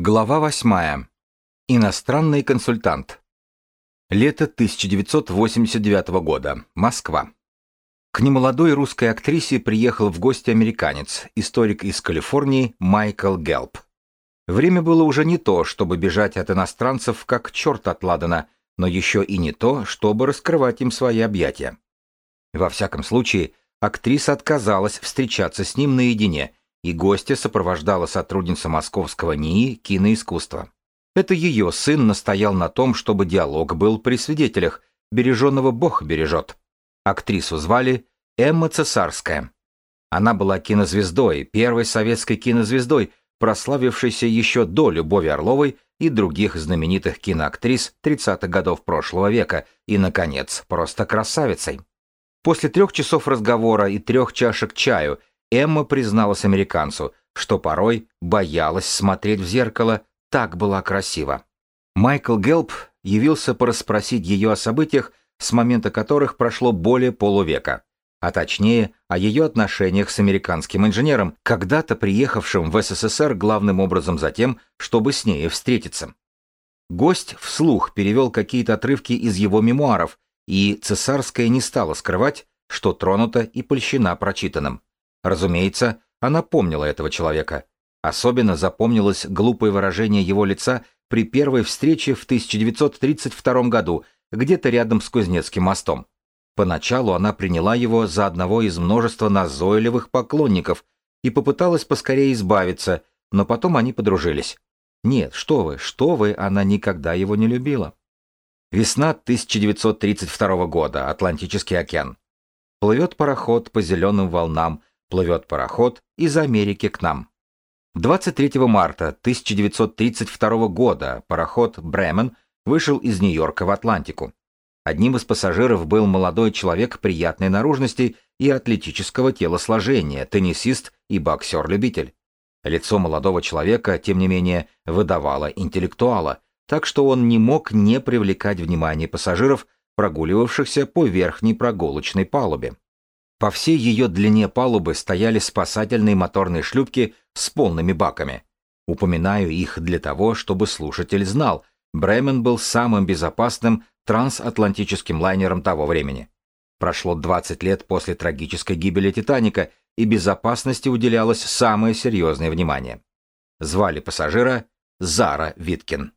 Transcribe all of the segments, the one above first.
Глава 8. Иностранный консультант. Лето 1989 года. Москва. К немолодой русской актрисе приехал в гости американец, историк из Калифорнии Майкл Гелп. Время было уже не то, чтобы бежать от иностранцев, как черт от Ладана, но еще и не то, чтобы раскрывать им свои объятия. Во всяком случае, актриса отказалась встречаться с ним наедине – и гостя сопровождала сотрудница московского НИИ киноискусства. Это ее сын настоял на том, чтобы диалог был при свидетелях, береженного Бог бережет. Актрису звали Эмма Цесарская. Она была кинозвездой, первой советской кинозвездой, прославившейся еще до Любови Орловой и других знаменитых киноактрис 30-х годов прошлого века, и, наконец, просто красавицей. После трех часов разговора и трех чашек чаю Эмма призналась американцу, что порой боялась смотреть в зеркало, так была красива. Майкл Гелп явился порасспросить ее о событиях, с момента которых прошло более полувека, а точнее о ее отношениях с американским инженером, когда-то приехавшим в СССР главным образом за тем, чтобы с ней встретиться. Гость вслух перевел какие-то отрывки из его мемуаров, и цесарская не стала скрывать, что тронута и польщена прочитанным. Разумеется, она помнила этого человека. Особенно запомнилось глупое выражение его лица при первой встрече в 1932 году, где-то рядом с Кузнецким мостом. Поначалу она приняла его за одного из множества назойливых поклонников и попыталась поскорее избавиться, но потом они подружились. Нет, что вы, что вы, она никогда его не любила. Весна 1932 года, Атлантический океан. Плывет пароход по зеленым волнам, плывет пароход из Америки к нам. 23 марта 1932 года пароход «Бремен» вышел из Нью-Йорка в Атлантику. Одним из пассажиров был молодой человек приятной наружности и атлетического телосложения, теннисист и боксер-любитель. Лицо молодого человека, тем не менее, выдавало интеллектуала, так что он не мог не привлекать внимание пассажиров, прогуливавшихся по верхней прогулочной палубе. По всей ее длине палубы стояли спасательные моторные шлюпки с полными баками. Упоминаю их для того, чтобы слушатель знал, Бремен был самым безопасным трансатлантическим лайнером того времени. Прошло 20 лет после трагической гибели «Титаника», и безопасности уделялось самое серьезное внимание. Звали пассажира Зара Виткин.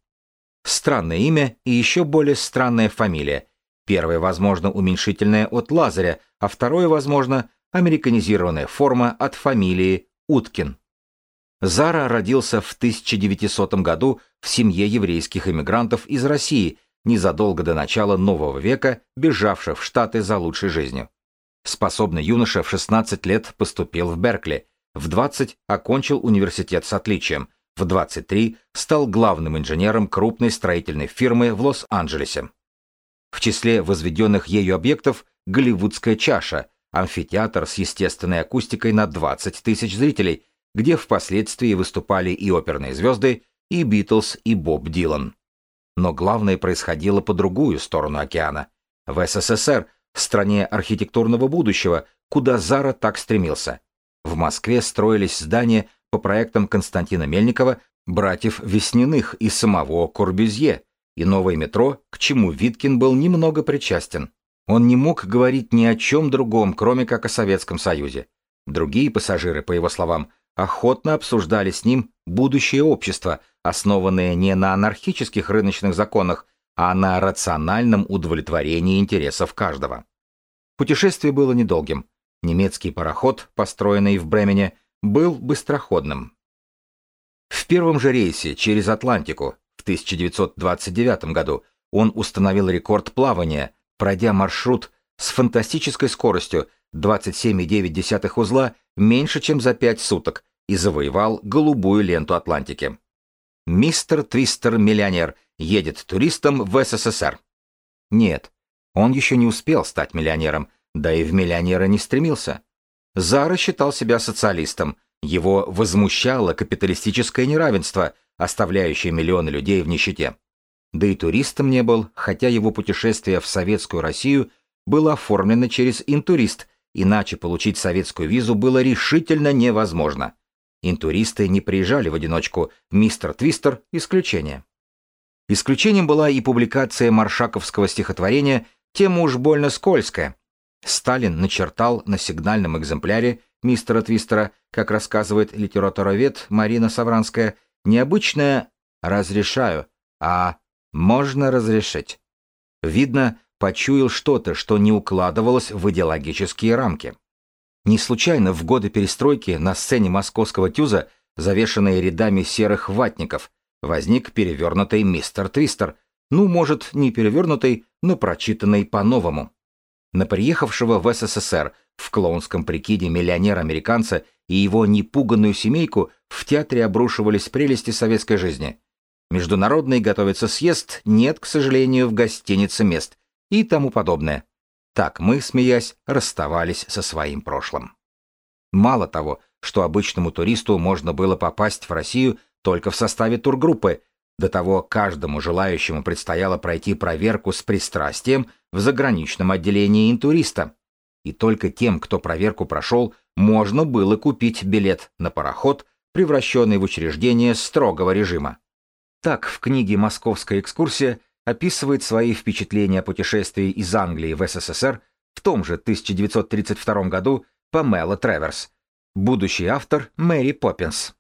Странное имя и еще более странная фамилия, Первое, возможно, уменьшительное от Лазаря, а второе, возможно, американизированная форма от фамилии Уткин. Зара родился в 1900 году в семье еврейских эмигрантов из России, незадолго до начала нового века, бежавших в Штаты за лучшей жизнью. Способный юноша в 16 лет поступил в Беркли, в 20 окончил университет с отличием, в 23 стал главным инженером крупной строительной фирмы в Лос-Анджелесе. В числе возведенных ею объектов Голливудская чаша, амфитеатр с естественной акустикой на 20 тысяч зрителей, где впоследствии выступали и оперные звезды, и Битлз, и Боб Дилан. Но главное происходило по другую сторону океана. В СССР, в стране архитектурного будущего, куда Зара так стремился. В Москве строились здания по проектам Константина Мельникова, братьев Весниных и самого Корбюзье, и новое метро, к чему Виткин был немного причастен. Он не мог говорить ни о чем другом, кроме как о Советском Союзе. Другие пассажиры, по его словам, охотно обсуждали с ним будущее общество, основанное не на анархических рыночных законах, а на рациональном удовлетворении интересов каждого. Путешествие было недолгим. Немецкий пароход, построенный в Бремене, был быстроходным. В первом же рейсе через Атлантику в 1929 году он установил рекорд плавания, пройдя маршрут с фантастической скоростью 27,9 узла меньше, чем за 5 суток, и завоевал голубую ленту Атлантики. Мистер Твистер-миллионер едет туристом в СССР. Нет, он еще не успел стать миллионером, да и в миллионера не стремился. Зара считал себя социалистом, его возмущало капиталистическое неравенство, оставляющее миллионы людей в нищете. Да и туристом не был, хотя его путешествие в советскую Россию было оформлено через интурист, иначе получить советскую визу было решительно невозможно. Интуристы не приезжали в одиночку, мистер Твистер – исключение. Исключением была и публикация маршаковского стихотворения «Тема уж больно скользкая». Сталин начертал на сигнальном экземпляре мистера Твистера, как рассказывает литературовед Марина Савранская, необычное «разрешаю», а «можно разрешить». Видно, почуял что-то, что не укладывалось в идеологические рамки. Не случайно в годы перестройки на сцене московского тюза, завешенной рядами серых ватников, возник перевернутый мистер Твистер, ну, может, не перевернутый, но прочитанный по-новому. На приехавшего в СССР в клоунском прикиде миллионера-американца и его непуганную семейку в театре обрушивались прелести советской жизни. Международный готовится съезд, нет, к сожалению, в гостинице мест и тому подобное. Так мы, смеясь, расставались со своим прошлым. Мало того, что обычному туристу можно было попасть в Россию только в составе тургруппы, до того каждому желающему предстояло пройти проверку с пристрастием в заграничном отделении интуриста. И только тем, кто проверку прошел, можно было купить билет на пароход, превращенный в учреждение строгого режима. Так в книге «Московская экскурсия» описывает свои впечатления о путешествии из Англии в СССР в том же 1932 году Памела Треверс, будущий автор Мэри Поппинс.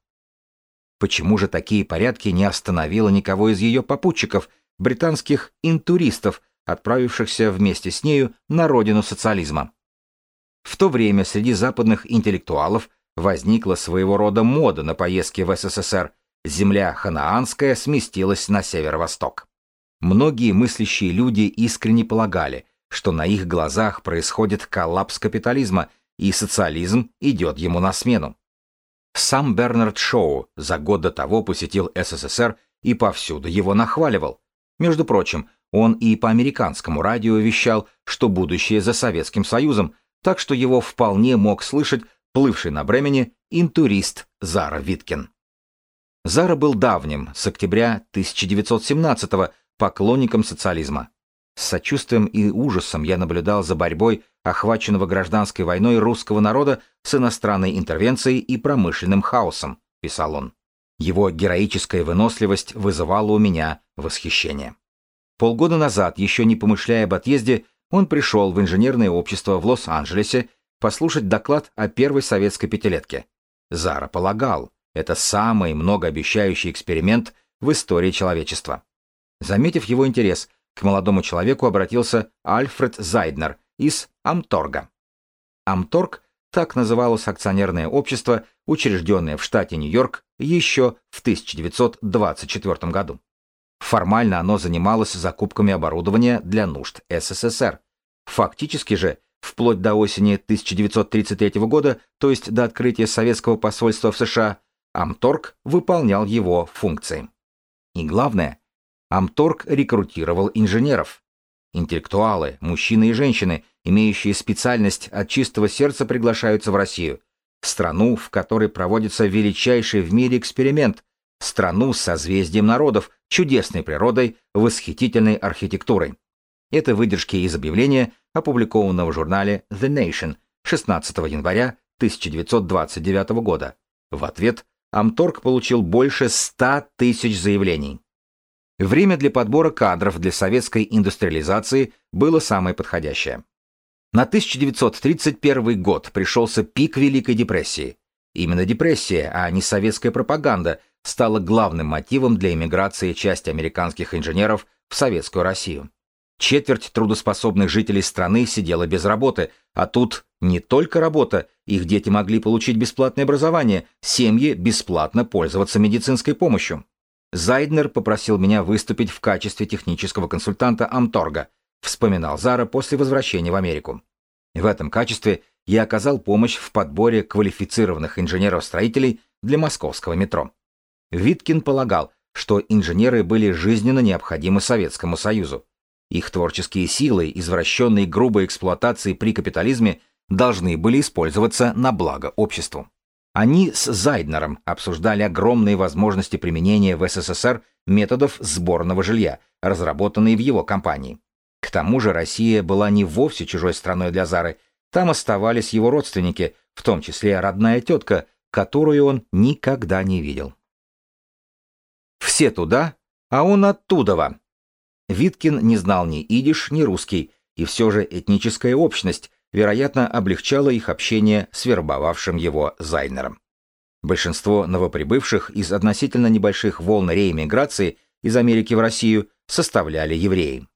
Почему же такие порядки не остановило никого из ее попутчиков, британских интуристов, отправившихся вместе с нею на родину социализма? В то время среди западных интеллектуалов возникла своего рода мода на поездки в СССР, земля ханаанская сместилась на северо-восток. Многие мыслящие люди искренне полагали, что на их глазах происходит коллапс капитализма, и социализм идет ему на смену. Сам Бернард Шоу за год до того посетил СССР и повсюду его нахваливал. Между прочим, он и по американскому радио вещал, что будущее за Советским Союзом, так что его вполне мог слышать плывший на Бремени интурист Зара Виткин. Зара был давним, с октября 1917 поклонником социализма. С сочувствием и ужасом я наблюдал за борьбой охваченного гражданской войной русского народа с иностранной интервенцией и промышленным хаосом, писал он. Его героическая выносливость вызывала у меня восхищение. Полгода назад, еще не помышляя об отъезде, он пришел в инженерное общество в Лос-Анджелесе послушать доклад о первой советской пятилетке. Зара полагал, это самый многообещающий эксперимент в истории человечества. Заметив его интерес, к молодому человеку обратился Альфред Зайднер из Амторга. Амторг – так называлось акционерное общество, учрежденное в штате Нью-Йорк еще в 1924 году. Формально оно занималось закупками оборудования для нужд СССР. Фактически же, вплоть до осени 1933 года, то есть до открытия советского посольства в США, Амторг выполнял его функции. И главное, Амторг рекрутировал инженеров. Интеллектуалы, мужчины и женщины, имеющие специальность от чистого сердца, приглашаются в Россию, страну, в которой проводится величайший в мире эксперимент, страну с созвездием народов, чудесной природой, восхитительной архитектурой. Это выдержки из объявления, опубликованного в журнале The Nation 16 января 1929 года. В ответ Амторг получил больше 100 тысяч заявлений. Время для подбора кадров для советской индустриализации было самое подходящее. На 1931 год пришелся пик Великой депрессии. Именно депрессия, а не советская пропаганда, стала главным мотивом для эмиграции части американских инженеров в советскую Россию. Четверть трудоспособных жителей страны сидела без работы, а тут не только работа, их дети могли получить бесплатное образование, семьи бесплатно пользоваться медицинской помощью. Зайднер попросил меня выступить в качестве технического консультанта Амторга, вспоминал Зара после возвращения в Америку. В этом качестве я оказал помощь в подборе квалифицированных инженеров-строителей для московского метро. Виткин полагал, что инженеры были жизненно необходимы Советскому Союзу. Их творческие силы, извращенные грубой эксплуатацией при капитализме, должны были использоваться на благо обществу. Они с Зайднером обсуждали огромные возможности применения в СССР методов сборного жилья, разработанные в его компании. К тому же Россия была не вовсе чужой страной для Зары, там оставались его родственники, в том числе родная тетка, которую он никогда не видел. Все туда, а он оттудова. Виткин не знал ни идиш, ни русский, и все же этническая общность, вероятно, облегчала их общение с вербовавшим его Зайнером. Большинство новоприбывших из относительно небольших волн реэмиграции из Америки в Россию составляли евреи.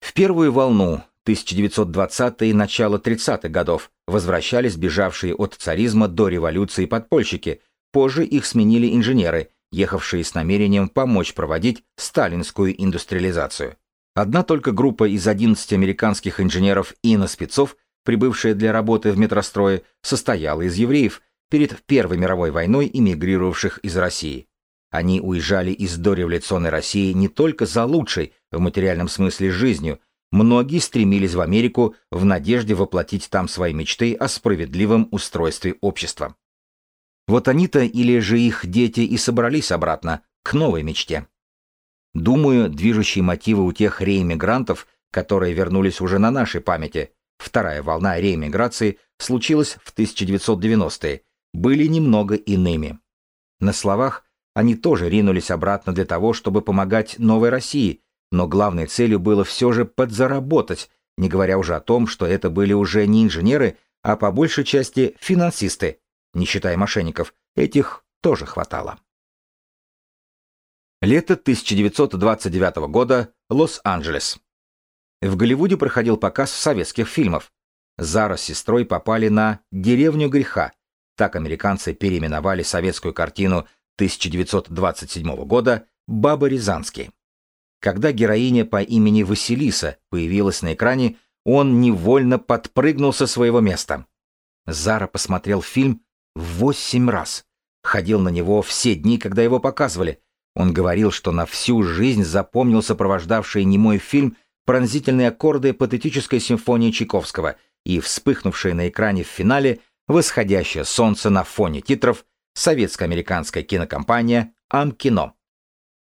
В первую волну 1920-е и начало 30-х годов возвращались бежавшие от царизма до революции подпольщики, позже их сменили инженеры, ехавшие с намерением помочь проводить сталинскую индустриализацию. Одна только группа из 11 американских инженеров и спецов, прибывшая для работы в метрострое, состояла из евреев, перед Первой мировой войной эмигрировавших из России. Они уезжали из дореволюционной России не только за лучшей, в материальном смысле, жизнью, многие стремились в Америку в надежде воплотить там свои мечты о справедливом устройстве общества. Вот они-то или же их дети и собрались обратно к новой мечте. Думаю, движущие мотивы у тех реэмигрантов, которые вернулись уже на нашей памяти, вторая волна реэмиграции случилась в 1990-е, были немного иными. На словах они тоже ринулись обратно для того, чтобы помогать новой России, но главной целью было все же подзаработать, не говоря уже о том, что это были уже не инженеры, а по большей части финансисты, не считая мошенников, этих тоже хватало. Лето 1929 года, Лос-Анджелес. В Голливуде проходил показ советских фильмов. Зара с сестрой попали на «Деревню греха». Так американцы переименовали советскую картину 1927 года «Баба Рязанский». Когда героиня по имени Василиса появилась на экране, он невольно подпрыгнул со своего места. Зара посмотрел фильм восемь раз. Ходил на него все дни, когда его показывали. Он говорил, что на всю жизнь запомнил сопровождавший немой фильм пронзительные аккорды патетической симфонии Чайковского и вспыхнувшее на экране в финале восходящее солнце на фоне титров советско-американская кинокомпания «Амкино».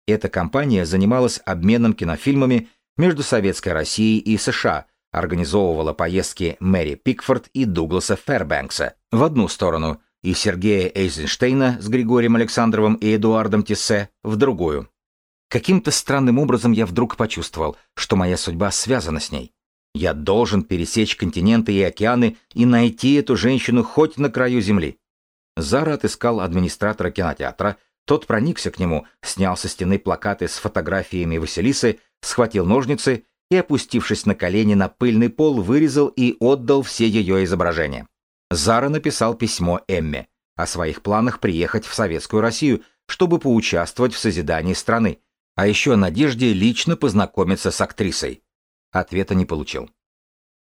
Эта компания занималась обменом кинофильмами между Советской Россией и США, организовывала поездки Мэри Пикфорд и Дугласа Фербэнкса в одну сторону и Сергея Эйзенштейна с Григорием Александровым и Эдуардом Тиссе в другую. Каким-то странным образом я вдруг почувствовал, что моя судьба связана с ней. Я должен пересечь континенты и океаны и найти эту женщину хоть на краю земли. Зара отыскал администратора кинотеатра, тот проникся к нему, снял со стены плакаты с фотографиями Василисы, схватил ножницы и, опустившись на колени на пыльный пол, вырезал и отдал все ее изображения. Зара написал письмо Эмме о своих планах приехать в Советскую Россию, чтобы поучаствовать в созидании страны, а еще о надежде лично познакомиться с актрисой. Ответа не получил.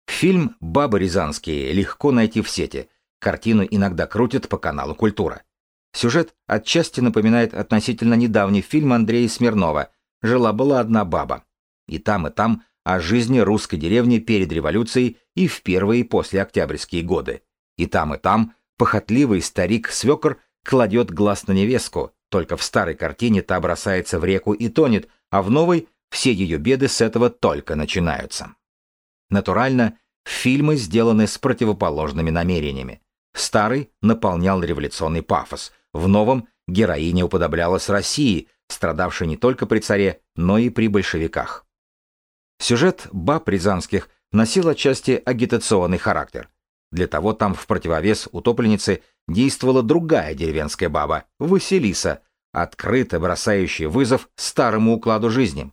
Фильм «Бабы Рязанские» легко найти в сети. Картину иногда крутят по каналу «Культура». Сюжет отчасти напоминает относительно недавний фильм Андрея Смирнова «Жила-была одна баба». И там, и там о жизни русской деревни перед революцией и в первые и после октябрьские годы. И там, и там похотливый старик-свекр кладет глаз на невестку, только в старой картине та бросается в реку и тонет, а в новой все ее беды с этого только начинаются. Натурально, фильмы сделаны с противоположными намерениями. Старый наполнял революционный пафос, в новом героиня уподоблялась России, страдавшей не только при царе, но и при большевиках. Сюжет баб рязанских носил отчасти агитационный характер. Для того там в противовес утопленнице действовала другая деревенская баба, Василиса, открыто бросающая вызов старому укладу жизни.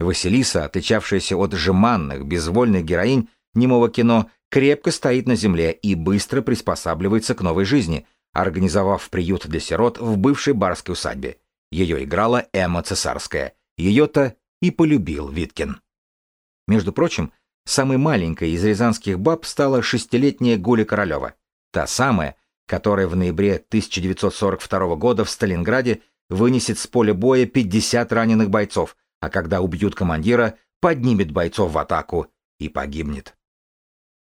Василиса, отличавшаяся от жеманных, безвольных героинь немого кино, крепко стоит на земле и быстро приспосабливается к новой жизни, организовав приют для сирот в бывшей барской усадьбе. Ее играла Эмма Цесарская. Ее-то и полюбил Виткин. Между прочим, Самой маленькой из рязанских баб стала шестилетняя Гуля Королева, та самая, которая в ноябре 1942 года в Сталинграде вынесет с поля боя 50 раненых бойцов, а когда убьют командира, поднимет бойцов в атаку и погибнет.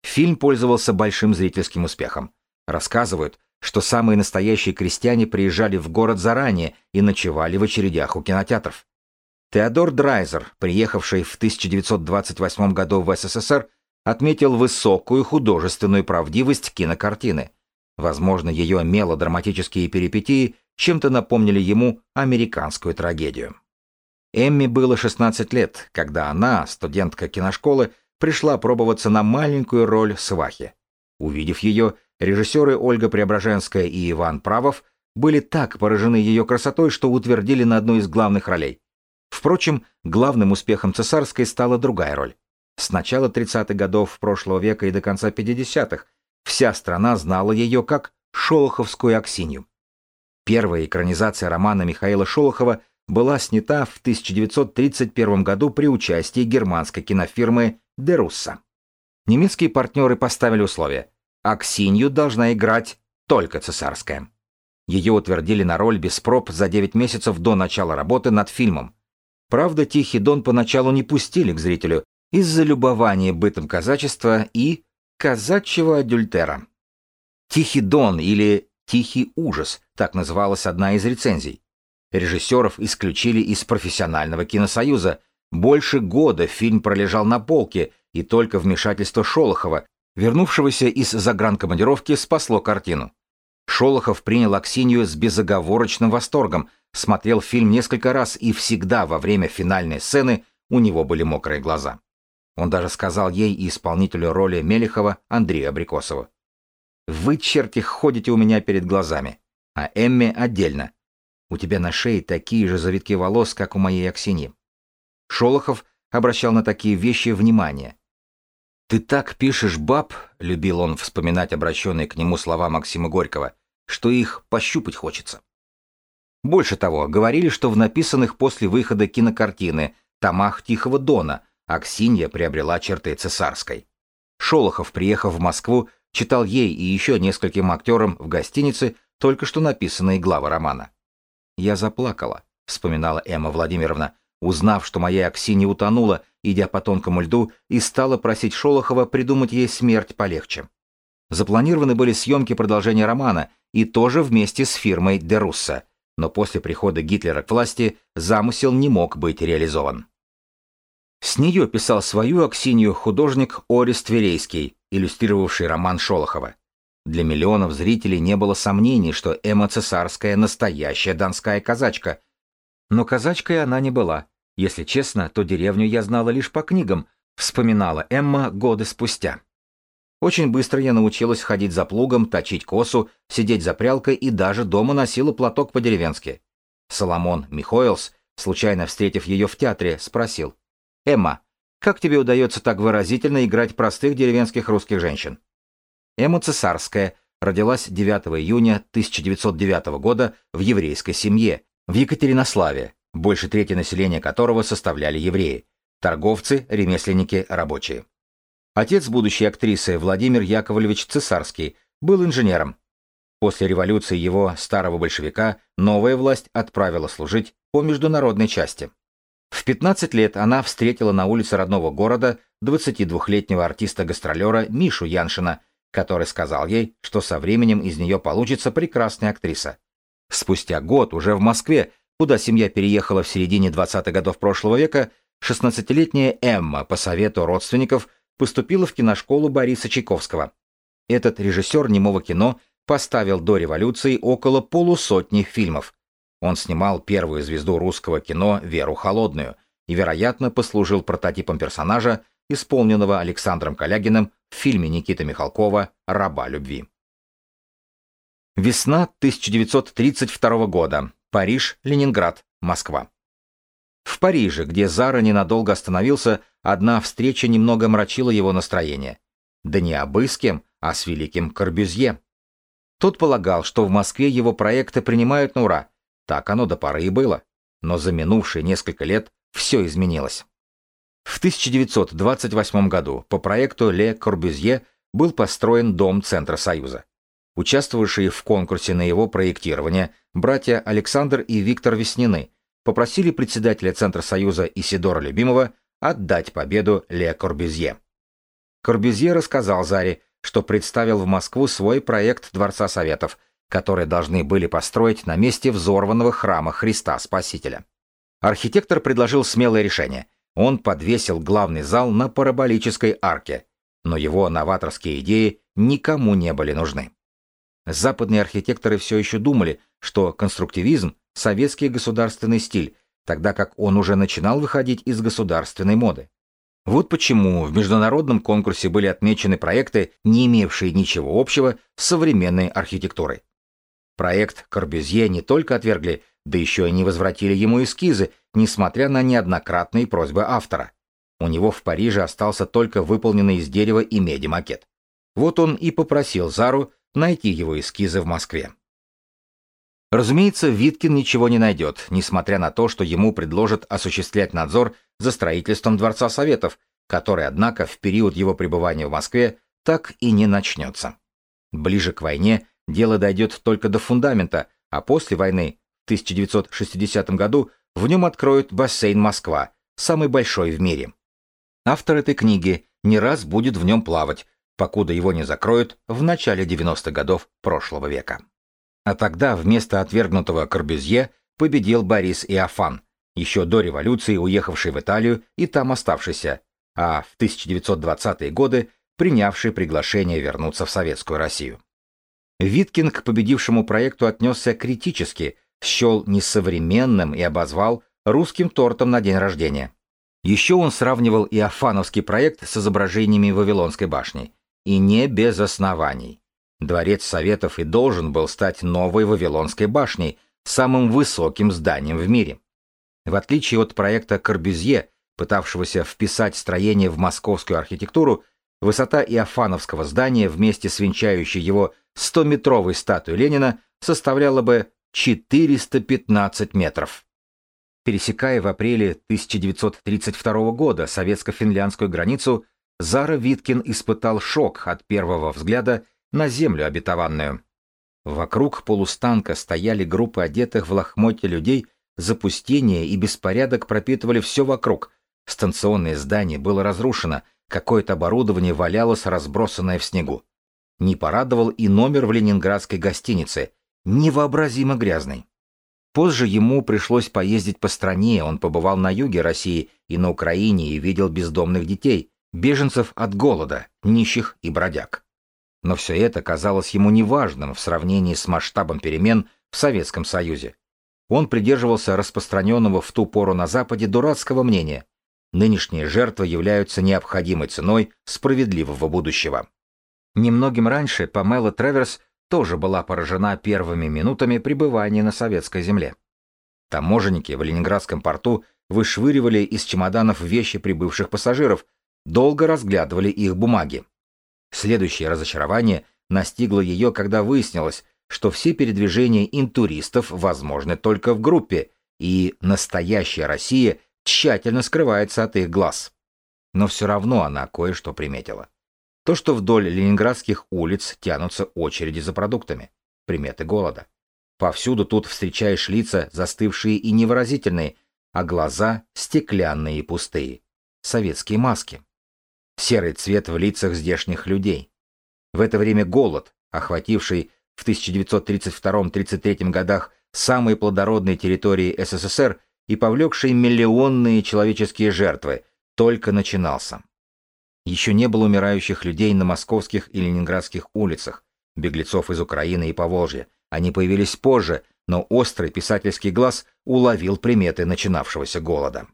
Фильм пользовался большим зрительским успехом. Рассказывают, что самые настоящие крестьяне приезжали в город заранее и ночевали в очередях у кинотеатров. Теодор Драйзер, приехавший в 1928 году в СССР, отметил высокую художественную правдивость кинокартины. Возможно, ее мелодраматические перипетии чем-то напомнили ему американскую трагедию. Эмми было 16 лет, когда она, студентка киношколы, пришла пробоваться на маленькую роль свахи. Увидев ее, режиссеры Ольга Преображенская и Иван Правов были так поражены ее красотой, что утвердили на одну из главных ролей. Впрочем, главным успехом цесарской стала другая роль. С начала 30-х годов прошлого века и до конца 50-х вся страна знала ее как Шолоховскую Аксинью. Первая экранизация романа Михаила Шолохова была снята в 1931 году при участии германской кинофирмы «Дерусса». Немецкие партнеры поставили условие – Аксинью должна играть только цесарская. Ее утвердили на роль без проб за 9 месяцев до начала работы над фильмом. Правда, Тихий Дон поначалу не пустили к зрителю из-за любования бытом казачества и казачьего адюльтера. Тихий Дон или Тихий ужас, так называлась одна из рецензий. Режиссеров исключили из профессионального киносоюза. Больше года фильм пролежал на полке, и только вмешательство Шолохова, вернувшегося из загранкомандировки, спасло картину. Шолохов принял Аксинью с безоговорочным восторгом, смотрел фильм несколько раз, и всегда во время финальной сцены у него были мокрые глаза. Он даже сказал ей и исполнителю роли Мелехова Андрею Абрикосову. «Вы, черти, ходите у меня перед глазами, а Эмме отдельно. У тебя на шее такие же завитки волос, как у моей Аксиньи. Шолохов обращал на такие вещи внимание. «Ты так пишешь баб», — любил он вспоминать обращенные к нему слова Максима Горького, «что их пощупать хочется». Больше того, говорили, что в написанных после выхода кинокартины «Томах Тихого Дона» Аксинья приобрела черты цесарской. Шолохов, приехав в Москву, читал ей и еще нескольким актерам в гостинице только что написанные главы романа. Я заплакала, вспоминала Эмма Владимировна, узнав, что моя Аксинья утонула, идя по тонкому льду, и стала просить Шолохова придумать ей смерть полегче. Запланированы были съемки продолжения романа, и тоже вместе с фирмой Дерусса, но после прихода Гитлера к власти замысел не мог быть реализован. С нее писал свою Аксинью художник Орис Тверейский, иллюстрировавший роман Шолохова. Для миллионов зрителей не было сомнений, что Эмма Цесарская настоящая донская казачка. Но казачкой она не была. Если честно, то деревню я знала лишь по книгам, вспоминала Эмма годы спустя. Очень быстро я научилась ходить за плугом, точить косу, сидеть за прялкой и даже дома носила платок по-деревенски. Соломон Михоэлс, случайно встретив ее в театре, спросил. «Эмма, как тебе удается так выразительно играть простых деревенских русских женщин?» Эмма Цесарская родилась 9 июня 1909 года в еврейской семье в Екатеринославе, больше трети населения которого составляли евреи, торговцы, ремесленники, рабочие. Отец будущей актрисы Владимир Яковлевич Цесарский был инженером. После революции его старого большевика новая власть отправила служить по международной части. В 15 лет она встретила на улице родного города 22-летнего артиста-гастролера Мишу Яншина, который сказал ей, что со временем из нее получится прекрасная актриса. Спустя год, уже в Москве, куда семья переехала в середине 20-х годов прошлого века, 16-летняя Эмма по совету родственников поступила в киношколу Бориса Чайковского. Этот режиссер немого кино поставил до революции около полусотни фильмов. Он снимал первую звезду русского кино Веру Холодную и, вероятно, послужил прототипом персонажа, исполненного Александром Калягиным в фильме Никиты Михалкова «Раба любви». Весна 1932 года. Париж, Ленинград, Москва. В Париже, где Зара ненадолго остановился, одна встреча немного мрачила его настроение. Да не кем, а с великим Корбюзье. Тот полагал, что в Москве его проекты принимают на ура. Так оно до поры и было. Но за минувшие несколько лет все изменилось. В 1928 году по проекту Ле Корбюзье был построен Дом Центра Союза. Участвовавшие в конкурсе на его проектирование братья Александр и Виктор Веснины попросили председателя Центра Союза Исидора Любимого отдать победу Ле Корбюзье. Корбюзье рассказал Заре, что представил в Москву свой проект Дворца Советов, который должны были построить на месте взорванного храма Христа Спасителя. Архитектор предложил смелое решение – он подвесил главный зал на параболической арке, но его новаторские идеи никому не были нужны. Западные архитекторы все еще думали, что конструктивизм – советский государственный стиль, тогда как он уже начинал выходить из государственной моды. Вот почему в международном конкурсе были отмечены проекты, не имевшие ничего общего с современной архитектурой. Проект Корбюзье не только отвергли, да еще и не возвратили ему эскизы, несмотря на неоднократные просьбы автора. У него в Париже остался только выполненный из дерева и меди макет. Вот он и попросил Зару найти его эскизы в Москве. Разумеется, Виткин ничего не найдет, несмотря на то, что ему предложат осуществлять надзор за строительством Дворца Советов, который, однако, в период его пребывания в Москве так и не начнется. Ближе к войне дело дойдет только до фундамента, а после войны, в 1960 году, в нем откроют бассейн Москва, самый большой в мире. Автор этой книги не раз будет в нем плавать, покуда его не закроют в начале 90-х годов прошлого века. А тогда вместо отвергнутого Корбюзье победил Борис Иофан, еще до революции уехавший в Италию и там оставшийся, а в 1920-е годы принявший приглашение вернуться в Советскую Россию. Виткин к победившему проекту отнесся критически, счел несовременным и обозвал русским тортом на день рождения. Еще он сравнивал Иофановский проект с изображениями Вавилонской башни, и не без оснований. Дворец Советов и должен был стать новой Вавилонской башней, самым высоким зданием в мире. В отличие от проекта Корбюзье, пытавшегося вписать строение в московскую архитектуру, высота Иофановского здания вместе с венчающей его 100-метровой статуей Ленина составляла бы 415 метров. Пересекая в апреле 1932 года советско-финляндскую границу, Зара Виткин испытал шок от первого взгляда на землю обетованную. Вокруг полустанка стояли группы одетых в лохмотья людей, запустение и беспорядок пропитывали все вокруг. Станционное здание было разрушено, какое-то оборудование валялось разбросанное в снегу. Не порадовал и номер в ленинградской гостинице, невообразимо грязный. Позже ему пришлось поездить по стране, он побывал на юге России и на Украине и видел бездомных детей, беженцев от голода, нищих и бродяг. Но все это казалось ему неважным в сравнении с масштабом перемен в Советском Союзе. Он придерживался распространенного в ту пору на Западе дурацкого мнения. Нынешние жертвы являются необходимой ценой справедливого будущего. Немногим раньше Памела Треверс тоже была поражена первыми минутами пребывания на советской земле. Таможенники в Ленинградском порту вышвыривали из чемоданов вещи прибывших пассажиров, долго разглядывали их бумаги. Следующее разочарование настигло ее, когда выяснилось, что все передвижения интуристов возможны только в группе, и настоящая Россия тщательно скрывается от их глаз. Но все равно она кое-что приметила. То, что вдоль ленинградских улиц тянутся очереди за продуктами, приметы голода. Повсюду тут встречаешь лица, застывшие и невыразительные, а глаза стеклянные и пустые. Советские маски серый цвет в лицах здешних людей. В это время голод, охвативший в 1932-33 годах самые плодородные территории СССР и повлекший миллионные человеческие жертвы, только начинался. Еще не было умирающих людей на московских и ленинградских улицах, беглецов из Украины и Поволжья. Они появились позже, но острый писательский глаз уловил приметы начинавшегося голода.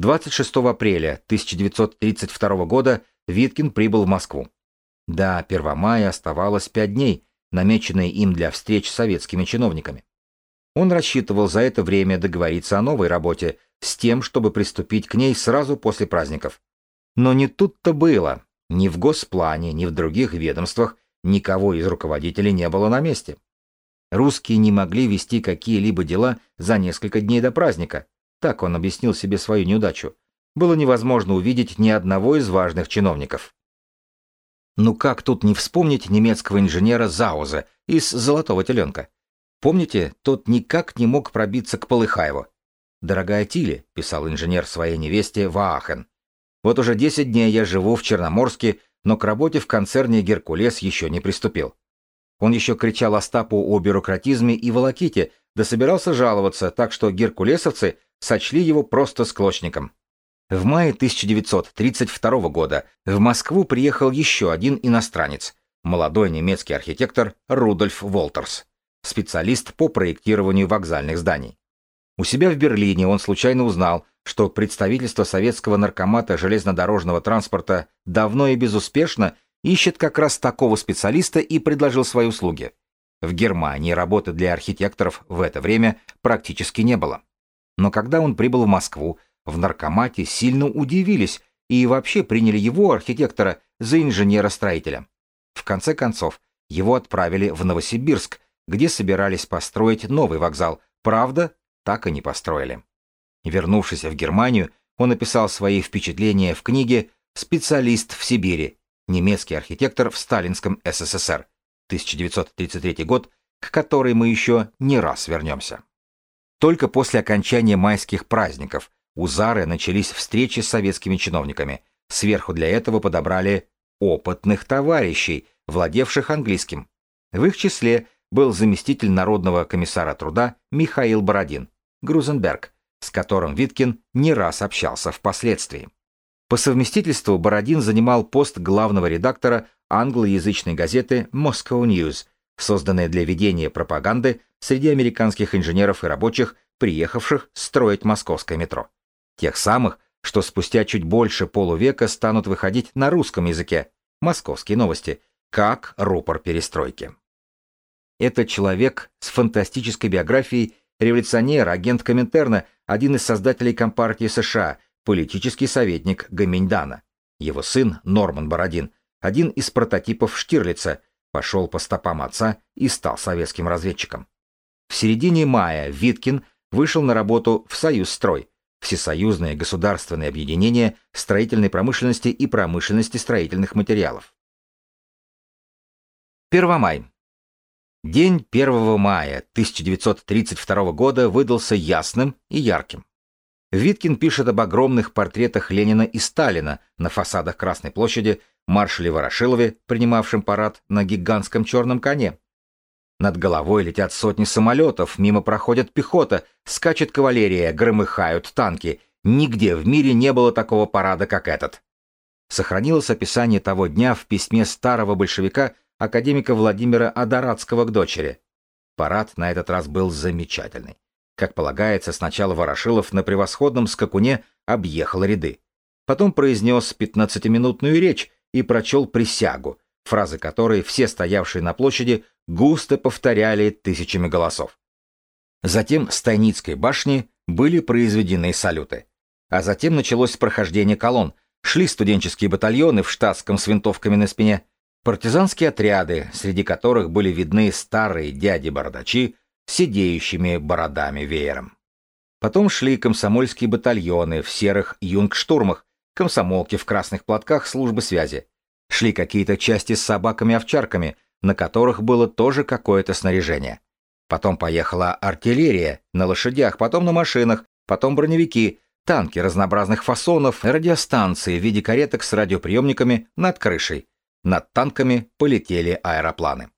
26 апреля 1932 года Виткин прибыл в Москву. До 1 мая оставалось пять дней, намеченные им для встреч с советскими чиновниками. Он рассчитывал за это время договориться о новой работе с тем, чтобы приступить к ней сразу после праздников. Но не тут-то было. Ни в Госплане, ни в других ведомствах никого из руководителей не было на месте. Русские не могли вести какие-либо дела за несколько дней до праздника, так он объяснил себе свою неудачу. Было невозможно увидеть ни одного из важных чиновников. Ну как тут не вспомнить немецкого инженера Зауза из «Золотого теленка»? Помните, тот никак не мог пробиться к Полыхаеву. «Дорогая Тиле», — писал инженер своей невесте Ваахен, «вот уже 10 дней я живу в Черноморске, но к работе в концерне «Геркулес» еще не приступил». Он еще кричал Остапу о бюрократизме и волоките, да собирался жаловаться, так что геркулесовцы сочли его просто склочником. В мае 1932 года в Москву приехал еще один иностранец, молодой немецкий архитектор Рудольф Волтерс, специалист по проектированию вокзальных зданий. У себя в Берлине он случайно узнал, что представительство советского наркомата железнодорожного транспорта давно и безуспешно ищет как раз такого специалиста и предложил свои услуги. В Германии работы для архитекторов в это время практически не было. Но когда он прибыл в Москву, в наркомате сильно удивились и вообще приняли его, архитектора, за инженера-строителя. В конце концов, его отправили в Новосибирск, где собирались построить новый вокзал, правда, так и не построили. Вернувшись в Германию, он написал свои впечатления в книге «Специалист в Сибири. Немецкий архитектор в сталинском СССР», 1933 год, к которой мы еще не раз вернемся. Только после окончания майских праздников у Зары начались встречи с советскими чиновниками. Сверху для этого подобрали опытных товарищей, владевших английским. В их числе был заместитель Народного комиссара труда Михаил Бородин, Грузенберг, с которым Виткин не раз общался впоследствии. По совместительству Бородин занимал пост главного редактора англоязычной газеты Moscow News, созданной для ведения пропаганды среди американских инженеров и рабочих, приехавших строить московское метро. Тех самых, что спустя чуть больше полувека станут выходить на русском языке, московские новости, как рупор перестройки. Это человек с фантастической биографией, революционер, агент Коминтерна, один из создателей Компартии США, политический советник Гаминьдана. Его сын, Норман Бородин, один из прототипов Штирлица, пошел по стопам отца и стал советским разведчиком. В середине мая Виткин вышел на работу в Союзстрой, Всесоюзное государственное объединение строительной промышленности и промышленности строительных материалов. 1 май. День 1 мая 1932 года выдался ясным и ярким. Виткин пишет об огромных портретах Ленина и Сталина на фасадах Красной площади, маршале Ворошилове, принимавшем парад на гигантском черном коне, над головой летят сотни самолетов, мимо проходит пехота, скачет кавалерия, громыхают танки. Нигде в мире не было такого парада, как этот. Сохранилось описание того дня в письме старого большевика академика Владимира Адорадского к дочери. Парад на этот раз был замечательный. Как полагается, сначала Ворошилов на превосходном скакуне объехал ряды. Потом произнес пятнадцатиминутную речь и прочел присягу, фразы которой все стоявшие на площади густо повторяли тысячами голосов. Затем с Тайницкой башни были произведены салюты. А затем началось прохождение колонн, шли студенческие батальоны в штатском с винтовками на спине, партизанские отряды, среди которых были видны старые дяди-бородачи с сидеющими бородами веером. Потом шли комсомольские батальоны в серых юнгштурмах, комсомолки в красных платках службы связи. Шли какие-то части с собаками-овчарками, на которых было тоже какое-то снаряжение. Потом поехала артиллерия на лошадях, потом на машинах, потом броневики, танки разнообразных фасонов, радиостанции в виде кареток с радиоприемниками над крышей. Над танками полетели аэропланы.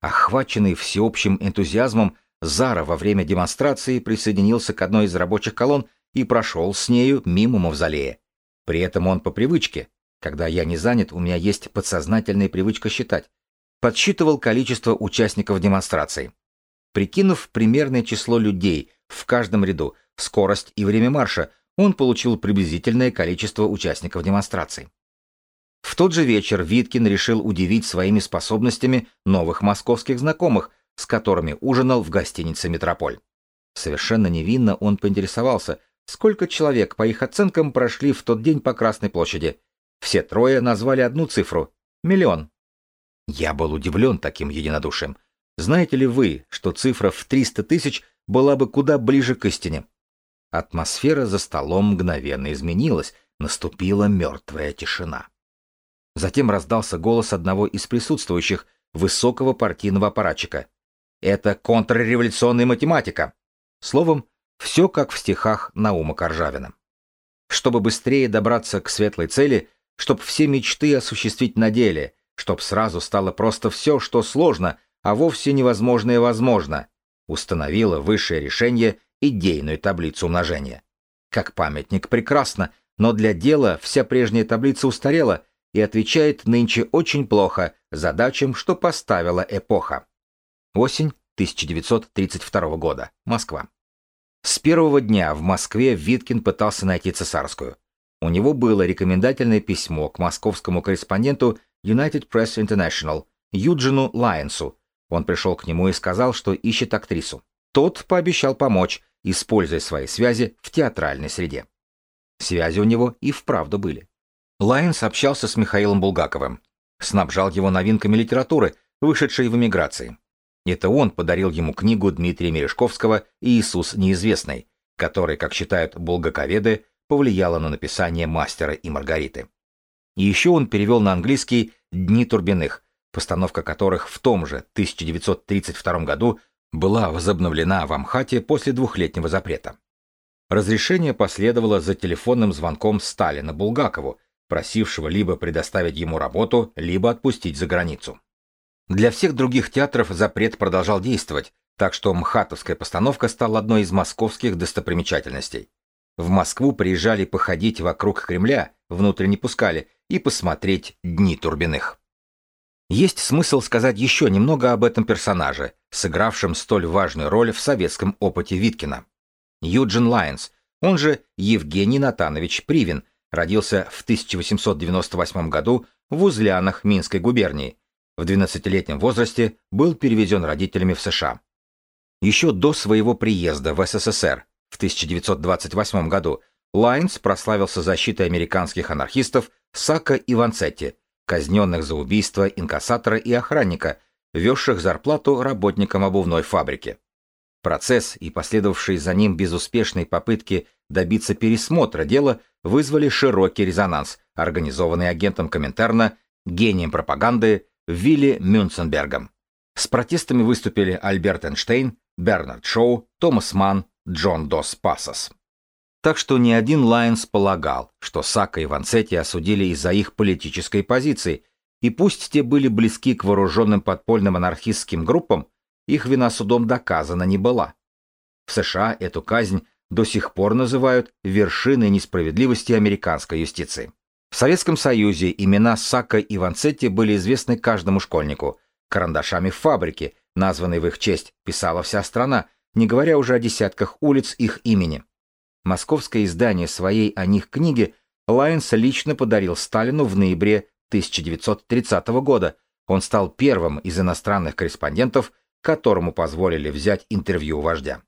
Охваченный всеобщим энтузиазмом, Зара во время демонстрации присоединился к одной из рабочих колонн и прошел с нею мимо мавзолея. При этом он по привычке, когда я не занят, у меня есть подсознательная привычка считать, подсчитывал количество участников демонстрации. Прикинув примерное число людей в каждом ряду, скорость и время марша, он получил приблизительное количество участников демонстрации. В тот же вечер Виткин решил удивить своими способностями новых московских знакомых, с которыми ужинал в гостинице «Метрополь». Совершенно невинно он поинтересовался, сколько человек, по их оценкам, прошли в тот день по Красной площади. Все трое назвали одну цифру – миллион. Я был удивлен таким единодушием. Знаете ли вы, что цифра в 300 тысяч была бы куда ближе к истине? Атмосфера за столом мгновенно изменилась, наступила мертвая тишина. Затем раздался голос одного из присутствующих, высокого партийного аппаратчика. «Это контрреволюционная математика!» Словом, все как в стихах Наума Коржавина. Чтобы быстрее добраться к светлой цели, чтобы все мечты осуществить на деле, чтоб сразу стало просто все, что сложно, а вовсе невозможное возможно, установила высшее решение идейную таблицу умножения. Как памятник прекрасно, но для дела вся прежняя таблица устарела, и отвечает нынче очень плохо задачам, что поставила эпоха. Осень 1932 года. Москва. С первого дня в Москве Виткин пытался найти цесарскую. У него было рекомендательное письмо к московскому корреспонденту United Press International Юджину Лайенсу. Он пришел к нему и сказал, что ищет актрису. Тот пообещал помочь, используя свои связи в театральной среде. Связи у него и вправду были. Лайенс общался с Михаилом Булгаковым, снабжал его новинками литературы, вышедшей в эмиграции. Это он подарил ему книгу Дмитрия Мережковского «Иисус неизвестный», которая, как считают булгаковеды, повлияла на написание «Мастера и Маргариты». И еще он перевел на английский «Дни Турбиных», постановка которых в том же 1932 году была возобновлена в Амхате после двухлетнего запрета. Разрешение последовало за телефонным звонком Сталина Булгакову, просившего либо предоставить ему работу, либо отпустить за границу. Для всех других театров запрет продолжал действовать, так что МХАТовская постановка стала одной из московских достопримечательностей. В Москву приезжали походить вокруг Кремля, внутрь не пускали, и посмотреть Дни Турбиных. Есть смысл сказать еще немного об этом персонаже, сыгравшем столь важную роль в советском опыте Виткина. Юджин Лайонс, он же Евгений Натанович Привин, родился в 1898 году в Узлянах Минской губернии, в 12-летнем возрасте был перевезен родителями в США. Еще до своего приезда в СССР в 1928 году Лайонс прославился защитой американских анархистов Сакко и Ванцетти, казненных за убийство инкассатора и охранника, везших зарплату работникам обувной фабрики. Процесс и последовавшие за ним безуспешные попытки добиться пересмотра дела вызвали широкий резонанс, организованный агентом Коминтерна, гением пропаганды Вилли Мюнценбергом. С протестами выступили Альберт Эйнштейн, Бернард Шоу, Томас Манн, Джон Дос Пассос. Так что не один Лайонс полагал, что Сакко и Ванцетти осудили из-за их политической позиции, и пусть те были близки к вооруженным подпольным анархистским группам, их вина судом доказана не была. В США эту казнь до сих пор называют вершиной несправедливости американской юстиции. В Советском Союзе имена Сака и Ванцетти были известны каждому школьнику. Карандашами в фабрике, названной в их честь, писала вся страна, не говоря уже о десятках улиц их имени. Московское издание своей о них книги Лайнс лично подарил Сталину в ноябре 1930 года. Он стал первым из иностранных корреспондентов, которому позволили взять интервью у вождя.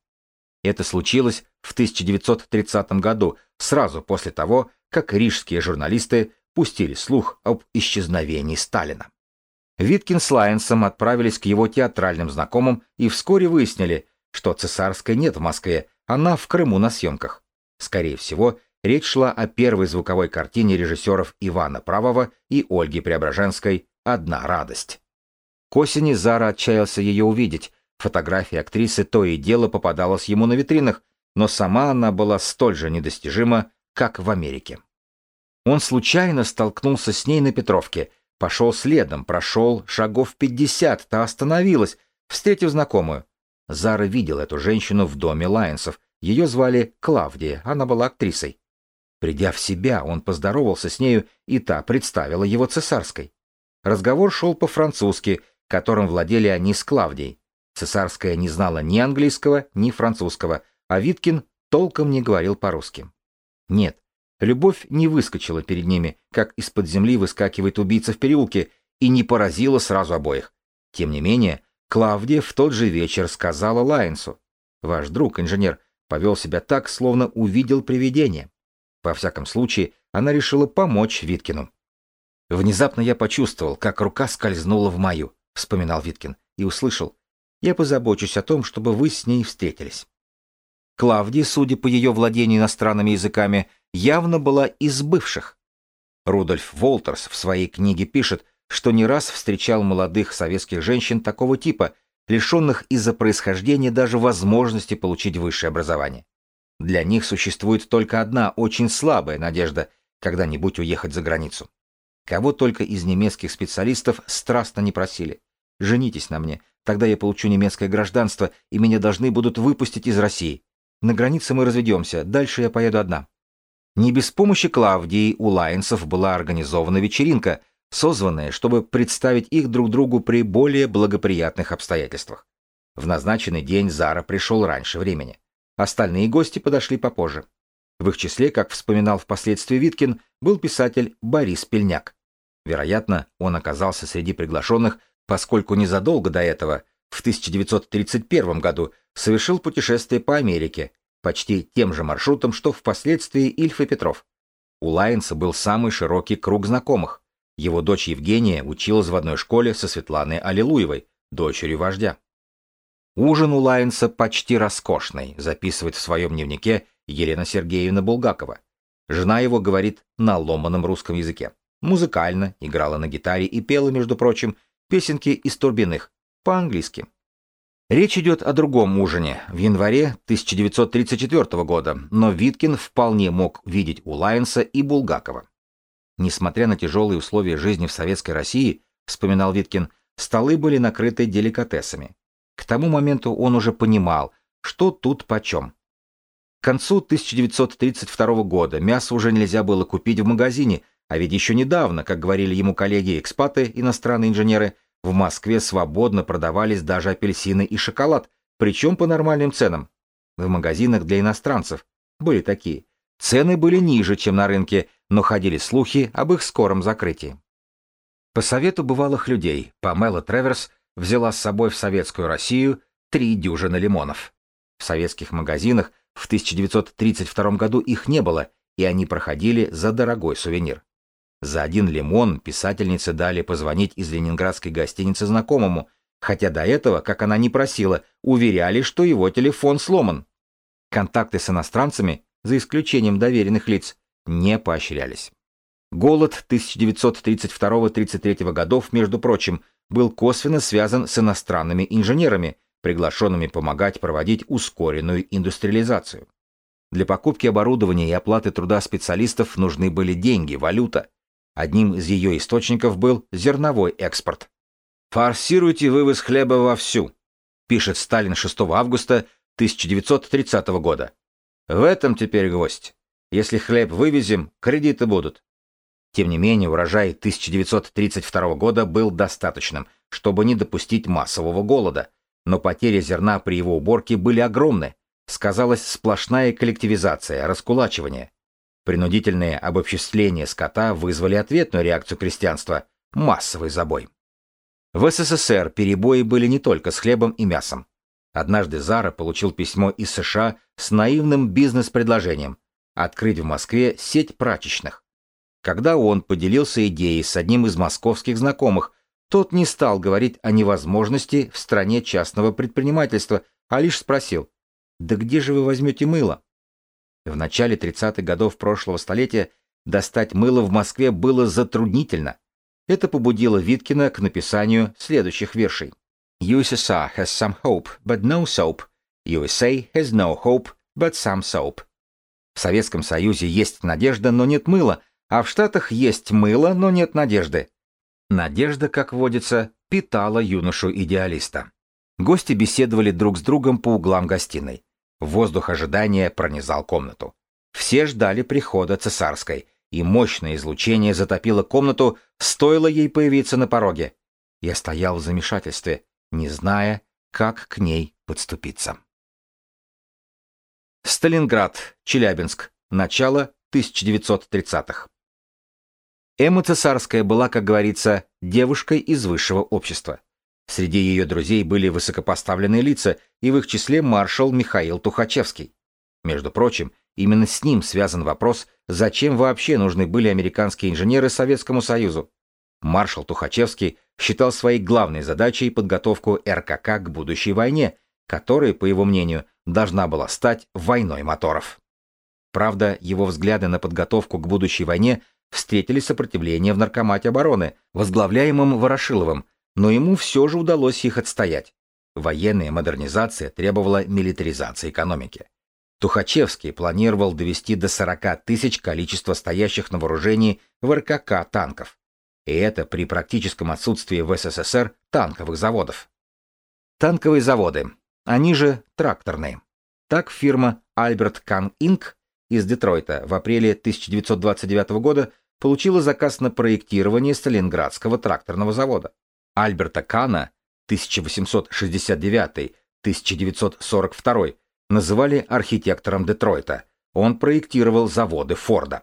Это случилось в 1930 году, сразу после того, как рижские журналисты пустили слух об исчезновении Сталина. Виткин с Лайенсом отправились к его театральным знакомым и вскоре выяснили, что цесарской нет в Москве, она в Крыму на съемках. Скорее всего, речь шла о первой звуковой картине режиссеров Ивана Правого и Ольги Преображенской «Одна радость». К осени Зара отчаялся ее увидеть, фотография актрисы то и дело попадалась ему на витринах, но сама она была столь же недостижима, как в Америке. Он случайно столкнулся с ней на Петровке, пошел следом, прошел шагов пятьдесят, та остановилась, встретив знакомую. Зара видел эту женщину в доме Лайенсов, ее звали Клавдия, она была актрисой. Придя в себя, он поздоровался с нею, и та представила его цесарской. Разговор шел по-французски, которым владели они с Клавдией. Цесарская не знала ни английского, ни французского, а Виткин толком не говорил по-русски. Нет, любовь не выскочила перед ними, как из-под земли выскакивает убийца в переулке, и не поразила сразу обоих. Тем не менее, Клавдия в тот же вечер сказала Лайнсу. «Ваш друг, инженер, повел себя так, словно увидел привидение». Во всяком случае, она решила помочь Виткину. «Внезапно я почувствовал, как рука скользнула в мою», — вспоминал Виткин, и услышал. «Я позабочусь о том, чтобы вы с ней встретились». Клавдия, судя по ее владению иностранными языками, явно была из бывших. Рудольф Волтерс в своей книге пишет, что не раз встречал молодых советских женщин такого типа, лишенных из-за происхождения даже возможности получить высшее образование. Для них существует только одна очень слабая надежда когда-нибудь уехать за границу. Кого только из немецких специалистов страстно не просили. Женитесь на мне, тогда я получу немецкое гражданство, и меня должны будут выпустить из России. На границе мы разведемся, дальше я поеду одна. Не без помощи Клавдии у Лайнсов была организована вечеринка, созванная, чтобы представить их друг другу при более благоприятных обстоятельствах. В назначенный день Зара пришел раньше времени. Остальные гости подошли попозже. В их числе, как вспоминал впоследствии Виткин, был писатель Борис Пельняк. Вероятно, он оказался среди приглашенных, поскольку незадолго до этого, в 1931 году, совершил путешествие по Америке, почти тем же маршрутом, что впоследствии Ильф и Петров. У Лайнса был самый широкий круг знакомых. Его дочь Евгения училась в одной школе со Светланой Аллилуевой, дочерью вождя. Ужин у Лайнса почти роскошный, записывает в своем дневнике Елена Сергеевна Булгакова. Жена его говорит на ломаном русском языке. Музыкально, играла на гитаре и пела, между прочим, песенки из Турбиных, по-английски. Речь идет о другом ужине, в январе 1934 года, но Виткин вполне мог видеть у Лайнса и Булгакова. Несмотря на тяжелые условия жизни в Советской России, вспоминал Виткин, столы были накрыты деликатесами. К тому моменту он уже понимал, что тут почем. К концу 1932 года мясо уже нельзя было купить в магазине, а ведь еще недавно, как говорили ему коллеги-экспаты, иностранные инженеры, в Москве свободно продавались даже апельсины и шоколад, причем по нормальным ценам. В магазинах для иностранцев были такие. Цены были ниже, чем на рынке, но ходили слухи об их скором закрытии. По совету бывалых людей, Памела Треверс взяла с собой в советскую Россию три дюжины лимонов. В советских магазинах в 1932 году их не было, и они проходили за дорогой сувенир. За один лимон писательнице дали позвонить из ленинградской гостиницы знакомому, хотя до этого, как она не просила, уверяли, что его телефон сломан. Контакты с иностранцами, за исключением доверенных лиц, не поощрялись. Голод 1932-33 годов, между прочим, был косвенно связан с иностранными инженерами, приглашенными помогать проводить ускоренную индустриализацию. Для покупки оборудования и оплаты труда специалистов нужны были деньги, валюта. Одним из ее источников был зерновой экспорт. «Форсируйте вывоз хлеба вовсю», пишет Сталин 6 августа 1930 года. В этом теперь гвоздь. Если хлеб вывезем, кредиты будут. Тем не менее, урожай 1932 года был достаточным, чтобы не допустить массового голода, но потери зерна при его уборке были огромны. Сказалась сплошная коллективизация, раскулачивание. Принудительные обобществления скота вызвали ответную реакцию крестьянства – массовый забой. В СССР перебои были не только с хлебом и мясом. Однажды Зара получил письмо из США с наивным бизнес-предложением – открыть в Москве сеть прачечных. Когда он поделился идеей с одним из московских знакомых, тот не стал говорить о невозможности в стране частного предпринимательства, а лишь спросил, «Да где же вы возьмете мыло?» В начале 30-х годов прошлого столетия достать мыло в Москве было затруднительно. Это побудило Виткина к написанию следующих вершей. USSR has some hope, but no soap. USA has no hope, but some soap. В Советском Союзе есть надежда, но нет мыла, а в Штатах есть мыло, но нет надежды. Надежда, как водится, питала юношу-идеалиста. Гости беседовали друг с другом по углам гостиной. Воздух ожидания пронизал комнату. Все ждали прихода цесарской, и мощное излучение затопило комнату, стоило ей появиться на пороге. Я стоял в замешательстве, не зная, как к ней подступиться. Сталинград, Челябинск. Начало 1930-х. Эмма Цесарская была, как говорится, девушкой из высшего общества. Среди ее друзей были высокопоставленные лица, и в их числе маршал Михаил Тухачевский. Между прочим, именно с ним связан вопрос, зачем вообще нужны были американские инженеры Советскому Союзу. Маршал Тухачевский считал своей главной задачей подготовку РКК к будущей войне, которая, по его мнению, должна была стать войной моторов. Правда, его взгляды на подготовку к будущей войне встретили сопротивление в Наркомате обороны, возглавляемом Ворошиловым, но ему все же удалось их отстоять. Военная модернизация требовала милитаризации экономики. Тухачевский планировал довести до 40 тысяч количество стоящих на вооружении в РКК танков. И это при практическом отсутствии в СССР танковых заводов. Танковые заводы, они же тракторные. Так фирма Albert Kahn Inc. из Детройта в апреле 1929 года получила заказ на проектирование Сталинградского тракторного завода. Альберта Кана 1869-1942 называли архитектором Детройта. Он проектировал заводы Форда.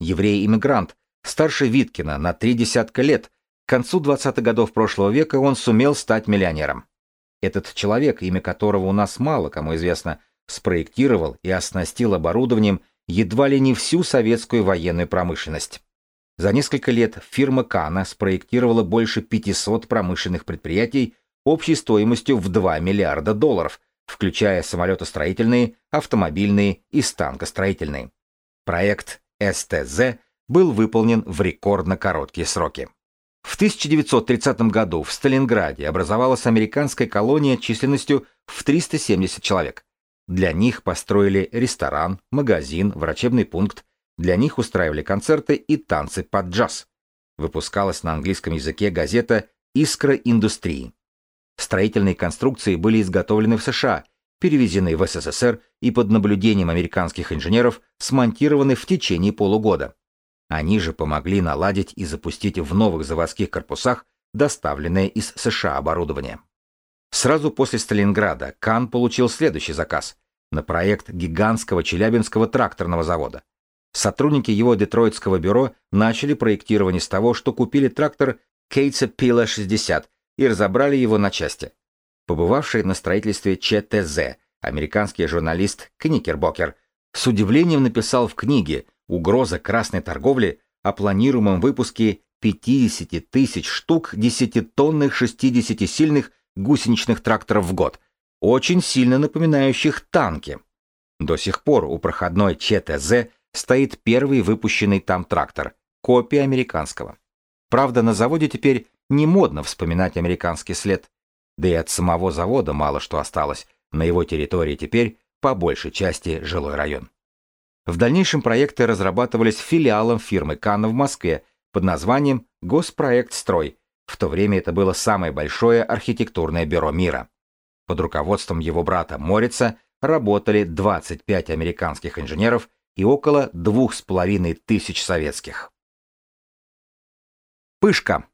Еврей-иммигрант, старше Виткина на три десятка лет, к концу 20-х годов прошлого века он сумел стать миллионером. Этот человек, имя которого у нас мало кому известно, спроектировал и оснастил оборудованием едва ли не всю советскую военную промышленность. За несколько лет фирма Кана спроектировала больше 500 промышленных предприятий общей стоимостью в 2 миллиарда долларов, включая самолетостроительные, автомобильные и станкостроительные. Проект СТЗ был выполнен в рекордно короткие сроки. В 1930 году в Сталинграде образовалась американская колония численностью в 370 человек. Для них построили ресторан, магазин, врачебный пункт, для них устраивали концерты и танцы под джаз. Выпускалась на английском языке газета «Искра индустрии». Строительные конструкции были изготовлены в США, перевезены в СССР и под наблюдением американских инженеров смонтированы в течение полугода. Они же помогли наладить и запустить в новых заводских корпусах доставленное из США оборудование. Сразу после Сталинграда Кан получил следующий заказ на проект гигантского Челябинского тракторного завода. Сотрудники его детройтского бюро начали проектирование с того, что купили трактор Кейтса Пила 60 и разобрали его на части. Побывавший на строительстве ЧТЗ, американский журналист Кникербокер, с удивлением написал в книге «Угроза красной торговли» о планируемом выпуске 50 тысяч штук 10-тонных 60-сильных гусеничных тракторов в год, очень сильно напоминающих танки. До сих пор у проходной ЧТЗ стоит первый выпущенный там трактор, копия американского. Правда, на заводе теперь не модно вспоминать американский след. Да и от самого завода мало что осталось, на его территории теперь по большей части жилой район. В дальнейшем проекты разрабатывались филиалом фирмы Канна в Москве под названием «Госпроект Строй», в то время это было самое большое архитектурное бюро мира. Под руководством его брата Морица работали 25 американских инженеров и около двух с половиной тысяч советских. Пышка.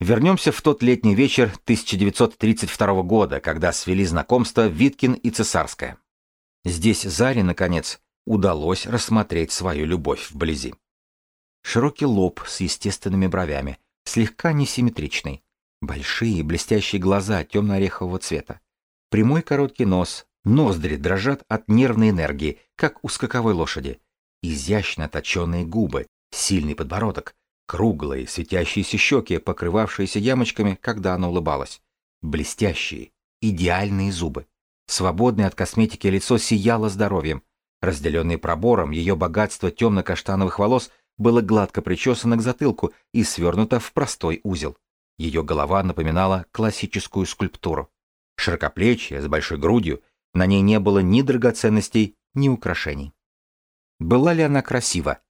Вернемся в тот летний вечер 1932 года, когда свели знакомство Виткин и Цесарская. Здесь Заре, наконец, удалось рассмотреть свою любовь вблизи. Широкий лоб с естественными бровями, слегка несимметричный. Большие блестящие глаза темно-орехового цвета. Прямой короткий нос, ноздри дрожат от нервной энергии, как у скаковой лошади. Изящно точенные губы, сильный подбородок, круглые светящиеся щеки, покрывавшиеся ямочками, когда она улыбалась. Блестящие, идеальные зубы. Свободное от косметики лицо сияло здоровьем. Разделенный пробором, ее богатство темно-каштановых волос – было гладко причесано к затылку и свернуто в простой узел. Ее голова напоминала классическую скульптуру. Широкоплечья, с большой грудью, на ней не было ни драгоценностей, ни украшений. Была ли она красива?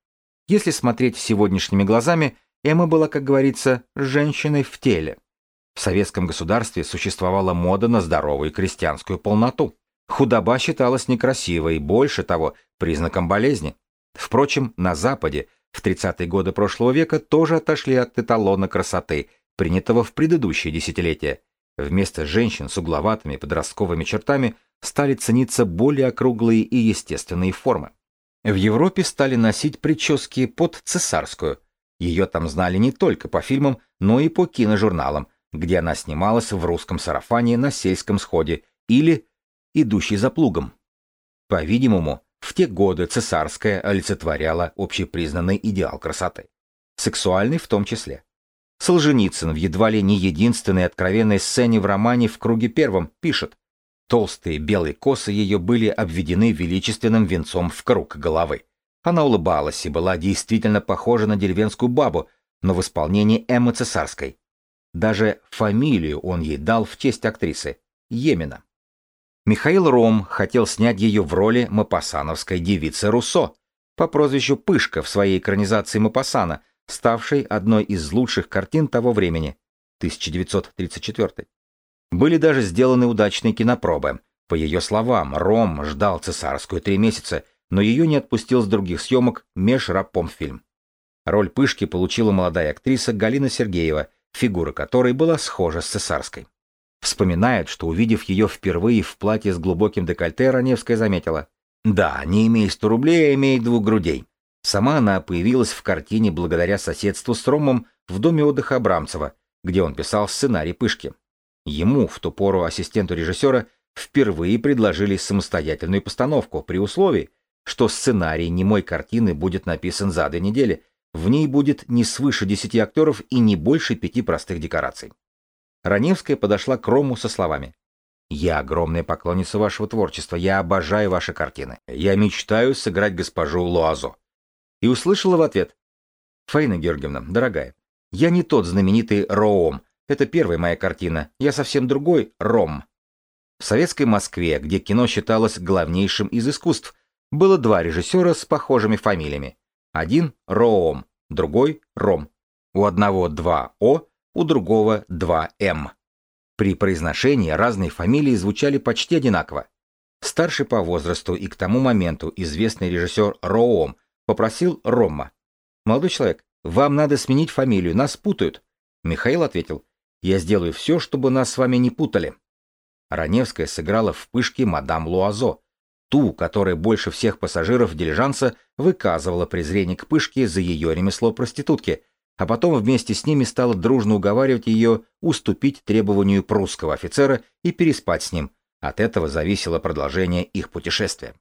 Если смотреть сегодняшними глазами, Эмма была, как говорится, женщиной в теле. В советском государстве существовала мода на здоровую крестьянскую полноту. Худоба считалась некрасивой, больше того, признаком болезни. Впрочем, на Западе в 30-е годы прошлого века тоже отошли от эталона красоты, принятого в предыдущие десятилетия. Вместо женщин с угловатыми подростковыми чертами стали цениться более округлые и естественные формы. В Европе стали носить прически под цесарскую. Ее там знали не только по фильмам, но и по киножурналам, где она снималась в русском сарафане на сельском сходе или «Идущий за плугом». По-видимому, в те годы цесарская олицетворяла общепризнанный идеал красоты. Сексуальный в том числе. Солженицын в едва ли не единственной откровенной сцене в романе «В круге первом» пишет Толстые белые косы ее были обведены величественным венцом в круг головы. Она улыбалась и была действительно похожа на деревенскую бабу, но в исполнении Эммы Цесарской. Даже фамилию он ей дал в честь актрисы – Емина. Михаил Ром хотел снять ее в роли мапассановской девицы Руссо по прозвищу Пышка в своей экранизации Мапассана, ставшей одной из лучших картин того времени, 1934. Были даже сделаны удачные кинопробы. По ее словам, Ром ждал цесарскую три месяца, но ее не отпустил с других съемок межрапомфильм. Роль Пышки получила молодая актриса Галина Сергеева, фигура которой была схожа с цесарской. Вспоминает, что увидев ее впервые в платье с глубоким декольте, Раневская заметила. Да, не имея 100 рублей, а имеет двух грудей. Сама она появилась в картине благодаря соседству с Ромом в доме отдыха Абрамцева, где он писал сценарий Пышки. Ему, в ту пору ассистенту режиссера, впервые предложили самостоятельную постановку при условии, что сценарий немой картины будет написан за две недели, в ней будет не свыше десяти актеров и не больше пяти простых декораций. Раневская подошла к Рому со словами. «Я огромная поклонница вашего творчества, я обожаю ваши картины. Я мечтаю сыграть госпожу Луазо». И услышала в ответ. «Фаина Георгиевна, дорогая, я не тот знаменитый Роом. Это первая моя картина. Я совсем другой Ром». В советской Москве, где кино считалось главнейшим из искусств, было два режиссера с похожими фамилиями. Один — Роом, другой — Ром. У одного два О, у другого два М. При произношении разные фамилии звучали почти одинаково. Старший по возрасту и к тому моменту известный режиссер Роом попросил Рома. «Молодой человек, вам надо сменить фамилию, нас путают». Михаил ответил, «Я сделаю все, чтобы нас с вами не путали». Раневская сыграла в пышке мадам Луазо, ту, которая больше всех пассажиров дилижанса выказывала презрение к пышке за ее ремесло проститутки, а потом вместе с ними стала дружно уговаривать ее уступить требованию прусского офицера и переспать с ним. От этого зависело продолжение их путешествия.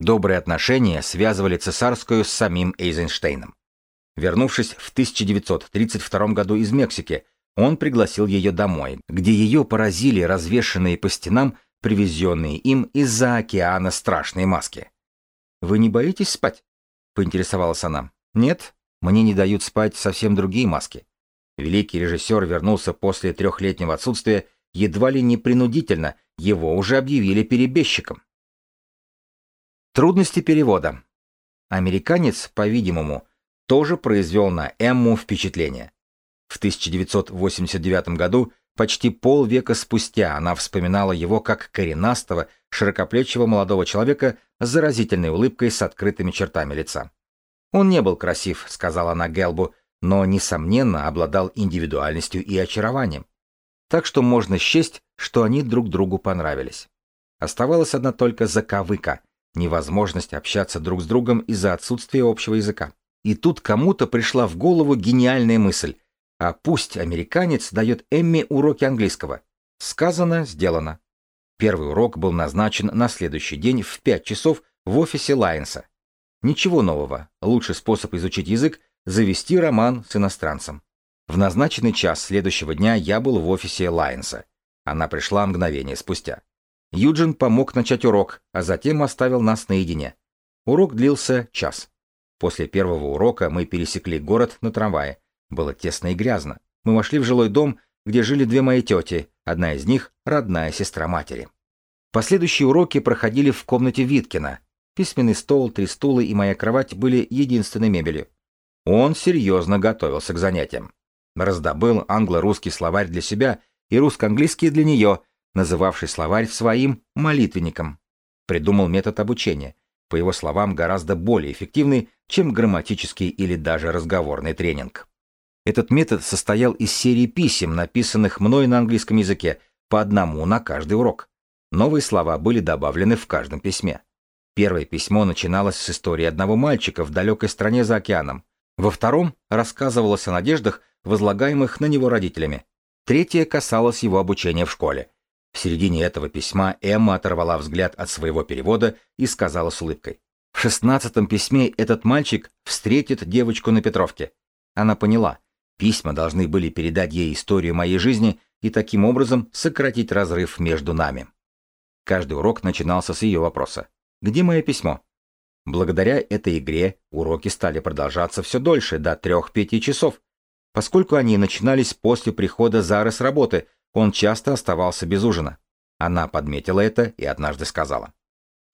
Добрые отношения связывали цесарскую с самим Эйзенштейном. Вернувшись в 1932 году из Мексики, он пригласил ее домой, где ее поразили развешанные по стенам привезенные им из-за океана страшные маски. «Вы не боитесь спать?» — поинтересовалась она. «Нет, мне не дают спать совсем другие маски». Великий режиссер вернулся после трехлетнего отсутствия едва ли не принудительно, его уже объявили перебежчиком. Трудности перевода. Американец, по-видимому, тоже произвел на Эмму впечатление. В 1989 году Почти полвека спустя она вспоминала его как коренастого, широкоплечего молодого человека с заразительной улыбкой с открытыми чертами лица. «Он не был красив», — сказала она Гелбу, но, несомненно, обладал индивидуальностью и очарованием. Так что можно счесть, что они друг другу понравились. Оставалась одна только заковыка — невозможность общаться друг с другом из-за отсутствия общего языка. И тут кому-то пришла в голову гениальная мысль а пусть американец дает Эмми уроки английского. Сказано, сделано. Первый урок был назначен на следующий день в 5 часов в офисе Лайенса. Ничего нового. Лучший способ изучить язык – завести роман с иностранцем. В назначенный час следующего дня я был в офисе Лайенса. Она пришла мгновение спустя. Юджин помог начать урок, а затем оставил нас наедине. Урок длился час. После первого урока мы пересекли город на трамвае, было тесно и грязно. Мы вошли в жилой дом, где жили две мои тети, одна из них — родная сестра матери. Последующие уроки проходили в комнате Виткина. Письменный стол, три стула и моя кровать были единственной мебелью. Он серьезно готовился к занятиям. Раздобыл англо-русский словарь для себя и русско-английский для нее, называвший словарь своим молитвенником. Придумал метод обучения, по его словам, гораздо более эффективный, чем грамматический или даже разговорный тренинг. Этот метод состоял из серии писем, написанных мной на английском языке, по одному на каждый урок. Новые слова были добавлены в каждом письме. Первое письмо начиналось с истории одного мальчика в далекой стране за океаном. Во втором рассказывалось о надеждах, возлагаемых на него родителями. Третье касалось его обучения в школе. В середине этого письма Эмма оторвала взгляд от своего перевода и сказала с улыбкой. В шестнадцатом письме этот мальчик встретит девочку на Петровке. Она поняла, Письма должны были передать ей историю моей жизни и таким образом сократить разрыв между нами. Каждый урок начинался с ее вопроса. «Где мое письмо?» Благодаря этой игре уроки стали продолжаться все дольше, до трех-пяти часов. Поскольку они начинались после прихода Зары с работы, он часто оставался без ужина. Она подметила это и однажды сказала.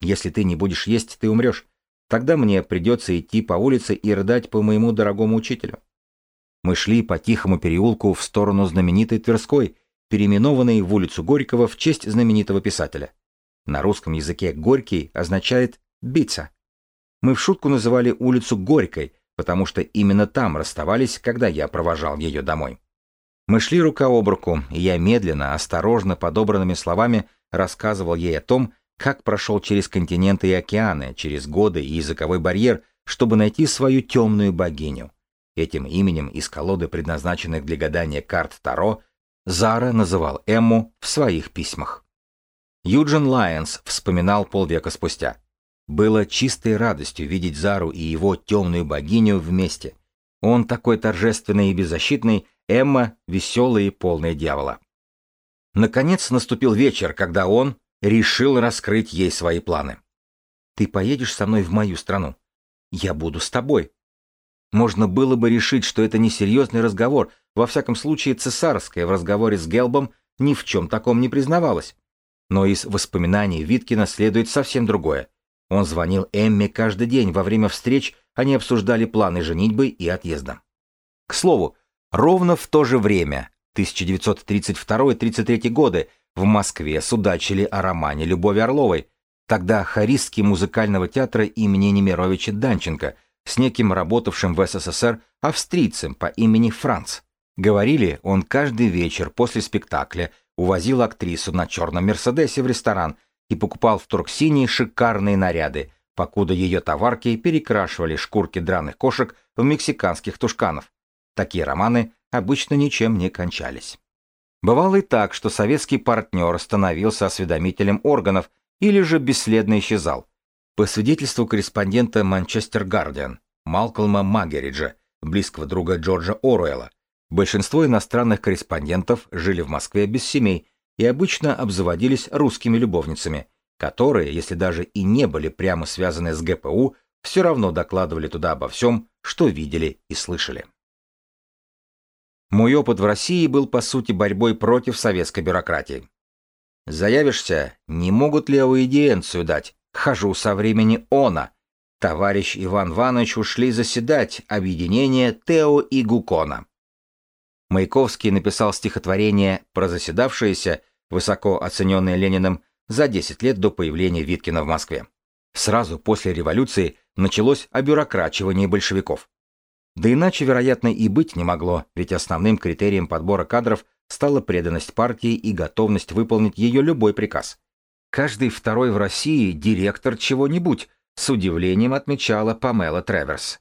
«Если ты не будешь есть, ты умрешь. Тогда мне придется идти по улице и рыдать по моему дорогому учителю». Мы шли по тихому переулку в сторону знаменитой Тверской, переименованной в улицу Горького в честь знаменитого писателя. На русском языке «горький» означает «биться». Мы в шутку называли улицу Горькой, потому что именно там расставались, когда я провожал ее домой. Мы шли рука об руку, и я медленно, осторожно подобранными словами рассказывал ей о том, как прошел через континенты и океаны, через годы и языковой барьер, чтобы найти свою темную богиню. Этим именем из колоды, предназначенных для гадания карт Таро, Зара называл Эмму в своих письмах. Юджин Лайонс вспоминал полвека спустя. Было чистой радостью видеть Зару и его темную богиню вместе. Он такой торжественный и беззащитный, Эмма веселая и полная дьявола. Наконец наступил вечер, когда он решил раскрыть ей свои планы. «Ты поедешь со мной в мою страну. Я буду с тобой». Можно было бы решить, что это несерьезный разговор, во всяком случае цесарская в разговоре с Гелбом ни в чем таком не признавалась. Но из воспоминаний Виткина следует совсем другое. Он звонил Эмме каждый день, во время встреч они обсуждали планы женитьбы и отъезда. К слову, ровно в то же время, 1932-33 годы, в Москве судачили о романе Любови Орловой, тогда хористки музыкального театра имени Немировича Данченко с неким работавшим в СССР австрийцем по имени Франц. Говорили, он каждый вечер после спектакля увозил актрису на черном Мерседесе в ресторан – и покупал в Турксине шикарные наряды, покуда ее товарки перекрашивали шкурки драных кошек в мексиканских тушканов. Такие романы обычно ничем не кончались. Бывало и так, что советский партнер становился осведомителем органов или же бесследно исчезал. По свидетельству корреспондента Манчестер Гардиан Малкольма Магериджа, близкого друга Джорджа Оруэлла, большинство иностранных корреспондентов жили в Москве без семей и обычно обзаводились русскими любовницами, которые, если даже и не были прямо связаны с ГПУ, все равно докладывали туда обо всем, что видели и слышали. Мой опыт в России был по сути борьбой против советской бюрократии. Заявишься, не могут ли аудиенцию дать? Хожу со времени она. Товарищ Иван Иванович ушли заседать объединение Тео и Гукона. Маяковский написал стихотворение про заседавшееся высоко оцененное Лениным, за 10 лет до появления Виткина в Москве. Сразу после революции началось обюрокрачивание большевиков. Да иначе, вероятно, и быть не могло, ведь основным критерием подбора кадров стала преданность партии и готовность выполнить ее любой приказ. Каждый второй в России директор чего-нибудь, с удивлением отмечала Памела Треверс.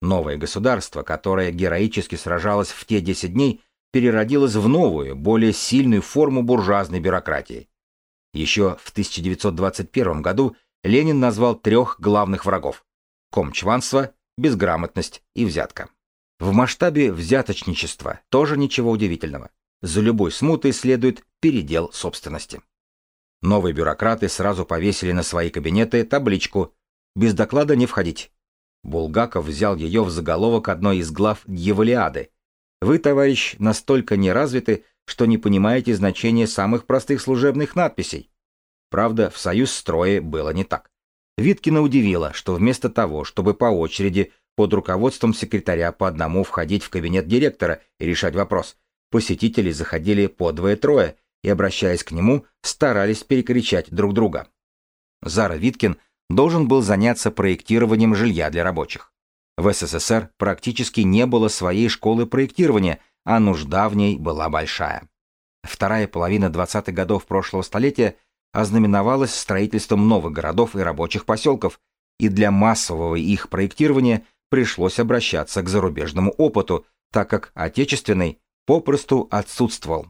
Новое государство, которое героически сражалось в те 10 дней, переродилась в новую, более сильную форму буржуазной бюрократии. Еще в 1921 году Ленин назвал трех главных врагов – комчванство, безграмотность и взятка. В масштабе взяточничества тоже ничего удивительного. За любой смутой следует передел собственности. Новые бюрократы сразу повесили на свои кабинеты табличку «Без доклада не входить». Булгаков взял ее в заголовок одной из глав «Дьяволиады», вы, товарищ, настолько неразвиты, что не понимаете значения самых простых служебных надписей. Правда, в союз строя было не так. Виткина удивило, что вместо того, чтобы по очереди под руководством секретаря по одному входить в кабинет директора и решать вопрос, посетители заходили по двое-трое и, обращаясь к нему, старались перекричать друг друга. Зара Виткин должен был заняться проектированием жилья для рабочих. В СССР практически не было своей школы проектирования, а нужда в ней была большая. Вторая половина 20-х годов прошлого столетия ознаменовалась строительством новых городов и рабочих поселков, и для массового их проектирования пришлось обращаться к зарубежному опыту, так как отечественный попросту отсутствовал.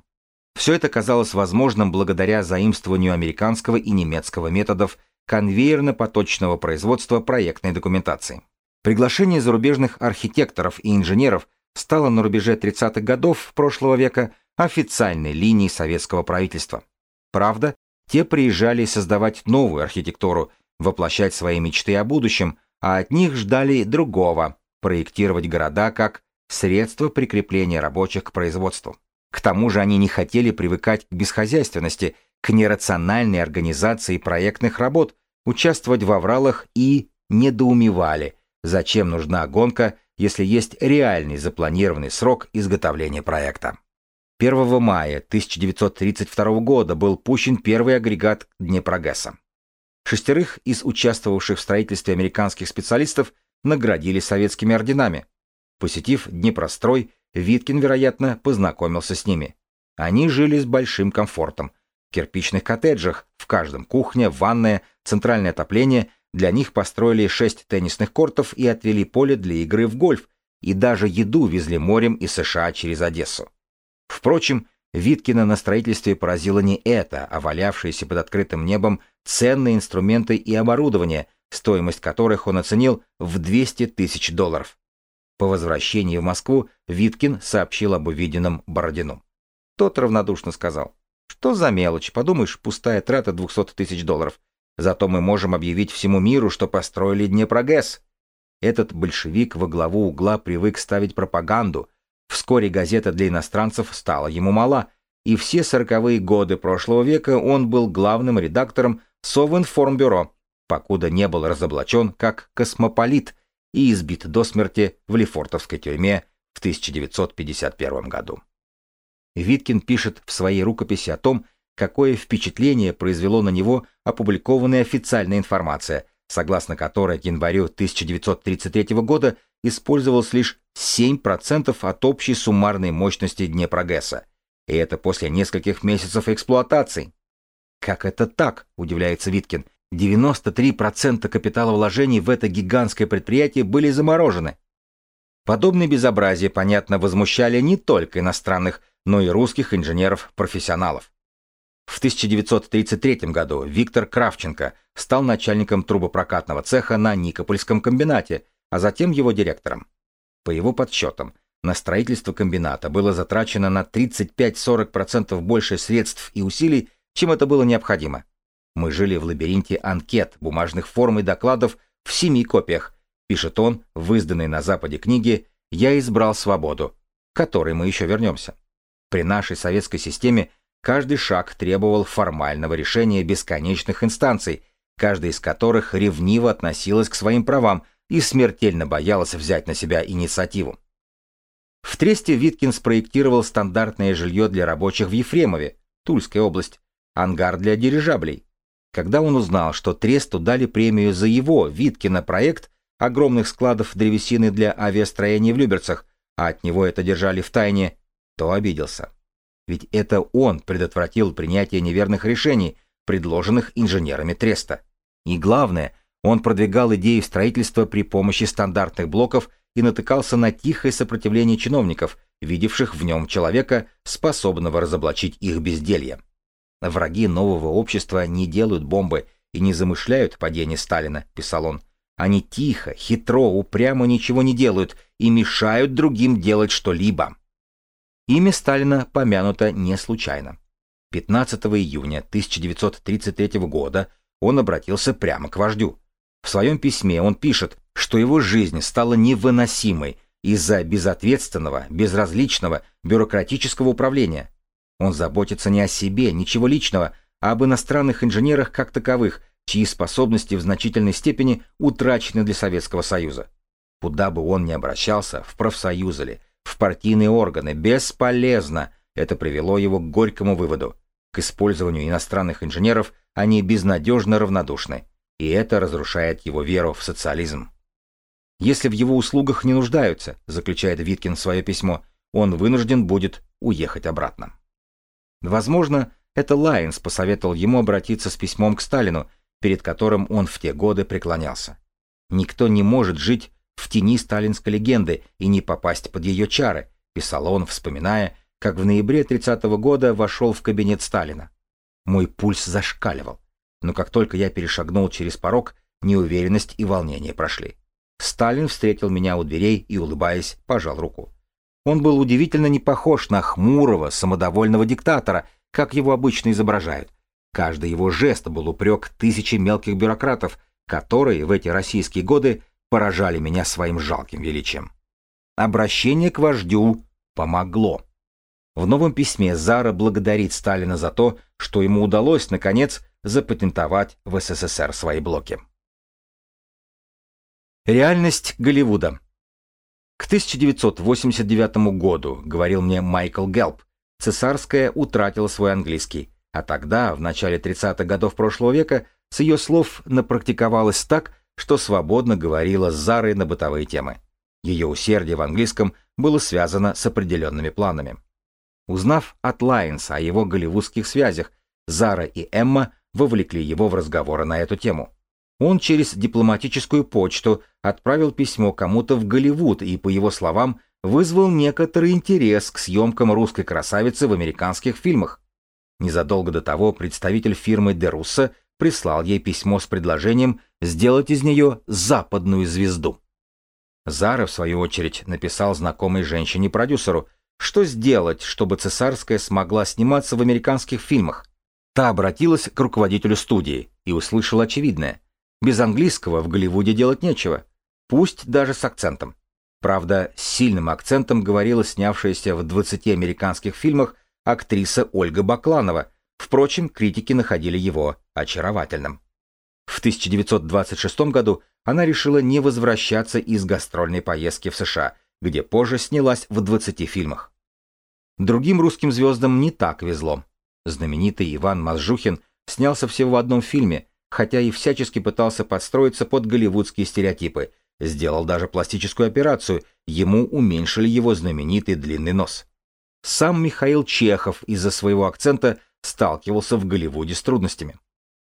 Все это казалось возможным благодаря заимствованию американского и немецкого методов конвейерно-поточного производства проектной документации. Приглашение зарубежных архитекторов и инженеров стало на рубеже 30-х годов прошлого века официальной линией советского правительства. Правда, те приезжали создавать новую архитектуру, воплощать свои мечты о будущем, а от них ждали другого – проектировать города как средство прикрепления рабочих к производству. К тому же они не хотели привыкать к бесхозяйственности, к нерациональной организации проектных работ, участвовать в авралах и недоумевали, Зачем нужна гонка, если есть реальный запланированный срок изготовления проекта? 1 мая 1932 года был пущен первый агрегат Днепрогэса. Шестерых из участвовавших в строительстве американских специалистов наградили советскими орденами. Посетив Днепрострой, Виткин, вероятно, познакомился с ними. Они жили с большим комфортом. В кирпичных коттеджах, в каждом кухня, ванная, центральное отопление, для них построили шесть теннисных кортов и отвели поле для игры в гольф, и даже еду везли морем из США через Одессу. Впрочем, Виткина на строительстве поразило не это, а валявшиеся под открытым небом ценные инструменты и оборудование, стоимость которых он оценил в 200 тысяч долларов. По возвращении в Москву Виткин сообщил об увиденном Бородину. Тот равнодушно сказал, что за мелочь, подумаешь, пустая трата 200 тысяч долларов. Зато мы можем объявить всему миру, что построили Днепрогэс. Этот большевик во главу угла привык ставить пропаганду. Вскоре газета для иностранцев стала ему мала, и все сороковые годы прошлого века он был главным редактором Совинформбюро, покуда не был разоблачен как космополит и избит до смерти в Лефортовской тюрьме в 1951 году. Виткин пишет в своей рукописи о том, какое впечатление произвело на него опубликованная официальная информация, согласно которой к январю 1933 года использовалось лишь 7% от общей суммарной мощности Днепрогэса. И это после нескольких месяцев эксплуатации. Как это так, удивляется Виткин, 93% капиталовложений в это гигантское предприятие были заморожены. Подобные безобразия, понятно, возмущали не только иностранных, но и русских инженеров-профессионалов. В 1933 году Виктор Кравченко стал начальником трубопрокатного цеха на Никопольском комбинате, а затем его директором. По его подсчетам, на строительство комбината было затрачено на 35-40% больше средств и усилий, чем это было необходимо. Мы жили в лабиринте анкет, бумажных форм и докладов в семи копиях, пишет он в изданной на Западе книге «Я избрал свободу», к которой мы еще вернемся. При нашей советской системе каждый шаг требовал формального решения бесконечных инстанций, каждая из которых ревниво относилась к своим правам и смертельно боялась взять на себя инициативу. В Тресте Виткин спроектировал стандартное жилье для рабочих в Ефремове, Тульская область, ангар для дирижаблей. Когда он узнал, что Тресту дали премию за его, Виткина, проект огромных складов древесины для авиастроения в Люберцах, а от него это держали в тайне, то обиделся. Ведь это он предотвратил принятие неверных решений, предложенных инженерами Треста. И главное, он продвигал идею строительства при помощи стандартных блоков и натыкался на тихое сопротивление чиновников, видевших в нем человека, способного разоблачить их безделье. Враги нового общества не делают бомбы и не замышляют падение Сталина, писал он. Они тихо, хитро, упрямо ничего не делают и мешают другим делать что-либо. Имя Сталина помянуто не случайно. 15 июня 1933 года он обратился прямо к вождю. В своем письме он пишет, что его жизнь стала невыносимой из-за безответственного, безразличного, бюрократического управления. Он заботится не о себе, ничего личного, а об иностранных инженерах как таковых, чьи способности в значительной степени утрачены для Советского Союза. Куда бы он ни обращался, в профсоюзы ли, в партийные органы. Бесполезно. Это привело его к горькому выводу. К использованию иностранных инженеров они безнадежно равнодушны. И это разрушает его веру в социализм. Если в его услугах не нуждаются, заключает Виткин свое письмо, он вынужден будет уехать обратно. Возможно, это Лайнс посоветовал ему обратиться с письмом к Сталину, перед которым он в те годы преклонялся. Никто не может жить в тени сталинской легенды и не попасть под ее чары, писал он, вспоминая, как в ноябре 30 -го года вошел в кабинет Сталина. Мой пульс зашкаливал, но как только я перешагнул через порог, неуверенность и волнение прошли. Сталин встретил меня у дверей и, улыбаясь, пожал руку. Он был удивительно не похож на хмурого, самодовольного диктатора, как его обычно изображают. Каждый его жест был упрек тысячи мелких бюрократов, которые в эти российские годы поражали меня своим жалким величием. Обращение к вождю помогло. В новом письме Зара благодарит Сталина за то, что ему удалось, наконец, запатентовать в СССР свои блоки. Реальность Голливуда. К 1989 году, говорил мне Майкл Гелп, цесарская утратила свой английский, а тогда, в начале 30-х годов прошлого века, с ее слов напрактиковалась так, что свободно говорила с Зарой на бытовые темы. Ее усердие в английском было связано с определенными планами. Узнав от Лайенса о его голливудских связях, Зара и Эмма вовлекли его в разговоры на эту тему. Он через дипломатическую почту отправил письмо кому-то в Голливуд и, по его словам, вызвал некоторый интерес к съемкам русской красавицы в американских фильмах. Незадолго до того представитель фирмы Дерусса прислал ей письмо с предложением сделать из нее западную звезду. Зара, в свою очередь, написал знакомой женщине-продюсеру, что сделать, чтобы цесарская смогла сниматься в американских фильмах. Та обратилась к руководителю студии и услышала очевидное. Без английского в Голливуде делать нечего, пусть даже с акцентом. Правда, с сильным акцентом говорила снявшаяся в 20 американских фильмах актриса Ольга Бакланова. Впрочем, критики находили его очаровательным. В 1926 году она решила не возвращаться из гастрольной поездки в США, где позже снялась в 20 фильмах. Другим русским звездам не так везло. Знаменитый Иван Мазжухин снялся всего в одном фильме, хотя и всячески пытался подстроиться под голливудские стереотипы, сделал даже пластическую операцию, ему уменьшили его знаменитый длинный нос. Сам Михаил Чехов из-за своего акцента сталкивался в Голливуде с трудностями.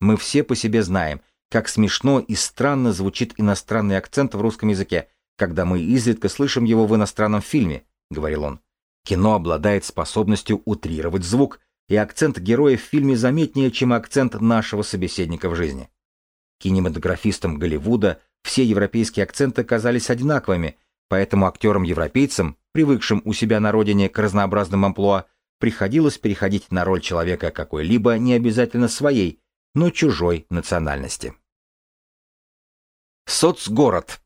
Мы все по себе знаем, как смешно и странно звучит иностранный акцент в русском языке, когда мы изредка слышим его в иностранном фильме, говорил он. Кино обладает способностью утрировать звук, и акцент героя в фильме заметнее, чем акцент нашего собеседника в жизни. Кинематографистам Голливуда все европейские акценты казались одинаковыми, поэтому актерам-европейцам, привыкшим у себя на родине к разнообразным амплуа, приходилось переходить на роль человека какой-либо не обязательно своей, но чужой национальности. Соцгород.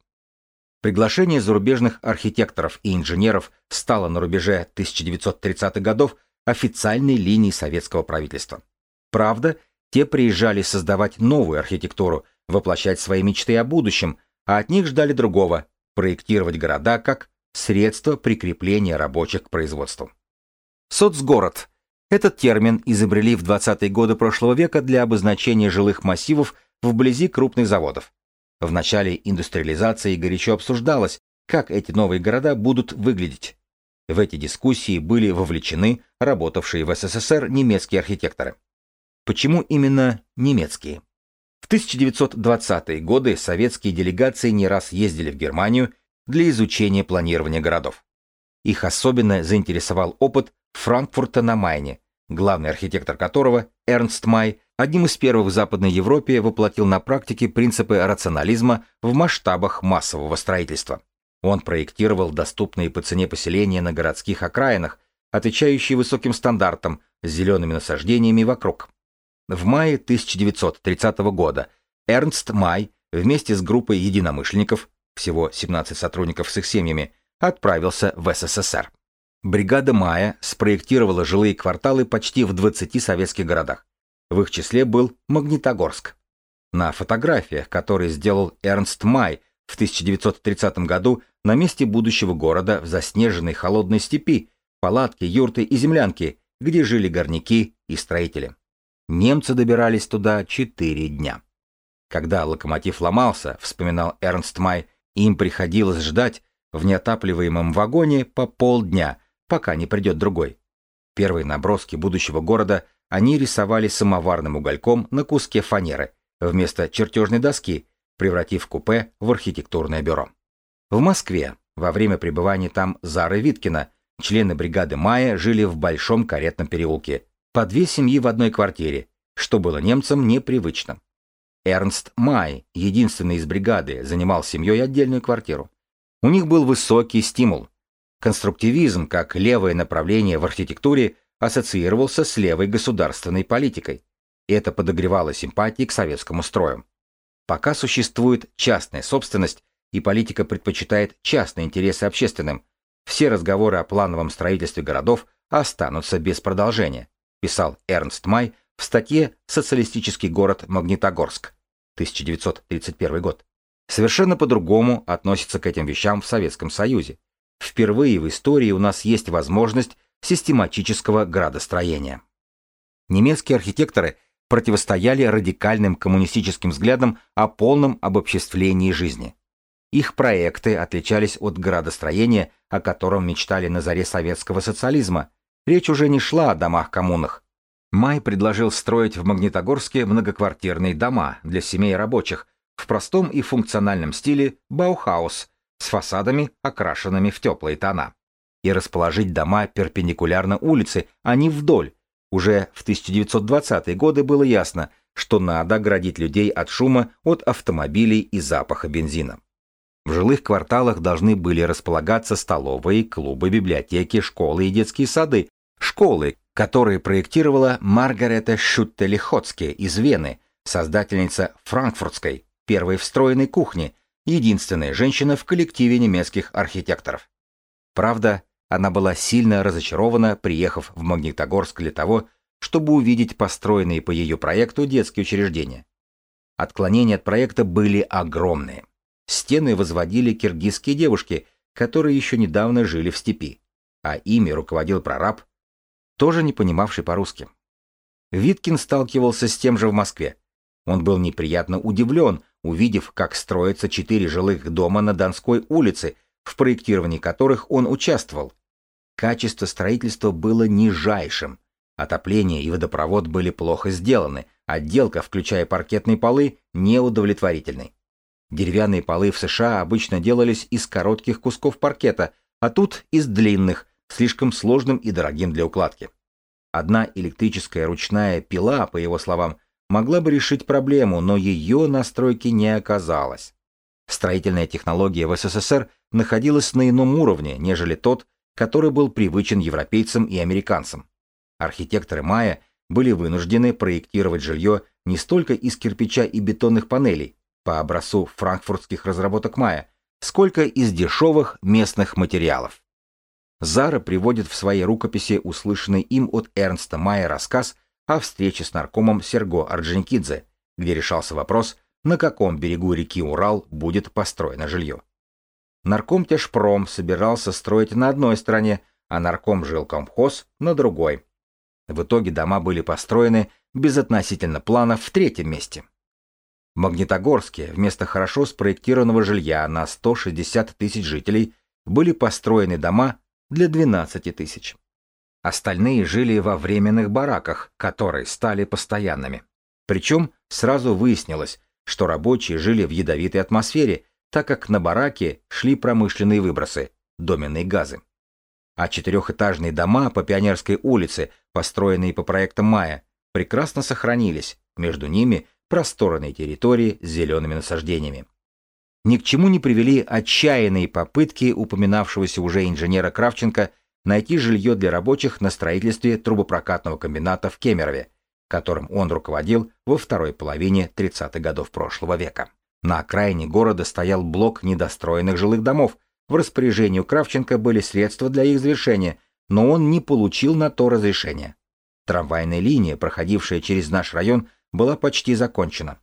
Приглашение зарубежных архитекторов и инженеров стало на рубеже 1930-х годов официальной линией советского правительства. Правда, те приезжали создавать новую архитектуру, воплощать свои мечты о будущем, а от них ждали другого – проектировать города как средство прикрепления рабочих к производству. Соцгород. Этот термин изобрели в 20-е годы прошлого века для обозначения жилых массивов вблизи крупных заводов. В начале индустриализации горячо обсуждалось, как эти новые города будут выглядеть. В эти дискуссии были вовлечены работавшие в СССР немецкие архитекторы. Почему именно немецкие? В 1920-е годы советские делегации не раз ездили в Германию для изучения планирования городов. Их особенно заинтересовал опыт Франкфурта на Майне, главный архитектор которого, Эрнст Май, одним из первых в Западной Европе воплотил на практике принципы рационализма в масштабах массового строительства. Он проектировал доступные по цене поселения на городских окраинах, отвечающие высоким стандартам, с зелеными насаждениями вокруг. В мае 1930 года Эрнст Май вместе с группой единомышленников, всего 17 сотрудников с их семьями, отправился в СССР. Бригада Мая спроектировала жилые кварталы почти в 20 советских городах. В их числе был Магнитогорск. На фотографиях, которые сделал Эрнст Май в 1930 году на месте будущего города в заснеженной холодной степи, палатки, юрты и землянки, где жили горняки и строители. Немцы добирались туда четыре дня. Когда локомотив ломался, вспоминал Эрнст Май, им приходилось ждать в неотапливаемом вагоне по полдня, пока не придет другой. Первые наброски будущего города они рисовали самоварным угольком на куске фанеры, вместо чертежной доски, превратив купе в архитектурное бюро. В Москве, во время пребывания там Зары Виткина, члены бригады Мая жили в Большом каретном переулке, по две семьи в одной квартире, что было немцам непривычно. Эрнст Май, единственный из бригады, занимал семьей отдельную квартиру. У них был высокий стимул. Конструктивизм, как левое направление в архитектуре, ассоциировался с левой государственной политикой. И это подогревало симпатии к советскому строю. Пока существует частная собственность, и политика предпочитает частные интересы общественным, все разговоры о плановом строительстве городов останутся без продолжения писал Эрнст Май в статье «Социалистический город Магнитогорск», 1931 год. Совершенно по-другому относится к этим вещам в Советском Союзе. Впервые в истории у нас есть возможность систематического градостроения. Немецкие архитекторы противостояли радикальным коммунистическим взглядам о полном обобществлении жизни. Их проекты отличались от градостроения, о котором мечтали на заре советского социализма. Речь уже не шла о домах-коммунах. Май предложил строить в Магнитогорске многоквартирные дома для семей рабочих в простом и функциональном стиле Баухаус с фасадами, окрашенными в теплые тона. И расположить дома перпендикулярно улице, а не вдоль. Уже в 1920-е годы было ясно, что надо оградить людей от шума, от автомобилей и запаха бензина. В жилых кварталах должны были располагаться столовые, клубы, библиотеки, школы и детские сады. Школы, которые проектировала Маргарета Шутте-Лихоцке из Вены, создательница франкфуртской, первой встроенной кухни, единственная женщина в коллективе немецких архитекторов. Правда, она была сильно разочарована, приехав в Магнитогорск для того, чтобы увидеть построенные по ее проекту детские учреждения. Отклонения от проекта были огромные. Стены возводили киргизские девушки, которые еще недавно жили в степи, а ими руководил прораб, тоже не понимавший по-русски. Виткин сталкивался с тем же в Москве. Он был неприятно удивлен, увидев, как строятся четыре жилых дома на Донской улице, в проектировании которых он участвовал. Качество строительства было нижайшим. Отопление и водопровод были плохо сделаны, отделка, включая паркетные полы, неудовлетворительной. Деревянные полы в США обычно делались из коротких кусков паркета, а тут из длинных, слишком сложным и дорогим для укладки. Одна электрическая ручная пила, по его словам, могла бы решить проблему, но ее настройки не оказалось. Строительная технология в СССР находилась на ином уровне, нежели тот, который был привычен европейцам и американцам. Архитекторы Майя были вынуждены проектировать жилье не столько из кирпича и бетонных панелей, по образцу франкфуртских разработок Мая, сколько из дешевых местных материалов. Зара приводит в своей рукописи услышанный им от Эрнста Майя рассказ о встрече с наркомом Серго Орджоникидзе, где решался вопрос, на каком берегу реки Урал будет построено жилье. Нарком Тяжпром собирался строить на одной стороне, а нарком жилкомхоз на другой. В итоге дома были построены без относительно плана в третьем месте. В Магнитогорске вместо хорошо спроектированного жилья на 160 тысяч жителей были построены дома для 12 тысяч. Остальные жили во временных бараках, которые стали постоянными. Причем сразу выяснилось, что рабочие жили в ядовитой атмосфере, так как на бараке шли промышленные выбросы, доменные газы. А четырехэтажные дома по Пионерской улице, построенные по проектам Мая, прекрасно сохранились, между ними просторные территории с зелеными насаждениями. Ни к чему не привели отчаянные попытки упоминавшегося уже инженера Кравченко найти жилье для рабочих на строительстве трубопрокатного комбината в Кемерове, которым он руководил во второй половине 30-х годов прошлого века. На окраине города стоял блок недостроенных жилых домов, в распоряжении у Кравченко были средства для их завершения, но он не получил на то разрешения. Трамвайная линия, проходившая через наш район, была почти закончена.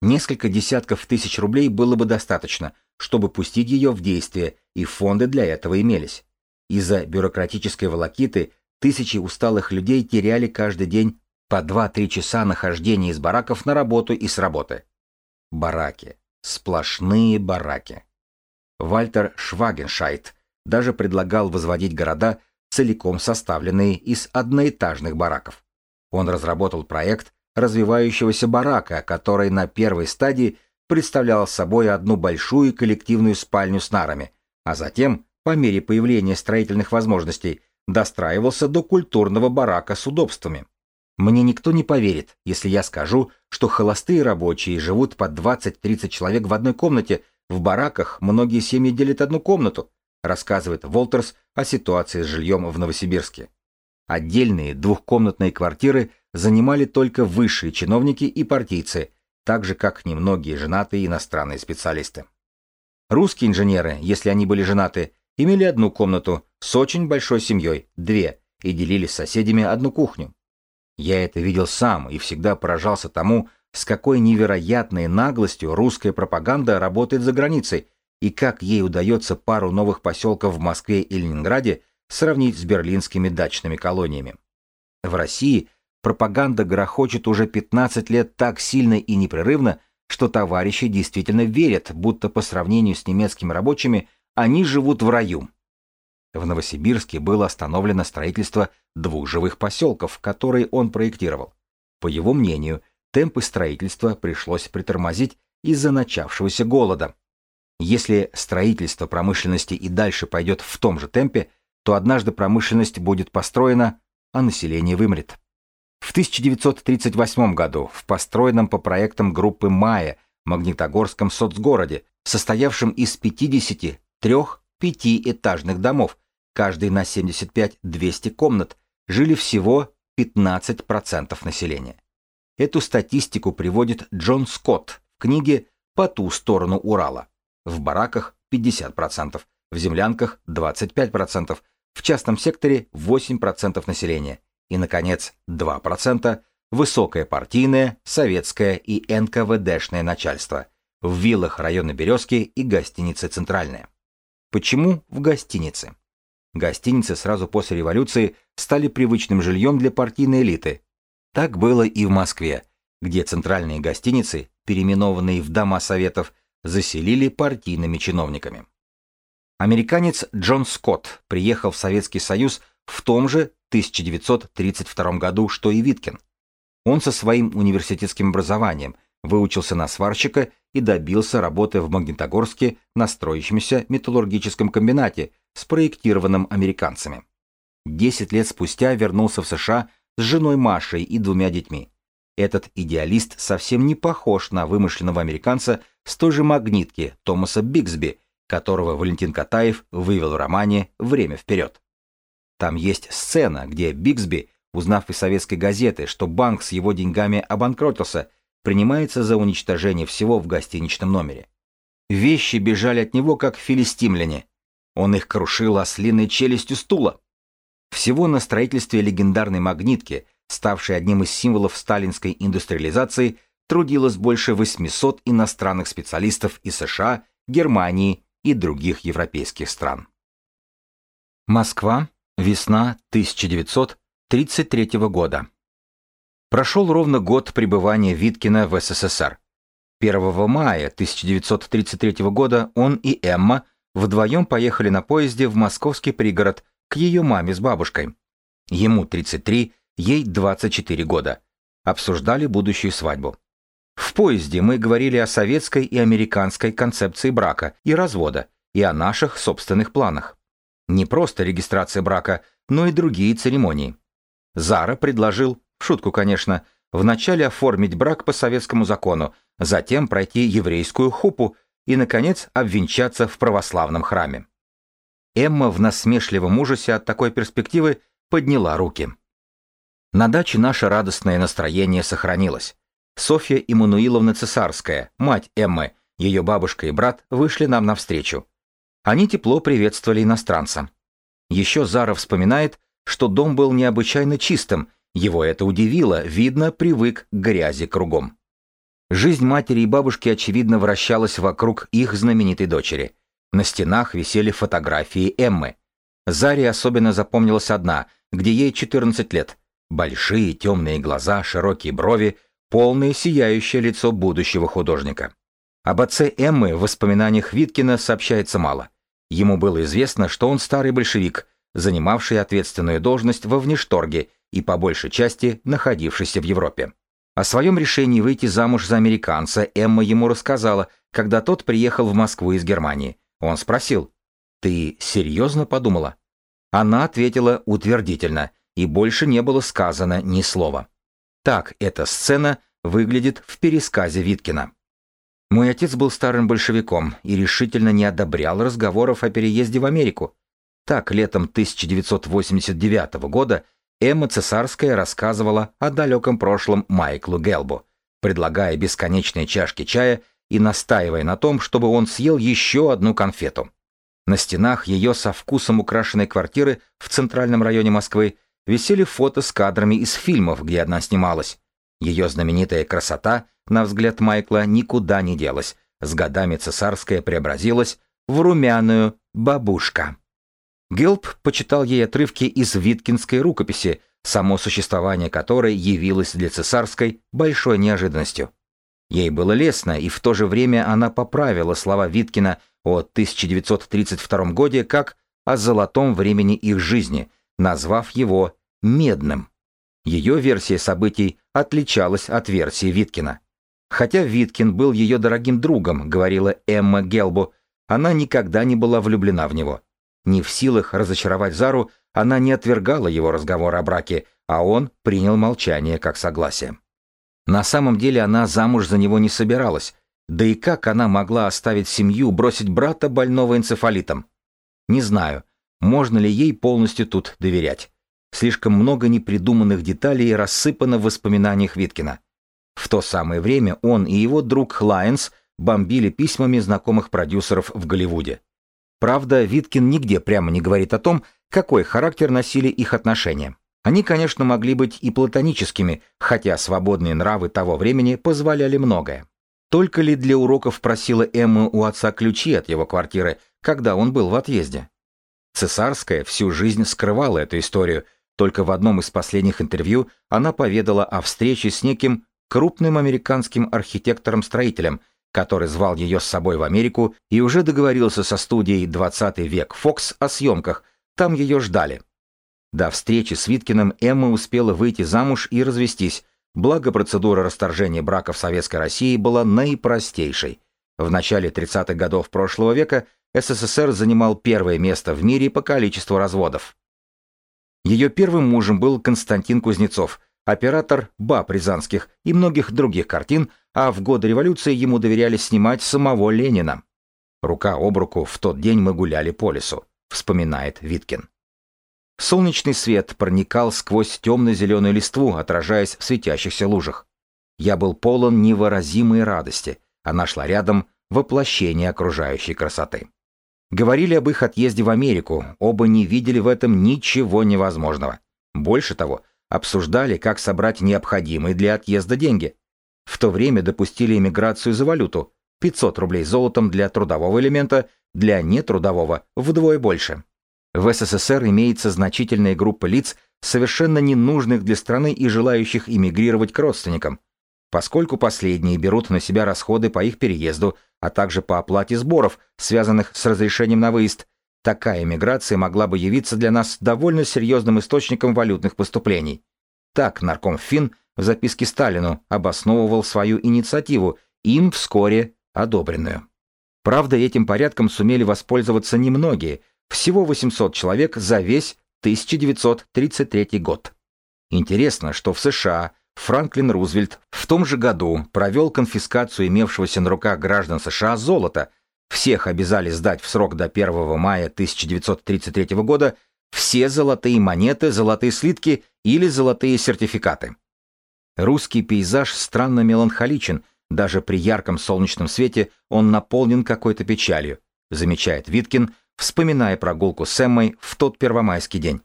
Несколько десятков тысяч рублей было бы достаточно, чтобы пустить ее в действие, и фонды для этого имелись. Из-за бюрократической волокиты тысячи усталых людей теряли каждый день по 2-3 часа нахождения из бараков на работу и с работы. Бараки. Сплошные бараки. Вальтер Швагеншайт даже предлагал возводить города, целиком составленные из одноэтажных бараков. Он разработал проект развивающегося барака, который на первой стадии представлял собой одну большую коллективную спальню с нарами, а затем, по мере появления строительных возможностей, достраивался до культурного барака с удобствами. Мне никто не поверит, если я скажу, что холостые рабочие живут по 20-30 человек в одной комнате, в бараках многие семьи делят одну комнату, рассказывает Волтерс о ситуации с жильем в Новосибирске. Отдельные двухкомнатные квартиры занимали только высшие чиновники и партийцы, так же как немногие женатые иностранные специалисты. Русские инженеры, если они были женаты, имели одну комнату с очень большой семьей, две, и делили с соседями одну кухню. Я это видел сам и всегда поражался тому, с какой невероятной наглостью русская пропаганда работает за границей и как ей удается пару новых поселков в Москве и Ленинграде сравнить с берлинскими дачными колониями. В России пропаганда грохочет уже 15 лет так сильно и непрерывно, что товарищи действительно верят, будто по сравнению с немецкими рабочими они живут в раю. В Новосибирске было остановлено строительство двух живых поселков, которые он проектировал. По его мнению, темпы строительства пришлось притормозить из-за начавшегося голода. Если строительство промышленности и дальше пойдет в том же темпе, то однажды промышленность будет построена, а население вымрет. В 1938 году в построенном по проектам группы «Майя» Магнитогорском соцгороде, состоявшем из 53 пятиэтажных домов, каждый на 75-200 комнат, жили всего 15% населения. Эту статистику приводит Джон Скотт в книге «По ту сторону Урала». В бараках 50%, в землянках 25%, в частном секторе 8% населения и, наконец, 2% высокое партийное, советское и НКВДшное начальство в виллах района Березки и гостинице «Центральная». Почему в гостинице? Гостиницы сразу после революции стали привычным жильем для партийной элиты. Так было и в Москве, где центральные гостиницы, переименованные в Дома Советов, заселили партийными чиновниками. Американец Джон Скотт приехал в Советский Союз в том же 1932 году, что и Виткин. Он со своим университетским образованием выучился на сварщика и добился работы в Магнитогорске на строящемся металлургическом комбинате, спроектированном американцами. Десять лет спустя вернулся в США с женой Машей и двумя детьми. Этот идеалист совсем не похож на вымышленного американца с той же магнитки Томаса Бигсби, которого Валентин Катаев вывел в романе «Время вперед». Там есть сцена, где Бигсби, узнав из советской газеты, что банк с его деньгами обанкротился, принимается за уничтожение всего в гостиничном номере. Вещи бежали от него, как филистимляне. Он их крушил ослиной челюстью стула. Всего на строительстве легендарной магнитки, ставшей одним из символов сталинской индустриализации, трудилось больше 800 иностранных специалистов из США, Германии и других европейских стран. Москва, весна 1933 года. Прошел ровно год пребывания Виткина в СССР. 1 мая 1933 года он и Эмма вдвоем поехали на поезде в московский пригород к ее маме с бабушкой. Ему 33, ей 24 года. Обсуждали будущую свадьбу. В поезде мы говорили о советской и американской концепции брака и развода, и о наших собственных планах. Не просто регистрация брака, но и другие церемонии. Зара предложил шутку, конечно, вначале оформить брак по советскому закону, затем пройти еврейскую хупу и, наконец, обвенчаться в православном храме. Эмма в насмешливом ужасе от такой перспективы подняла руки. На даче наше радостное настроение сохранилось. Софья Иммануиловна Цесарская, мать Эммы, ее бабушка и брат вышли нам навстречу. Они тепло приветствовали иностранца. Еще Зара вспоминает, что дом был необычайно чистым его это удивило, видно, привык к грязи кругом. Жизнь матери и бабушки, очевидно, вращалась вокруг их знаменитой дочери. На стенах висели фотографии Эммы. Заре особенно запомнилась одна, где ей 14 лет. Большие темные глаза, широкие брови, полное сияющее лицо будущего художника. Об отце Эммы в воспоминаниях Виткина сообщается мало. Ему было известно, что он старый большевик, занимавший ответственную должность во внешторге и по большей части находившийся в Европе. О своем решении выйти замуж за американца Эмма ему рассказала, когда тот приехал в Москву из Германии. Он спросил, «Ты серьезно подумала?» Она ответила утвердительно, и больше не было сказано ни слова. Так эта сцена выглядит в пересказе Виткина. Мой отец был старым большевиком и решительно не одобрял разговоров о переезде в Америку. Так, летом 1989 года Эмма Цесарская рассказывала о далеком прошлом Майклу Гелбу, предлагая бесконечные чашки чая и настаивая на том, чтобы он съел еще одну конфету. На стенах ее со вкусом украшенной квартиры в центральном районе Москвы висели фото с кадрами из фильмов, где она снималась. Ее знаменитая красота, на взгляд Майкла, никуда не делась. С годами цесарская преобразилась в румяную бабушка. Гелб почитал ей отрывки из виткинской рукописи, само существование которой явилось для цесарской большой неожиданностью. Ей было лестно, и в то же время она поправила слова Виткина о 1932 годе как о золотом времени их жизни, назвав его «медным». Ее версия событий отличалась от версии Виткина. Хотя Виткин был ее дорогим другом, говорила Эмма Гелбу, она никогда не была влюблена в него. Не в силах разочаровать Зару, она не отвергала его разговор о браке, а он принял молчание как согласие. На самом деле она замуж за него не собиралась, да и как она могла оставить семью, бросить брата больного энцефалитом? Не знаю, можно ли ей полностью тут доверять. Слишком много непридуманных деталей рассыпано в воспоминаниях Виткина. В то самое время он и его друг Лайенс бомбили письмами знакомых продюсеров в Голливуде. Правда, Виткин нигде прямо не говорит о том, какой характер носили их отношения. Они, конечно, могли быть и платоническими, хотя свободные нравы того времени позволяли многое. Только ли для уроков просила Эмма у отца ключи от его квартиры, когда он был в отъезде? Цесарская всю жизнь скрывала эту историю, только в одном из последних интервью она поведала о встрече с неким крупным американским архитектором-строителем, который звал ее с собой в Америку и уже договорился со студией «20 век Фокс» о съемках, там ее ждали. До встречи с Виткиным Эмма успела выйти замуж и развестись, благо процедура расторжения брака в Советской России была наипростейшей. В начале 30-х годов прошлого века СССР занимал первое место в мире по количеству разводов. Ее первым мужем был Константин Кузнецов – оператор баб рязанских и многих других картин, а в годы революции ему доверяли снимать самого Ленина. Рука об руку в тот день мы гуляли по лесу, вспоминает Виткин. Солнечный свет проникал сквозь темно-зеленую листву, отражаясь в светящихся лужах. Я был полон невыразимой радости. Она шла рядом, воплощение окружающей красоты. Говорили об их отъезде в Америку, оба не видели в этом ничего невозможного. Больше того, обсуждали, как собрать необходимые для отъезда деньги. В то время допустили иммиграцию за валюту. 500 рублей золотом для трудового элемента, для нетрудового вдвое больше. В СССР имеется значительная группа лиц, совершенно ненужных для страны и желающих иммигрировать к родственникам. Поскольку последние берут на себя расходы по их переезду, а также по оплате сборов, связанных с разрешением на выезд, Такая миграция могла бы явиться для нас довольно серьезным источником валютных поступлений. Так нарком Фин в записке Сталину обосновывал свою инициативу, им вскоре одобренную. Правда, этим порядком сумели воспользоваться немногие, всего 800 человек за весь 1933 год. Интересно, что в США Франклин Рузвельт в том же году провел конфискацию имевшегося на руках граждан США золота – всех обязали сдать в срок до 1 мая 1933 года все золотые монеты, золотые слитки или золотые сертификаты. Русский пейзаж странно меланхоличен, даже при ярком солнечном свете он наполнен какой-то печалью, замечает Виткин, вспоминая прогулку с Эммой в тот первомайский день.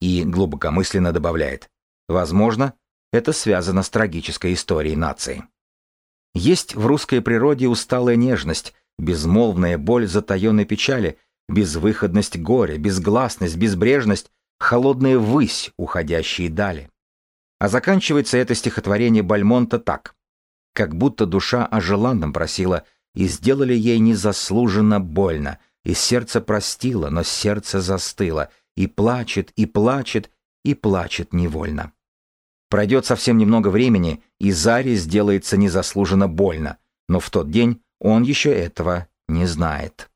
И глубокомысленно добавляет, возможно, это связано с трагической историей нации. Есть в русской природе усталая нежность, безмолвная боль затаенной печали, безвыходность горя, безгласность, безбрежность, холодная высь, уходящие дали. А заканчивается это стихотворение Бальмонта так. Как будто душа о желанном просила, и сделали ей незаслуженно больно, и сердце простило, но сердце застыло, и плачет, и плачет, и плачет невольно. Пройдет совсем немного времени, и Заре сделается незаслуженно больно, но в тот день он еще этого не знает.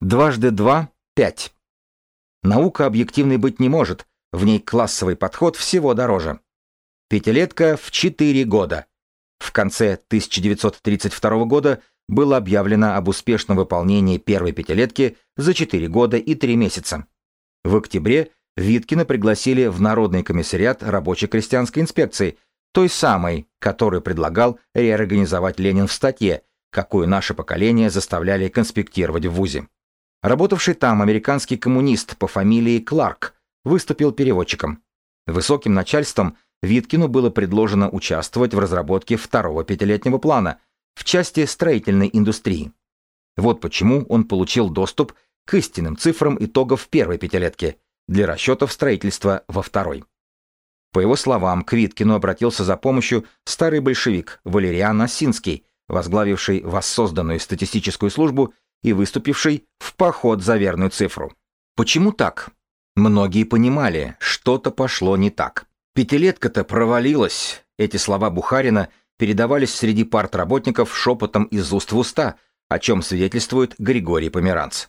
Дважды два — пять. Наука объективной быть не может, в ней классовый подход всего дороже. Пятилетка в четыре года. В конце 1932 года было объявлено об успешном выполнении первой пятилетки за четыре года и три месяца. В октябре Виткина пригласили в Народный комиссариат рабочей крестьянской инспекции, той самой, которую предлагал реорганизовать Ленин в статье, какую наше поколение заставляли конспектировать в ВУЗе. Работавший там американский коммунист по фамилии Кларк выступил переводчиком. Высоким начальством Виткину было предложено участвовать в разработке второго пятилетнего плана в части строительной индустрии. Вот почему он получил доступ к истинным цифрам итогов первой пятилетки для расчетов строительства во второй. По его словам, к Виткину обратился за помощью старый большевик Валериан Осинский, возглавивший воссозданную статистическую службу и выступивший в поход за верную цифру. Почему так? Многие понимали, что-то пошло не так. Пятилетка-то провалилась. Эти слова Бухарина передавались среди партработников шепотом из уст в уста, о чем свидетельствует Григорий Померанц.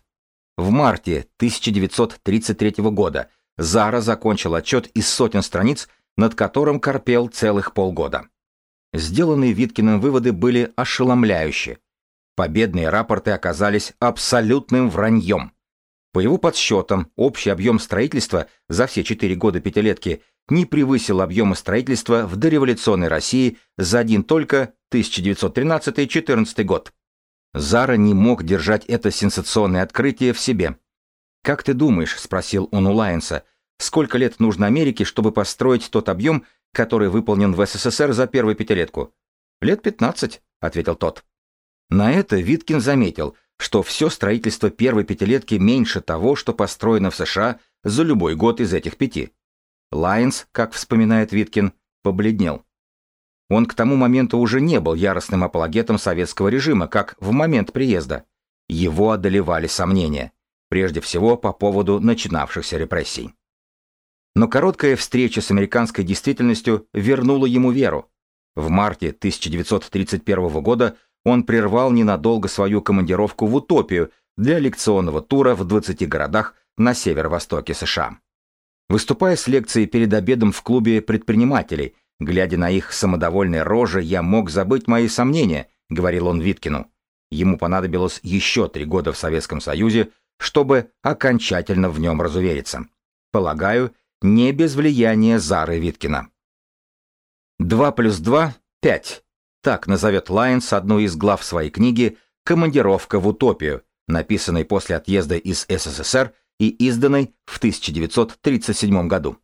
В марте 1933 года Зара закончил отчет из сотен страниц, над которым корпел целых полгода. Сделанные Виткиным выводы были ошеломляющие. Победные рапорты оказались абсолютным враньем. По его подсчетам, общий объем строительства за все четыре года пятилетки не превысил объема строительства в дореволюционной России за один только 1913-14 год. Зара не мог держать это сенсационное открытие в себе. «Как ты думаешь?» – спросил он у Лайенса. «Сколько лет нужно Америке, чтобы построить тот объем, который выполнен в СССР за первую пятилетку?» «Лет 15», – ответил тот. На это Виткин заметил, что все строительство первой пятилетки меньше того, что построено в США за любой год из этих пяти. Лайнс, как вспоминает Виткин, побледнел. Он к тому моменту уже не был яростным апологетом советского режима, как в момент приезда. Его одолевали сомнения, прежде всего по поводу начинавшихся репрессий. Но короткая встреча с американской действительностью вернула ему веру. В марте 1931 года он прервал ненадолго свою командировку в Утопию для лекционного тура в 20 городах на северо-востоке США. Выступая с лекцией перед обедом в клубе предпринимателей, глядя на их самодовольные рожи, я мог забыть мои сомнения, говорил он Виткину. Ему понадобилось еще три года в Советском Союзе, чтобы окончательно в нем разувериться. Полагаю, не без влияния Зары Виткина. 2 плюс 2 – 5. Так назовет Лайнс одну из глав своей книги «Командировка в утопию», написанной после отъезда из СССР и изданной в 1937 году.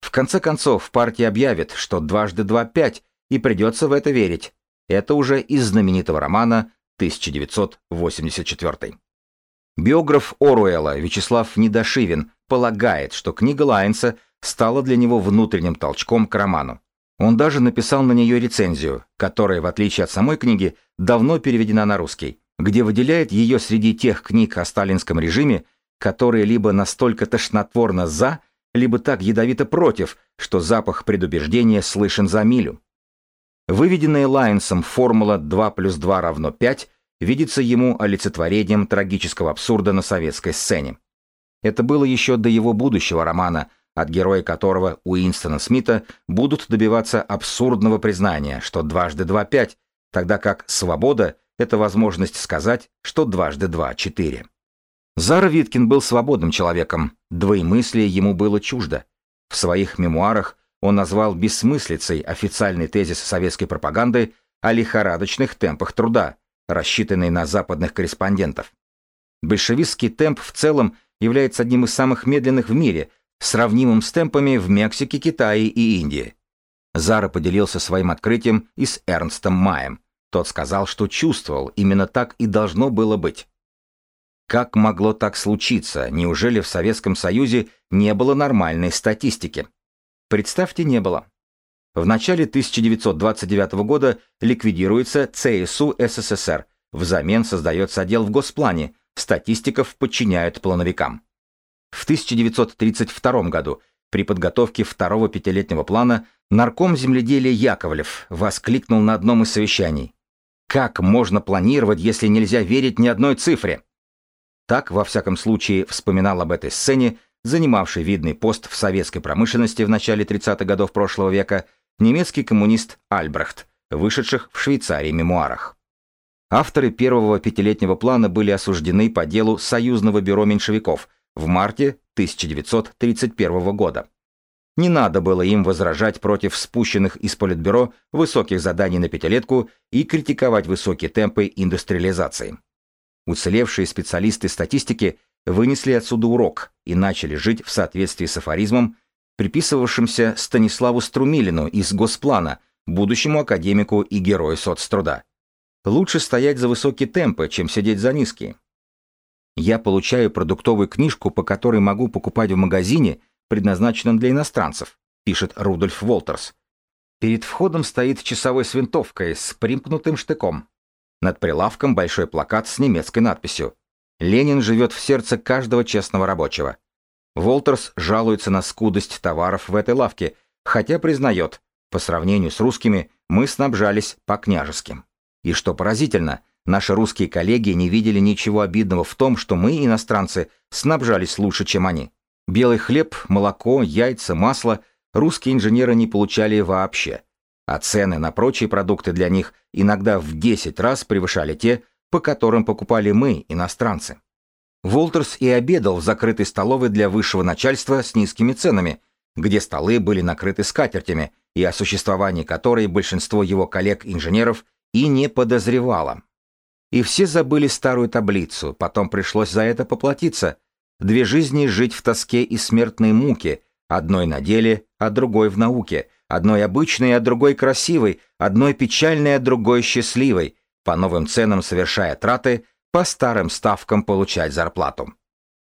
В конце концов, партия объявит, что дважды два – пять, и придется в это верить. Это уже из знаменитого романа 1984. Биограф Оруэлла Вячеслав Недошивин полагает, что книга Лайнса стала для него внутренним толчком к роману. Он даже написал на нее рецензию, которая, в отличие от самой книги, давно переведена на русский, где выделяет ее среди тех книг о сталинском режиме, которые либо настолько тошнотворно «за», либо так ядовито против, что запах предубеждения слышен за милю. Выведенная Лайнсом формула 2 плюс 2 равно 5 видится ему олицетворением трагического абсурда на советской сцене. Это было еще до его будущего романа, от героя которого Уинстона Смита будут добиваться абсурдного признания, что дважды два – пять, тогда как свобода – это возможность сказать, что дважды два – четыре. Зара Виткин был свободным человеком, двоемыслие ему было чуждо. В своих мемуарах он назвал бессмыслицей официальный тезис советской пропаганды о лихорадочных темпах труда, рассчитанный на западных корреспондентов. Большевистский темп в целом является одним из самых медленных в мире, сравнимым с темпами в Мексике, Китае и Индии. Зара поделился своим открытием и с Эрнстом Маем. Тот сказал, что чувствовал, именно так и должно было быть. Как могло так случиться? Неужели в Советском Союзе не было нормальной статистики? Представьте, не было. В начале 1929 года ликвидируется ЦСУ СССР, взамен создается отдел в Госплане, статистиков подчиняют плановикам. В 1932 году при подготовке второго пятилетнего плана нарком земледелия Яковлев воскликнул на одном из совещаний. «Как можно планировать, если нельзя верить ни одной цифре?» Так, во всяком случае, вспоминал об этой сцене, занимавший видный пост в советской промышленности в начале 30-х годов прошлого века, немецкий коммунист Альбрехт, вышедших в Швейцарии мемуарах. Авторы первого пятилетнего плана были осуждены по делу Союзного бюро меньшевиков в марте 1931 года. Не надо было им возражать против спущенных из Политбюро высоких заданий на пятилетку и критиковать высокие темпы индустриализации. Уцелевшие специалисты статистики вынесли отсюда урок и начали жить в соответствии с афоризмом, приписывавшимся Станиславу Струмилину из Госплана, будущему академику и герою соцтруда. Лучше стоять за высокие темпы, чем сидеть за низкие. Я получаю продуктовую книжку, по которой могу покупать в магазине, предназначенном для иностранцев, пишет Рудольф Волтерс. Перед входом стоит часовой с винтовкой с примкнутым штыком. Над прилавком большой плакат с немецкой надписью «Ленин живет в сердце каждого честного рабочего». Волтерс жалуется на скудость товаров в этой лавке, хотя признает, по сравнению с русскими мы снабжались по-княжеским. И что поразительно, наши русские коллеги не видели ничего обидного в том, что мы, иностранцы, снабжались лучше, чем они. Белый хлеб, молоко, яйца, масло русские инженеры не получали вообще, а цены на прочие продукты для них иногда в 10 раз превышали те, по которым покупали мы, иностранцы. Волтерс и обедал в закрытой столовой для высшего начальства с низкими ценами, где столы были накрыты скатертями, и о существовании которой большинство его коллег-инженеров и не подозревало. И все забыли старую таблицу, потом пришлось за это поплатиться. Две жизни жить в тоске и смертной муке, одной на деле, а другой в науке, одной обычной, а другой красивой, одной печальной, а другой счастливой, по новым ценам совершая траты, по старым ставкам получать зарплату.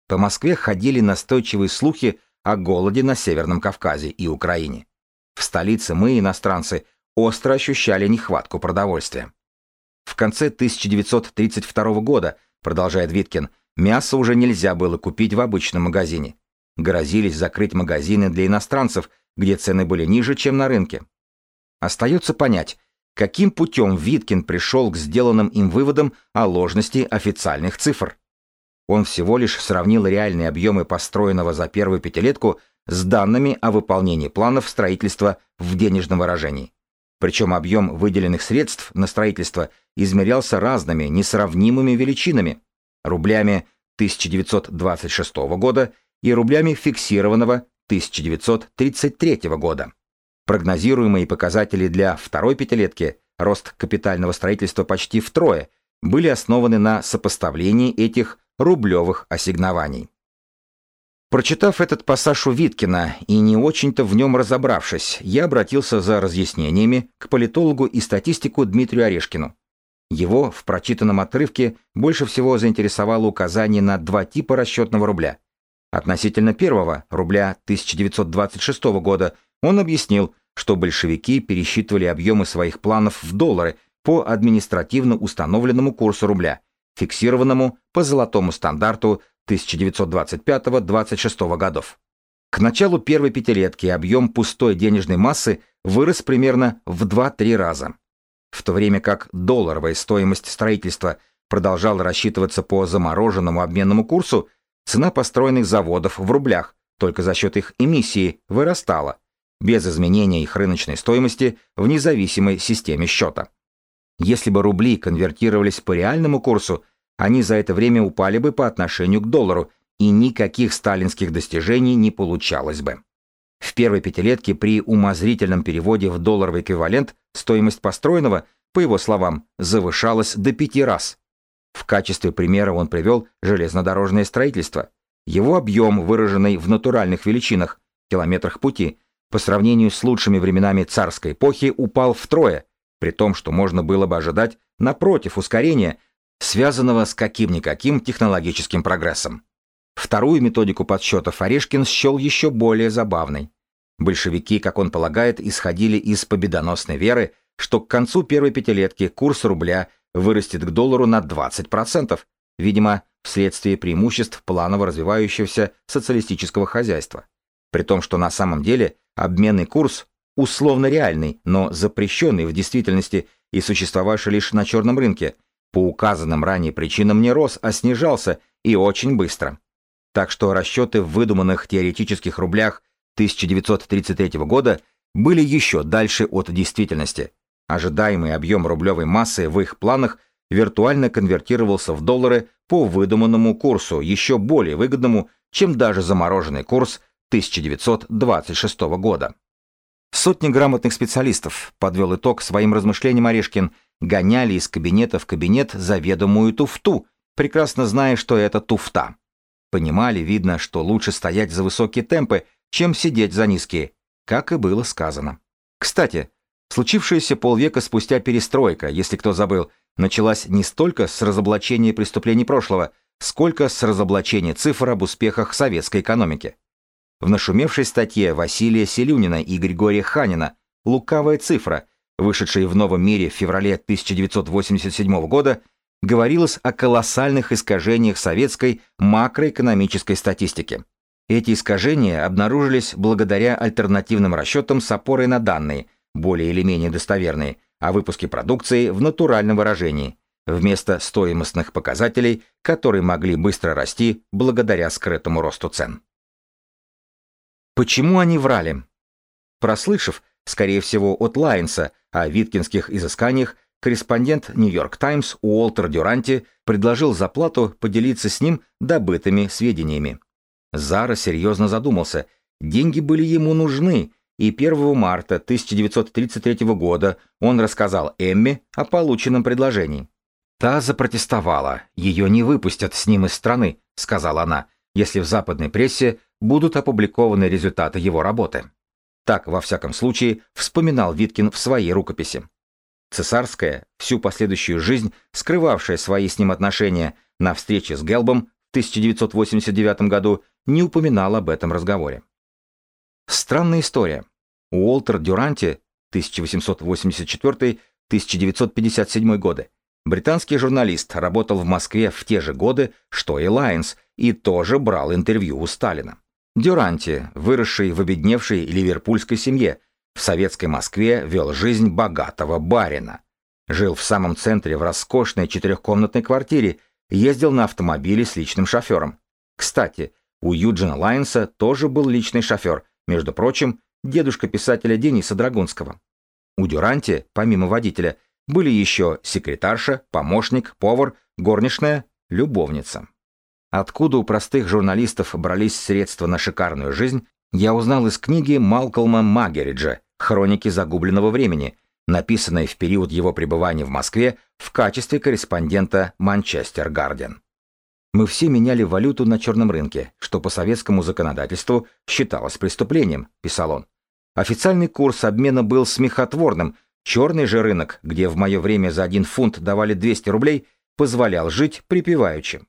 По Москве ходили настойчивые слухи о голоде на Северном Кавказе и Украине. В столице мы, иностранцы, остро ощущали нехватку продовольствия. В конце 1932 года, продолжает Виткин, мясо уже нельзя было купить в обычном магазине. Грозились закрыть магазины для иностранцев, где цены были ниже, чем на рынке. Остается понять, каким путем Виткин пришел к сделанным им выводам о ложности официальных цифр. Он всего лишь сравнил реальные объемы построенного за первую пятилетку с данными о выполнении планов строительства в денежном выражении. Причем объем выделенных средств на строительство измерялся разными, несравнимыми величинами – рублями 1926 года и рублями фиксированного 1933 года. Прогнозируемые показатели для второй пятилетки, рост капитального строительства почти втрое, были основаны на сопоставлении этих рублевых ассигнований. Прочитав этот пассаж у Виткина и не очень-то в нем разобравшись, я обратился за разъяснениями к политологу и статистику Дмитрию Орешкину. Его в прочитанном отрывке больше всего заинтересовало указание на два типа расчетного рубля. Относительно первого, рубля 1926 года, он объяснил, что большевики пересчитывали объемы своих планов в доллары по административно установленному курсу рубля, фиксированному по золотому стандарту 1925-26 годов. К началу первой пятилетки объем пустой денежной массы вырос примерно в 2-3 раза. В то время как долларовая стоимость строительства продолжала рассчитываться по замороженному обменному курсу, цена построенных заводов в рублях только за счет их эмиссии вырастала, без изменения их рыночной стоимости в независимой системе счета. Если бы рубли конвертировались по реальному курсу, они за это время упали бы по отношению к доллару, и никаких сталинских достижений не получалось бы. В первой пятилетке при умозрительном переводе в долларовый эквивалент стоимость построенного, по его словам, завышалась до пяти раз. В качестве примера он привел железнодорожное строительство. Его объем, выраженный в натуральных величинах, километрах пути, по сравнению с лучшими временами царской эпохи, упал втрое, при том, что можно было бы ожидать, напротив, ускорения, связанного с каким-никаким технологическим прогрессом. Вторую методику подсчетов Орешкин счел еще более забавной. Большевики, как он полагает, исходили из победоносной веры, что к концу первой пятилетки курс рубля вырастет к доллару на 20%, видимо, вследствие преимуществ планово развивающегося социалистического хозяйства. При том, что на самом деле обменный курс условно реальный, но запрещенный в действительности и существовавший лишь на черном рынке, по указанным ранее причинам не рос, а снижался и очень быстро. Так что расчеты в выдуманных теоретических рублях 1933 года были еще дальше от действительности. Ожидаемый объем рублевой массы в их планах виртуально конвертировался в доллары по выдуманному курсу, еще более выгодному, чем даже замороженный курс 1926 года. Сотни грамотных специалистов, подвел итог своим размышлениям Орешкин, гоняли из кабинета в кабинет заведомую туфту, прекрасно зная, что это туфта. Понимали, видно, что лучше стоять за высокие темпы, чем сидеть за низкие, как и было сказано. Кстати, случившаяся полвека спустя перестройка, если кто забыл, началась не столько с разоблачения преступлений прошлого, сколько с разоблачения цифр об успехах советской экономики. В нашумевшей статье Василия Селюнина и Григория Ханина «Лукавая цифра», вышедшей в «Новом мире» в феврале 1987 года, говорилось о колоссальных искажениях советской макроэкономической статистики. Эти искажения обнаружились благодаря альтернативным расчетам с опорой на данные, более или менее достоверные, о выпуске продукции в натуральном выражении, вместо стоимостных показателей, которые могли быстро расти благодаря скрытому росту цен. Почему они врали? Прослышав, скорее всего, от Лайнса о виткинских изысканиях, корреспондент «Нью-Йорк Таймс» Уолтер Дюранти предложил за плату поделиться с ним добытыми сведениями. Зара серьезно задумался. Деньги были ему нужны, и 1 марта 1933 года он рассказал Эмме о полученном предложении. Та запротестовала. Ее не выпустят с ним из страны, сказала она, если в западной прессе будут опубликованы результаты его работы. Так, во всяком случае, вспоминал Виткин в своей рукописи. Цесарская, всю последующую жизнь скрывавшая свои с ним отношения на встрече с Гелбом в 1989 году, не упоминал об этом разговоре. Странная история. Уолтер Дюранти, 1884-1957 годы, британский журналист, работал в Москве в те же годы, что и Лайонс, и тоже брал интервью у Сталина. Дюранти, выросший в обедневшей ливерпульской семье, в советской Москве вел жизнь богатого барина. Жил в самом центре в роскошной четырехкомнатной квартире, ездил на автомобиле с личным шофером. Кстати, у Юджина Лайонса тоже был личный шофер, между прочим, дедушка писателя Дениса Драгунского. У Дюранти, помимо водителя, были еще секретарша, помощник, повар, горничная, любовница. Откуда у простых журналистов брались средства на шикарную жизнь, я узнал из книги Малкольма Магериджа «Хроники загубленного времени», написанной в период его пребывания в Москве в качестве корреспондента «Манчестер Гарден». Мы все меняли валюту на черном рынке, что по советскому законодательству считалось преступлением, писал он. Официальный курс обмена был смехотворным, черный же рынок, где в мое время за один фунт давали 200 рублей, позволял жить припеваючи.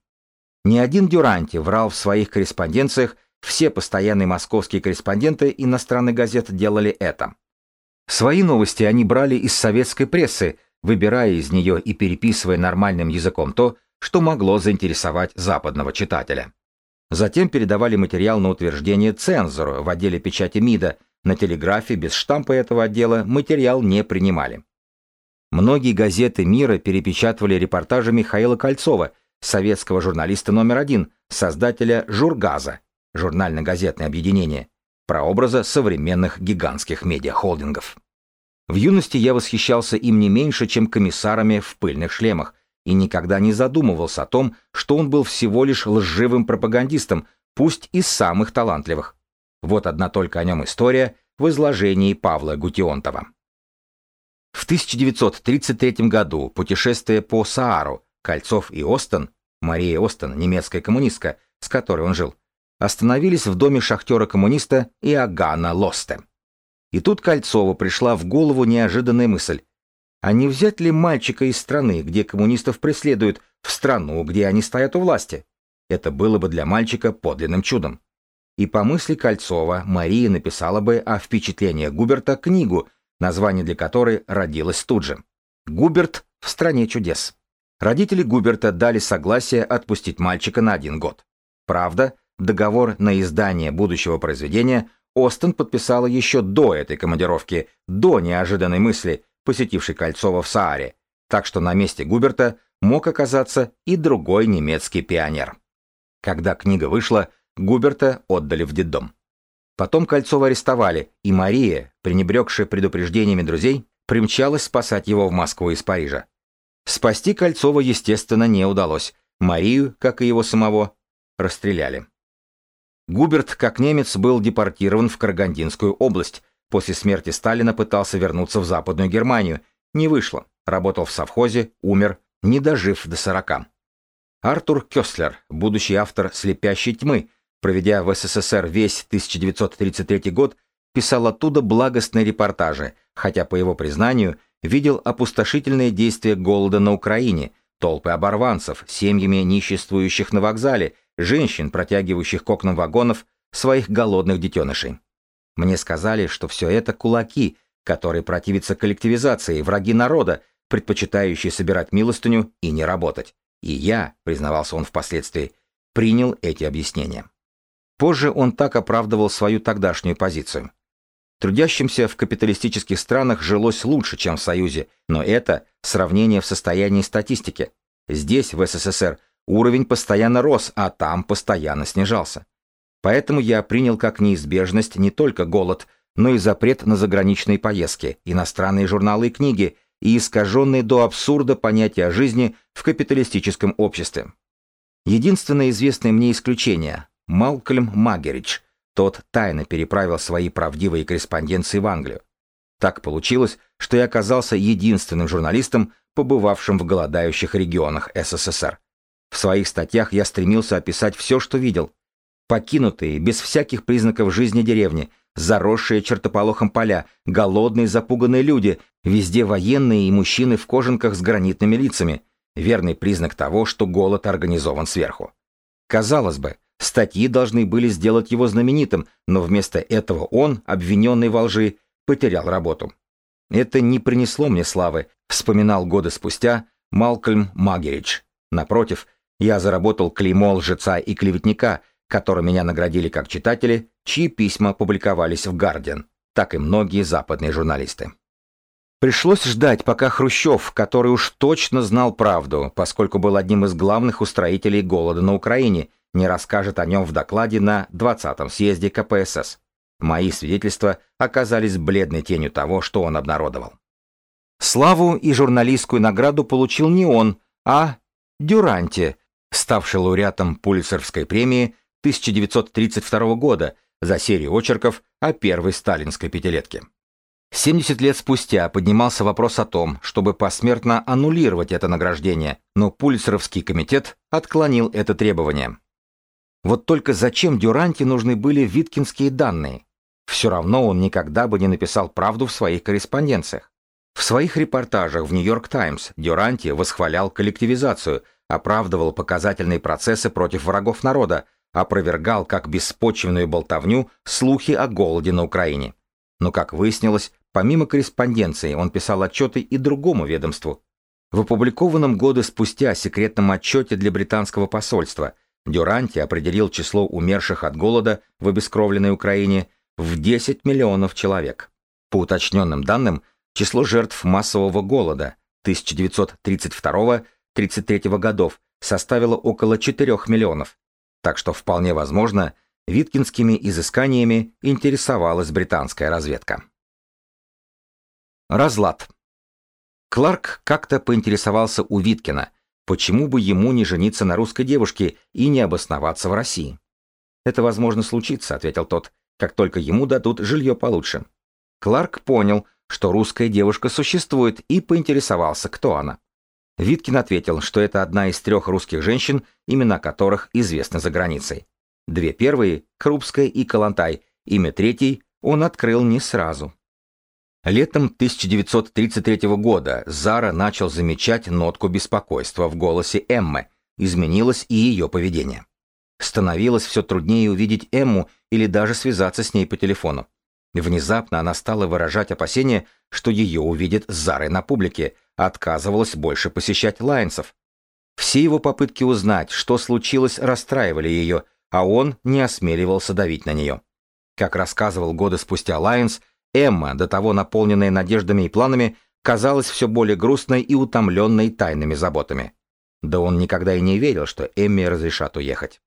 Ни один Дюранти врал в своих корреспонденциях, все постоянные московские корреспонденты иностранных газет делали это. Свои новости они брали из советской прессы, выбирая из нее и переписывая нормальным языком то, что могло заинтересовать западного читателя. Затем передавали материал на утверждение цензору в отделе печати МИДа, на телеграфе без штампа этого отдела материал не принимали. Многие газеты мира перепечатывали репортажи Михаила Кольцова, советского журналиста номер один, создателя «Жургаза», журнально-газетное объединение, прообраза современных гигантских медиахолдингов. В юности я восхищался им не меньше, чем комиссарами в пыльных шлемах, и никогда не задумывался о том, что он был всего лишь лживым пропагандистом, пусть и самых талантливых. Вот одна только о нем история в изложении Павла Гутионтова. В 1933 году путешествие по Саару Кольцов и Остен, Мария Остен, немецкая коммунистка, с которой он жил, остановились в доме шахтера-коммуниста Иоганна Лосте. И тут Кольцову пришла в голову неожиданная мысль. А не взять ли мальчика из страны, где коммунистов преследуют, в страну, где они стоят у власти? Это было бы для мальчика подлинным чудом. И по мысли Кольцова Мария написала бы о впечатлениях Губерта книгу, название для которой родилось тут же. «Губерт в стране чудес». Родители Губерта дали согласие отпустить мальчика на один год. Правда, договор на издание будущего произведения Остен подписала еще до этой командировки, до неожиданной мысли, посетивший Кольцова в Сааре, так что на месте Губерта мог оказаться и другой немецкий пионер. Когда книга вышла, Губерта отдали в детдом. Потом Кольцова арестовали, и Мария, пренебрегшая предупреждениями друзей, примчалась спасать его в Москву из Парижа. Спасти Кольцова, естественно, не удалось. Марию, как и его самого, расстреляли. Губерт, как немец, был депортирован в Карагандинскую область, После смерти Сталина пытался вернуться в Западную Германию. Не вышло. Работал в совхозе, умер, не дожив до сорока. Артур Кёслер, будущий автор «Слепящей тьмы», проведя в СССР весь 1933 год, писал оттуда благостные репортажи, хотя, по его признанию, видел опустошительные действия голода на Украине, толпы оборванцев, семьями ниществующих на вокзале, женщин, протягивающих к окнам вагонов своих голодных детенышей. Мне сказали, что все это кулаки, которые противятся коллективизации, враги народа, предпочитающие собирать милостыню и не работать. И я, признавался он впоследствии, принял эти объяснения. Позже он так оправдывал свою тогдашнюю позицию. Трудящимся в капиталистических странах жилось лучше, чем в Союзе, но это сравнение в состоянии статистики. Здесь, в СССР, уровень постоянно рос, а там постоянно снижался. Поэтому я принял как неизбежность не только голод, но и запрет на заграничные поездки, иностранные журналы и книги и искаженные до абсурда понятия о жизни в капиталистическом обществе. Единственное известное мне исключение – Малкольм Магерич – тот тайно переправил свои правдивые корреспонденции в Англию. Так получилось, что я оказался единственным журналистом, побывавшим в голодающих регионах СССР. В своих статьях я стремился описать все, что видел. Покинутые, без всяких признаков жизни деревни, заросшие чертополохом поля, голодные запуганные люди, везде военные и мужчины в кожанках с гранитными лицами. Верный признак того, что голод организован сверху. Казалось бы, Статьи должны были сделать его знаменитым, но вместо этого он, обвиненный во лжи, потерял работу. Это не принесло мне славы, вспоминал годы спустя Малкольм Магеридж. Напротив, я заработал клеймо лжеца и клеветника, которым меня наградили как читатели, чьи письма публиковались в «Гардиан», так и многие западные журналисты. Пришлось ждать, пока Хрущев, который уж точно знал правду, поскольку был одним из главных устроителей голода на Украине, не расскажет о нем в докладе на 20-м съезде КПСС. Мои свидетельства оказались бледной тенью того, что он обнародовал. Славу и журналистскую награду получил не он, а Дюранти, ставший лауреатом Пулицеровской премии 1932 года за серию очерков о первой сталинской пятилетке. 70 лет спустя поднимался вопрос о том, чтобы посмертно аннулировать это награждение, но Пулицеровский комитет отклонил это требование. Вот только зачем Дюранти нужны были виткинские данные? Все равно он никогда бы не написал правду в своих корреспонденциях. В своих репортажах в «Нью-Йорк Таймс» Дюранти восхвалял коллективизацию, оправдывал показательные процессы против врагов народа, опровергал как беспочвенную болтовню слухи о голоде на Украине. Но, как выяснилось, помимо корреспонденции он писал отчеты и другому ведомству. В опубликованном годы спустя секретном отчете для британского посольства – Дюранти определил число умерших от голода в обескровленной Украине в 10 миллионов человек. По уточненным данным, число жертв массового голода 1932-33 годов составило около 4 миллионов, так что вполне возможно, виткинскими изысканиями интересовалась британская разведка. Разлад. Кларк как-то поинтересовался у Виткина, Почему бы ему не жениться на русской девушке и не обосноваться в России? Это возможно случится, ответил тот, как только ему дадут жилье получше. Кларк понял, что русская девушка существует, и поинтересовался, кто она. Виткин ответил, что это одна из трех русских женщин, имена которых известны за границей. Две первые — Крупская и Калантай, имя третьей он открыл не сразу. Летом 1933 года Зара начал замечать нотку беспокойства в голосе Эммы, изменилось и ее поведение. Становилось все труднее увидеть Эмму или даже связаться с ней по телефону. Внезапно она стала выражать опасение, что ее увидят с Зарой на публике, отказывалась больше посещать Лайнсов. Все его попытки узнать, что случилось, расстраивали ее, а он не осмеливался давить на нее. Как рассказывал годы спустя Лайнс, Эмма, до того наполненная надеждами и планами, казалась все более грустной и утомленной тайными заботами. Да он никогда и не верил, что Эмме разрешат уехать.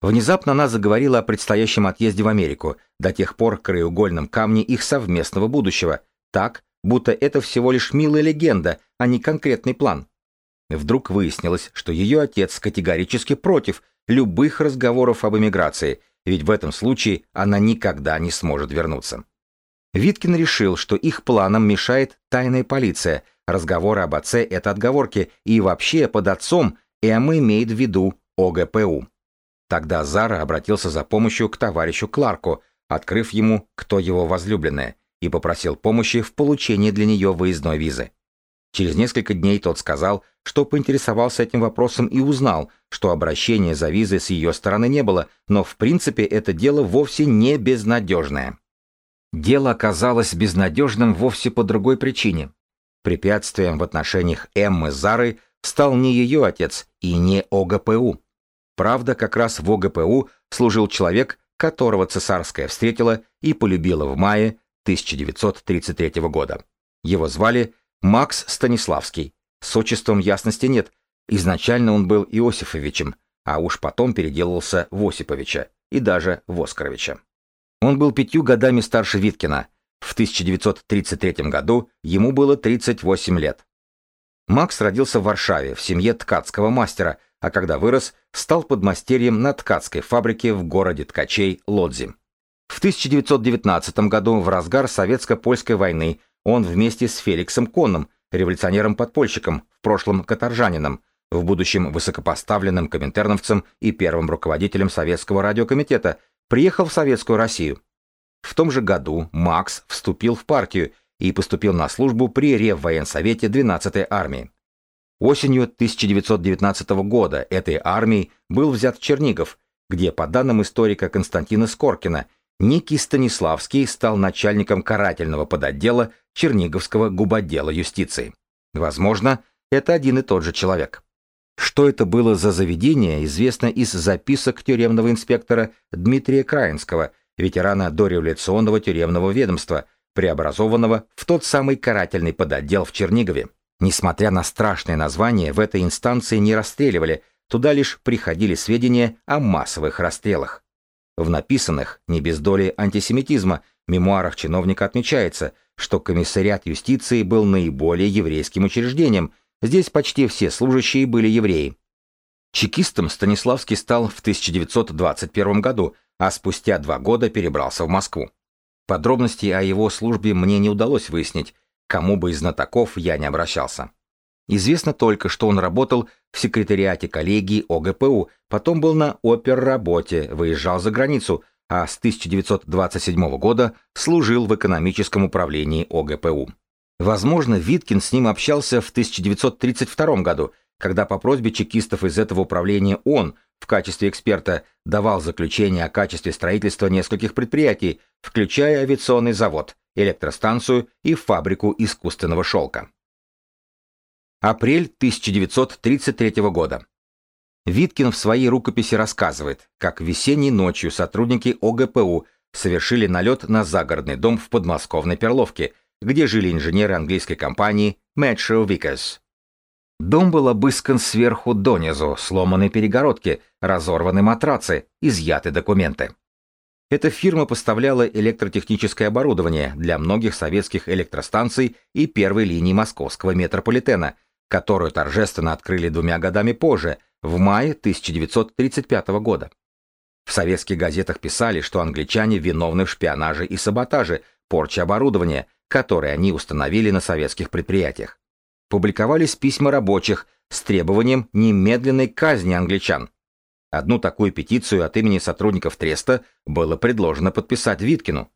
Внезапно она заговорила о предстоящем отъезде в Америку, до тех пор краеугольном камне их совместного будущего, так, будто это всего лишь милая легенда, а не конкретный план. Вдруг выяснилось, что ее отец категорически против любых разговоров об эмиграции, ведь в этом случае она никогда не сможет вернуться. Виткин решил, что их планам мешает тайная полиция, разговоры об отце — это отговорки, и вообще под отцом Эмма имеет в виду ОГПУ. Тогда Зара обратился за помощью к товарищу Кларку, открыв ему, кто его возлюбленная, и попросил помощи в получении для нее выездной визы. Через несколько дней тот сказал, что поинтересовался этим вопросом и узнал, что обращения за визой с ее стороны не было, но в принципе это дело вовсе не безнадежное. Дело оказалось безнадежным вовсе по другой причине. Препятствием в отношениях Эммы с Зарой стал не ее отец и не ОГПУ. Правда, как раз в ОГПУ служил человек, которого цесарская встретила и полюбила в мае 1933 года. Его звали Макс Станиславский. С отчеством ясности нет. Изначально он был Иосифовичем, а уж потом переделался в Осиповича и даже в Оскаровича. Он был пятью годами старше Виткина. В 1933 году ему было 38 лет. Макс родился в Варшаве в семье ткацкого мастера, а когда вырос, стал подмастерьем на ткацкой фабрике в городе ткачей Лодзи. В 1919 году, в разгар советско-польской войны, он вместе с Феликсом Конном, революционером-подпольщиком, в прошлом каторжанином, в будущем высокопоставленным коминтерновцем и первым руководителем Советского радиокомитета, приехал в Советскую Россию. В том же году Макс вступил в партию и поступил на службу при Реввоенсовете 12-й армии. Осенью 1919 года этой армией был взят Чернигов, где, по данным историка Константина Скоркина, некий Станиславский стал начальником карательного подотдела Черниговского губодела юстиции. Возможно, это один и тот же человек. Что это было за заведение, известно из записок тюремного инспектора Дмитрия Краинского, ветерана дореволюционного тюремного ведомства, преобразованного в тот самый карательный подотдел в Чернигове. Несмотря на страшное название, в этой инстанции не расстреливали, туда лишь приходили сведения о массовых расстрелах. В написанных, не без доли антисемитизма, мемуарах чиновника отмечается, что комиссариат юстиции был наиболее еврейским учреждением, здесь почти все служащие были евреи. Чекистом Станиславский стал в 1921 году, а спустя два года перебрался в Москву. Подробностей о его службе мне не удалось выяснить, кому бы из знатоков я не обращался. Известно только, что он работал в секретариате коллегии ОГПУ, потом был на оперработе, выезжал за границу, а с 1927 года служил в экономическом управлении ОГПУ. Возможно, Виткин с ним общался в 1932 году, когда по просьбе чекистов из этого управления он, в качестве эксперта, давал заключение о качестве строительства нескольких предприятий, включая авиационный завод, электростанцию и фабрику искусственного шелка. Апрель 1933 года. Виткин в своей рукописи рассказывает, как весенней ночью сотрудники ОГПУ совершили налет на загородный дом в подмосковной Перловке, где жили инженеры английской компании Metro Vickers. Дом был обыскан сверху донизу, сломаны перегородки, разорваны матрацы, изъяты документы. Эта фирма поставляла электротехническое оборудование для многих советских электростанций и первой линии московского метрополитена, которую торжественно открыли двумя годами позже, в мае 1935 года. В советских газетах писали, что англичане виновны в шпионаже и саботаже, порче оборудования, которое они установили на советских предприятиях. Публиковались письма рабочих с требованием немедленной казни англичан. Одну такую петицию от имени сотрудников Треста было предложено подписать Виткину.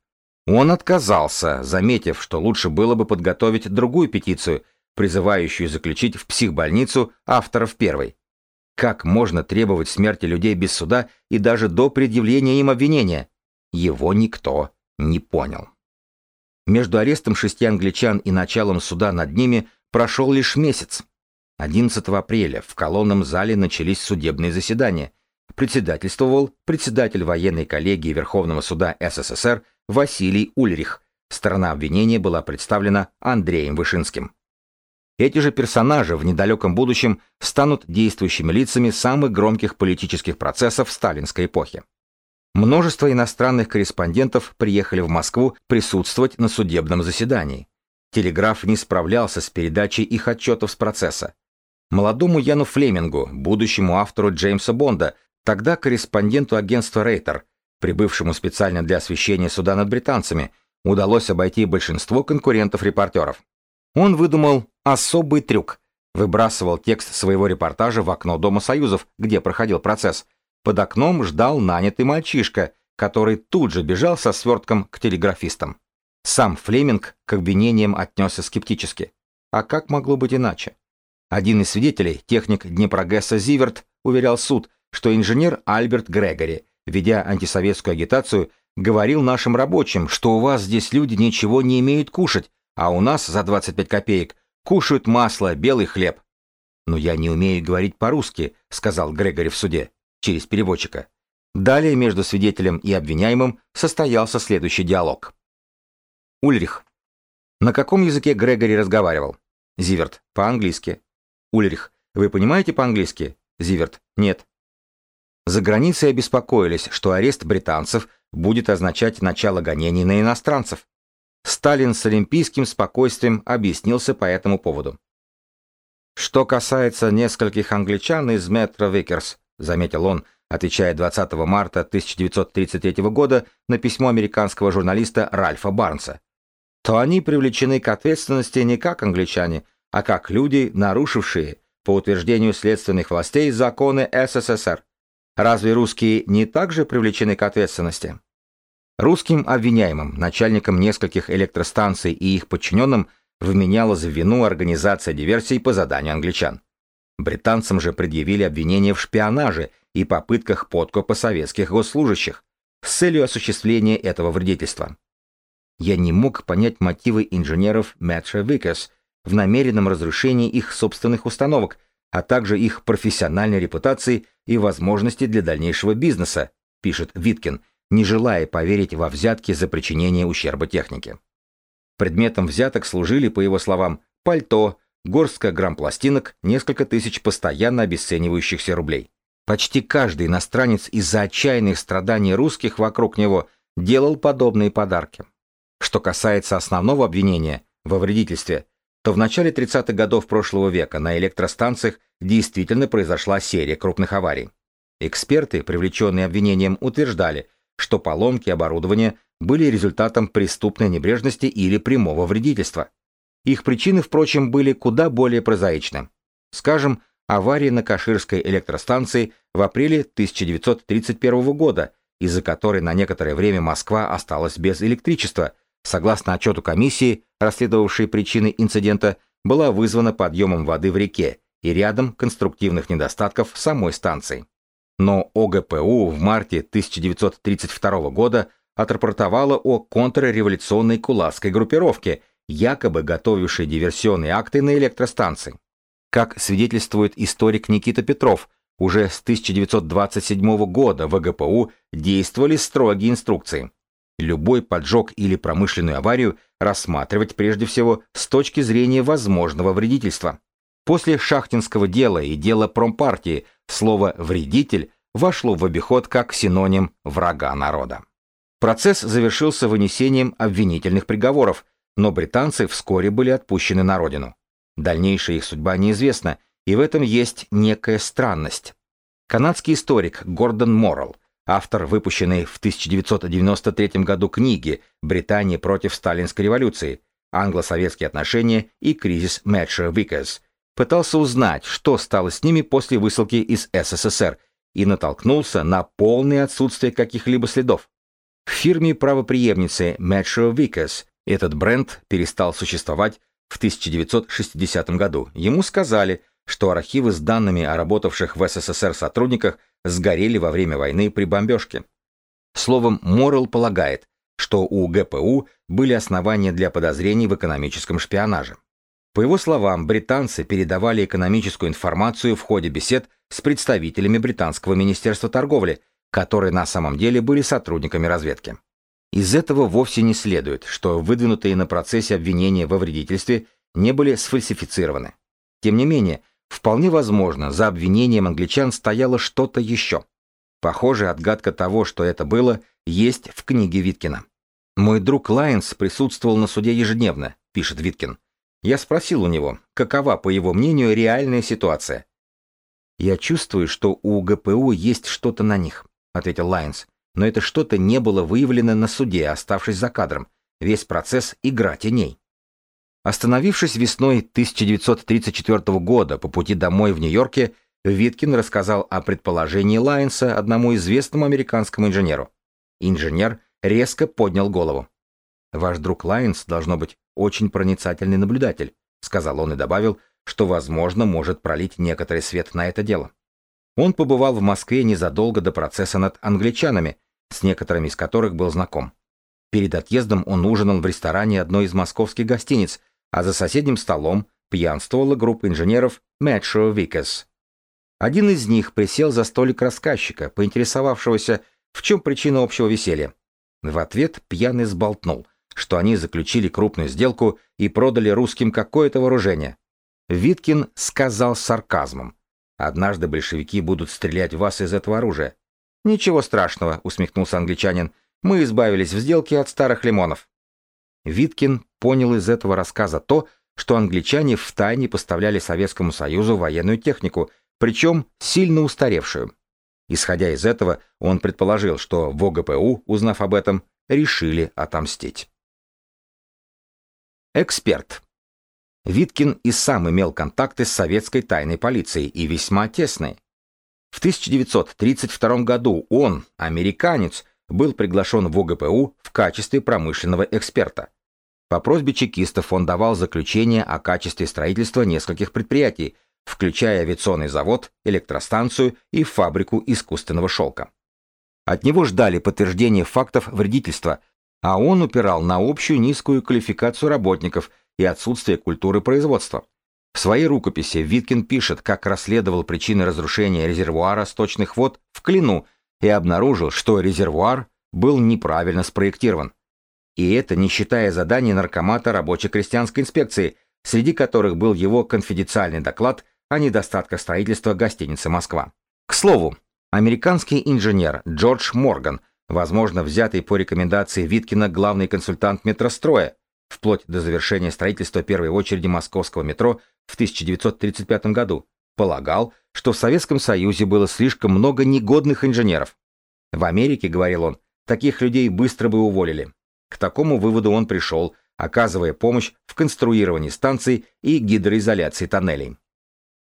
Он отказался, заметив, что лучше было бы подготовить другую петицию – призывающую заключить в психбольницу авторов первой. Как можно требовать смерти людей без суда и даже до предъявления им обвинения? Его никто не понял. Между арестом шести англичан и началом суда над ними прошел лишь месяц. 11 апреля в колонном зале начались судебные заседания. Председательствовал председатель военной коллегии Верховного суда СССР Василий Ульрих. Сторона обвинения была представлена Андреем Вышинским. Эти же персонажи в недалеком будущем станут действующими лицами самых громких политических процессов сталинской эпохи. Множество иностранных корреспондентов приехали в Москву присутствовать на судебном заседании. Телеграф не справлялся с передачей их отчетов с процесса. Молодому Яну Флемингу, будущему автору Джеймса Бонда, тогда корреспонденту агентства Рейтер, прибывшему специально для освещения суда над британцами, удалось обойти большинство конкурентов-репортеров. Он выдумал особый трюк. Выбрасывал текст своего репортажа в окно Дома Союзов, где проходил процесс. Под окном ждал нанятый мальчишка, который тут же бежал со свертком к телеграфистам. Сам Флеминг к обвинениям отнесся скептически. А как могло быть иначе? Один из свидетелей, техник Днепрогесса Зиверт, уверял суд, что инженер Альберт Грегори, ведя антисоветскую агитацию, говорил нашим рабочим, что у вас здесь люди ничего не имеют кушать, а у нас за 25 копеек кушают масло, белый хлеб. «Но я не умею говорить по-русски», — сказал Грегори в суде, через переводчика. Далее между свидетелем и обвиняемым состоялся следующий диалог. Ульрих. На каком языке Грегори разговаривал? Зиверт. По-английски. Ульрих. Вы понимаете по-английски? Зиверт. Нет. За границей обеспокоились, что арест британцев будет означать начало гонений на иностранцев. Сталин с олимпийским спокойствием объяснился по этому поводу. Что касается нескольких англичан из Метро Виккерс, заметил он, отвечая 20 марта 1933 года на письмо американского журналиста Ральфа Барнса, то они привлечены к ответственности не как англичане, а как люди, нарушившие, по утверждению следственных властей, законы СССР. Разве русские не также привлечены к ответственности? Русским обвиняемым, начальникам нескольких электростанций и их подчиненным вменялась в вину организация диверсий по заданию англичан. Британцам же предъявили обвинения в шпионаже и попытках подкупа советских госслужащих с целью осуществления этого вредительства. Я не мог понять мотивы инженеров Метро Виккерс в намеренном разрушении их собственных установок, а также их профессиональной репутации и возможности для дальнейшего бизнеса, пишет Виткин, не желая поверить во взятки за причинение ущерба технике. Предметом взяток служили, по его словам, пальто, горстка грамм пластинок, несколько тысяч постоянно обесценивающихся рублей. Почти каждый иностранец из-за отчаянных страданий русских вокруг него делал подобные подарки. Что касается основного обвинения во вредительстве, то в начале 30-х годов прошлого века на электростанциях действительно произошла серия крупных аварий. Эксперты, привлеченные обвинением, утверждали, что поломки оборудования были результатом преступной небрежности или прямого вредительства. Их причины, впрочем, были куда более прозаичны. Скажем, авария на Каширской электростанции в апреле 1931 года, из-за которой на некоторое время Москва осталась без электричества, согласно отчету комиссии, расследовавшей причины инцидента, была вызвана подъемом воды в реке и рядом конструктивных недостатков самой станции. Но ОГПУ в марте 1932 года отрапортовала о контрреволюционной кулацкой группировке, якобы готовившей диверсионные акты на электростанции. Как свидетельствует историк Никита Петров, уже с 1927 года в ОГПУ действовали строгие инструкции. Любой поджог или промышленную аварию рассматривать прежде всего с точки зрения возможного вредительства. После шахтинского дела и дела промпартии слово «вредитель» вошло в обиход как синоним врага народа. Процесс завершился вынесением обвинительных приговоров, но британцы вскоре были отпущены на родину. Дальнейшая их судьба неизвестна, и в этом есть некая странность. Канадский историк Гордон Моррелл, автор выпущенной в 1993 году книги «Британия против сталинской революции. Англо-советские отношения и кризис Метро Виккерс», пытался узнать, что стало с ними после высылки из СССР, и натолкнулся на полное отсутствие каких-либо следов. В фирме правопреемницы Metro Vickers этот бренд перестал существовать в 1960 году. Ему сказали, что архивы с данными о работавших в СССР сотрудниках сгорели во время войны при бомбежке. Словом, Моррелл полагает, что у ГПУ были основания для подозрений в экономическом шпионаже. По его словам, британцы передавали экономическую информацию в ходе бесед с представителями британского министерства торговли, которые на самом деле были сотрудниками разведки. Из этого вовсе не следует, что выдвинутые на процессе обвинения во вредительстве не были сфальсифицированы. Тем не менее, вполне возможно, за обвинением англичан стояло что-то еще. Похоже, отгадка того, что это было, есть в книге Виткина. «Мой друг Лайонс присутствовал на суде ежедневно», — пишет Виткин. Я спросил у него, какова, по его мнению, реальная ситуация. «Я чувствую, что у ГПУ есть что-то на них», — ответил Лайонс. «Но это что-то не было выявлено на суде, оставшись за кадром. Весь процесс — игра теней». Остановившись весной 1934 года по пути домой в Нью-Йорке, Виткин рассказал о предположении Лайонса одному известному американскому инженеру. Инженер резко поднял голову. «Ваш друг Лайонс, должно быть, очень проницательный наблюдатель», сказал он и добавил, что, возможно, может пролить некоторый свет на это дело. Он побывал в Москве незадолго до процесса над англичанами, с некоторыми из которых был знаком. Перед отъездом он ужинал в ресторане одной из московских гостиниц, а за соседним столом пьянствовала группа инженеров Metro Vickers. Один из них присел за столик рассказчика, поинтересовавшегося, в чем причина общего веселья. В ответ пьяный сболтнул, что они заключили крупную сделку и продали русским какое-то вооружение. Виткин сказал сарказмом. «Однажды большевики будут стрелять в вас из этого оружия». «Ничего страшного», — усмехнулся англичанин. «Мы избавились в сделке от старых лимонов». Виткин понял из этого рассказа то, что англичане втайне поставляли Советскому Союзу военную технику, причем сильно устаревшую. Исходя из этого, он предположил, что в ОГПУ, узнав об этом, решили отомстить. Эксперт. Виткин и сам имел контакты с советской тайной полицией и весьма тесные. В 1932 году он, американец, был приглашен в ОГПУ в качестве промышленного эксперта. По просьбе чекистов он давал заключение о качестве строительства нескольких предприятий, включая авиационный завод, электростанцию и фабрику искусственного шелка. От него ждали подтверждения фактов вредительства, а он упирал на общую низкую квалификацию работников и отсутствие культуры производства. В своей рукописи Виткин пишет, как расследовал причины разрушения резервуара сточных вод в Клину и обнаружил, что резервуар был неправильно спроектирован. И это не считая заданий наркомата рабоче-крестьянской инспекции, среди которых был его конфиденциальный доклад о недостатках строительства гостиницы «Москва». К слову, американский инженер Джордж Морган, возможно, взятый по рекомендации Виткина главный консультант метростроя, вплоть до завершения строительства первой очереди московского метро в 1935 году, полагал, что в Советском Союзе было слишком много негодных инженеров. В Америке, говорил он, таких людей быстро бы уволили. К такому выводу он пришел, оказывая помощь в конструировании станций и гидроизоляции тоннелей.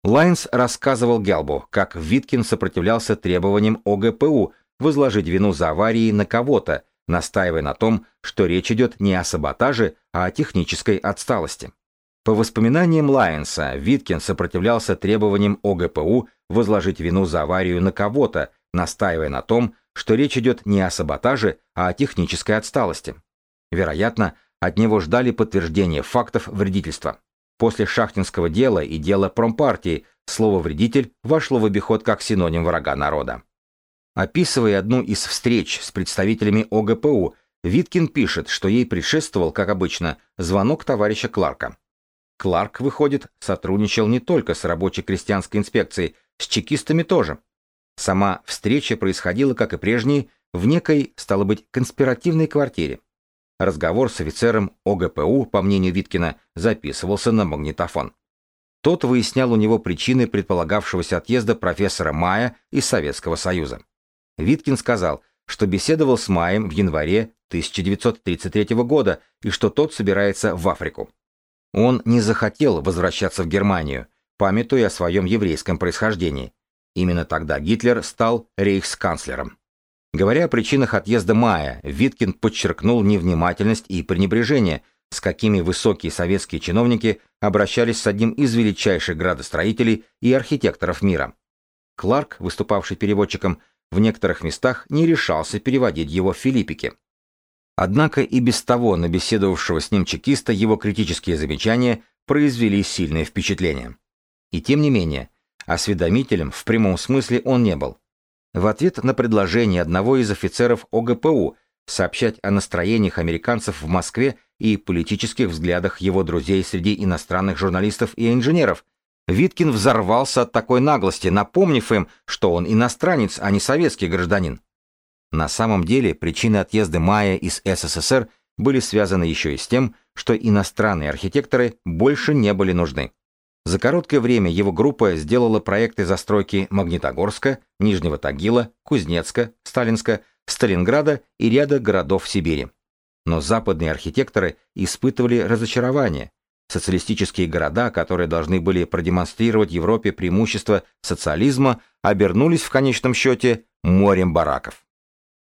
Лайонс рассказывал Гелбу, как Виткин сопротивлялся требованиям ОГПУ возложить вину за аварии на кого-то, настаивая на том, что речь идет не о саботаже, а о технической отсталости. По воспоминаниям Лайонса, Виткин сопротивлялся требованиям ОГПУ возложить вину за аварию на кого-то, настаивая на том, что речь идет не о саботаже, а о технической отсталости. Вероятно, от него ждали подтверждения фактов вредительства. После шахтинского дела и дела промпартии слово «вредитель» вошло в обиход как синоним врага народа. Описывая одну из встреч с представителями ОГПУ, Виткин пишет, что ей предшествовал, как обычно, звонок товарища Кларка. Кларк, выходит, сотрудничал не только с рабочей крестьянской инспекцией, с чекистами тоже. Сама встреча происходила, как и прежние, в некой, стало быть, конспиративной квартире. Разговор с офицером ОГПУ, по мнению Виткина, записывался на магнитофон. Тот выяснял у него причины предполагавшегося отъезда профессора Мая из Советского Союза. Виткин сказал, что беседовал с Маем в январе 1933 года и что тот собирается в Африку. Он не захотел возвращаться в Германию, памятуя о своем еврейском происхождении. Именно тогда Гитлер стал рейхсканцлером. Говоря о причинах отъезда Мая, Виткин подчеркнул невнимательность и пренебрежение, с какими высокие советские чиновники обращались с одним из величайших градостроителей и архитекторов мира. Кларк, выступавший переводчиком, в некоторых местах не решался переводить его в филиппике. Однако и без того на беседовавшего с ним чекиста его критические замечания произвели сильное впечатление. И тем не менее, осведомителем в прямом смысле он не был. В ответ на предложение одного из офицеров ОГПУ сообщать о настроениях американцев в Москве и политических взглядах его друзей среди иностранных журналистов и инженеров, Виткин взорвался от такой наглости, напомнив им, что он иностранец, а не советский гражданин. На самом деле причины отъезда Мая из СССР были связаны еще и с тем, что иностранные архитекторы больше не были нужны. За короткое время его группа сделала проекты застройки Магнитогорска, Нижнего Тагила, Кузнецка, Сталинска, Сталинграда и ряда городов Сибири. Но западные архитекторы испытывали разочарование. Социалистические города, которые должны были продемонстрировать Европе преимущество социализма, обернулись в конечном счете морем бараков.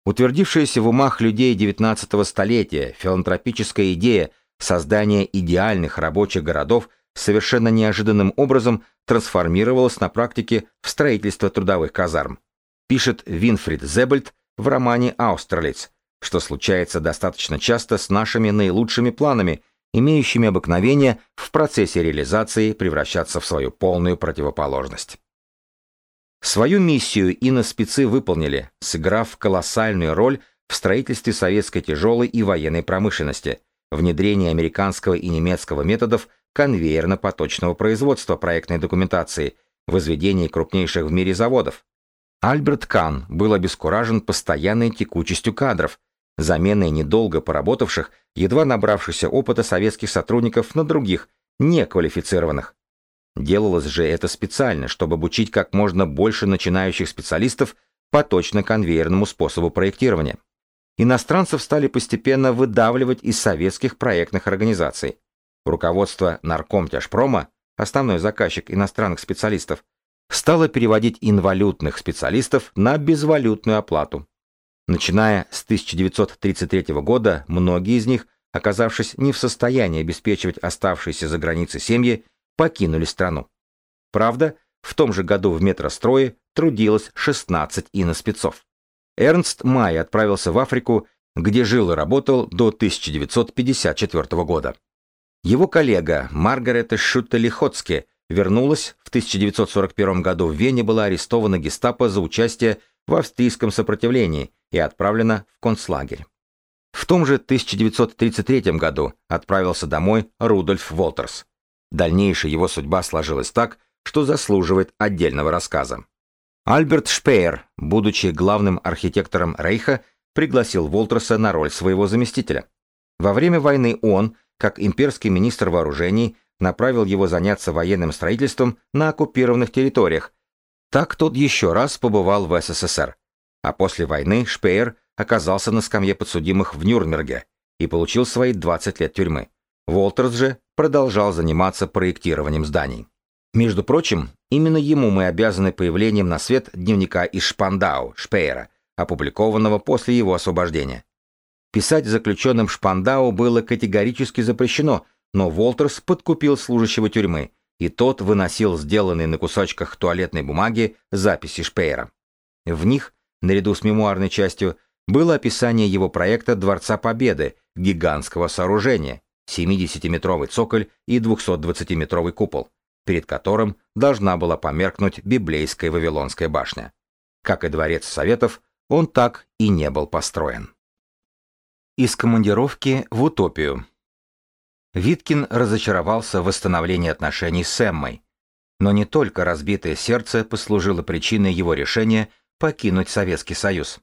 Утвердившаяся в умах людей XIX столетия филантропическая идея создания идеальных рабочих городов – совершенно неожиданным образом трансформировалось на практике в строительство трудовых казарм. Пишет Винфрид Зебельд в романе «Аустерлиц», что случается достаточно часто с нашими наилучшими планами, имеющими обыкновение в процессе реализации превращаться в свою полную противоположность. Свою миссию иноспецы выполнили, сыграв колоссальную роль в строительстве советской тяжелой и военной промышленности, внедрении американского и немецкого методов конвейерно-поточного производства проектной документации, возведении крупнейших в мире заводов. Альберт Кан был обескуражен постоянной текучестью кадров, заменой недолго поработавших, едва набравшихся опыта советских сотрудников на других, неквалифицированных. Делалось же это специально, чтобы обучить как можно больше начинающих специалистов по точно-конвейерному способу проектирования. Иностранцев стали постепенно выдавливать из советских проектных организаций. Руководство Наркомтяжпрома, основной заказчик иностранных специалистов, стало переводить инвалютных специалистов на безвалютную оплату. Начиная с 1933 года, многие из них, оказавшись не в состоянии обеспечивать оставшиеся за границей семьи, покинули страну. Правда, в том же году в метрострое трудилось 16 иноспецов. Эрнст Май отправился в Африку, где жил и работал до 1954 года. Его коллега Маргарета Шутте-Лихоцке вернулась в 1941 году в Вене, была арестована гестапо за участие в австрийском сопротивлении и отправлена в концлагерь. В том же 1933 году отправился домой Рудольф Волтерс. Дальнейшая его судьба сложилась так, что заслуживает отдельного рассказа. Альберт Шпеер, будучи главным архитектором Рейха, пригласил Волтерса на роль своего заместителя. Во время войны он, как имперский министр вооружений, направил его заняться военным строительством на оккупированных территориях. Так тот еще раз побывал в СССР. А после войны Шпеер оказался на скамье подсудимых в Нюрнберге и получил свои 20 лет тюрьмы. Волтерс же продолжал заниматься проектированием зданий. Между прочим, именно ему мы обязаны появлением на свет дневника из Шпандау Шпеера, опубликованного после его освобождения. Писать заключенным Шпандау было категорически запрещено, но Волтерс подкупил служащего тюрьмы, и тот выносил сделанные на кусочках туалетной бумаги записи Шпеера. В них, наряду с мемуарной частью, было описание его проекта Дворца Победы, гигантского сооружения, 70-метровый цоколь и 220-метровый купол, перед которым должна была померкнуть библейская Вавилонская башня. Как и дворец Советов, он так и не был построен. Из командировки в утопию. Виткин разочаровался в восстановлении отношений с Эммой. Но не только разбитое сердце послужило причиной его решения покинуть Советский Союз.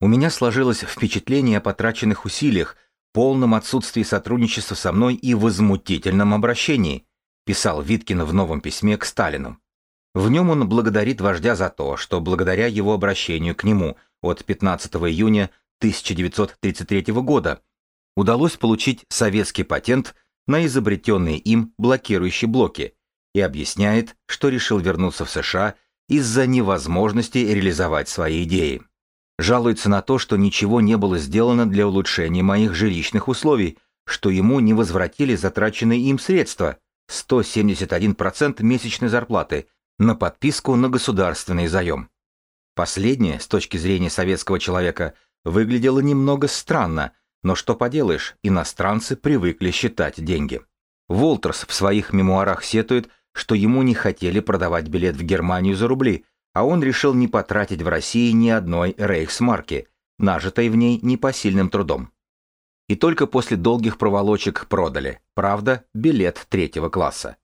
У меня сложилось впечатление о потраченных усилиях, полном отсутствии сотрудничества со мной и возмутительном обращении, писал Виткин в новом письме к Сталину. В нем он благодарит вождя за то, что благодаря его обращению к нему от 15 июня 1933 года удалось получить советский патент на изобретенные им блокирующие блоки и объясняет, что решил вернуться в США из-за невозможности реализовать свои идеи. Жалуется на то, что ничего не было сделано для улучшения моих жилищных условий, что ему не возвратили затраченные им средства, 171% месячной зарплаты, на подписку на государственный заем. Последнее, с точки зрения советского человека, выглядело немного странно, но что поделаешь, иностранцы привыкли считать деньги. Волтерс в своих мемуарах сетует, что ему не хотели продавать билет в Германию за рубли, а он решил не потратить в России ни одной рейхсмарки, нажитой в ней непосильным трудом. И только после долгих проволочек продали, правда, билет третьего класса.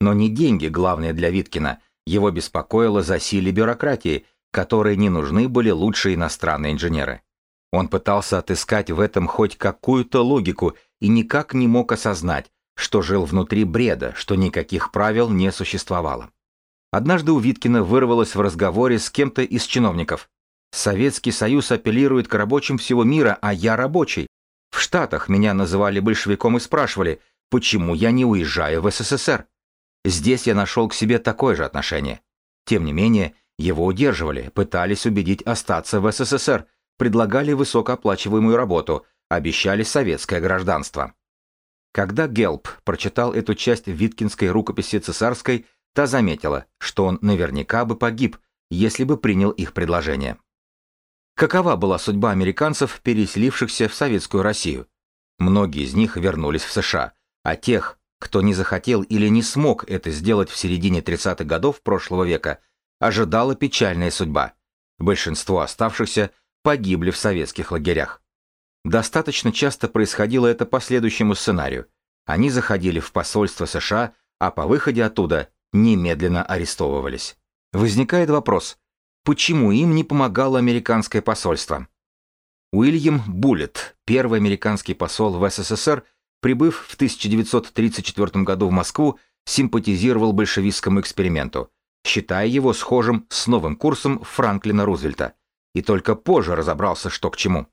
Но не деньги главное для Виткина, его беспокоило засилие бюрократии, которой не нужны были лучшие иностранные инженеры. Он пытался отыскать в этом хоть какую-то логику и никак не мог осознать, что жил внутри бреда, что никаких правил не существовало. Однажды у Виткина вырвалось в разговоре с кем-то из чиновников. «Советский Союз апеллирует к рабочим всего мира, а я рабочий. В Штатах меня называли большевиком и спрашивали, почему я не уезжаю в СССР. Здесь я нашел к себе такое же отношение. Тем не менее, его удерживали, пытались убедить остаться в СССР, предлагали высокооплачиваемую работу, обещали советское гражданство. Когда Гелп прочитал эту часть виткинской рукописи цесарской, та заметила, что он наверняка бы погиб, если бы принял их предложение. Какова была судьба американцев, переселившихся в Советскую Россию? Многие из них вернулись в США, а тех, кто не захотел или не смог это сделать в середине 30-х годов прошлого века, ожидала печальная судьба. Большинство оставшихся погибли в советских лагерях. Достаточно часто происходило это по следующему сценарию. Они заходили в посольство США, а по выходе оттуда немедленно арестовывались. Возникает вопрос, почему им не помогало американское посольство? Уильям Буллет, первый американский посол в СССР, прибыв в 1934 году в Москву, симпатизировал большевистскому эксперименту, считая его схожим с новым курсом Франклина Рузвельта, и только позже разобрался, что к чему.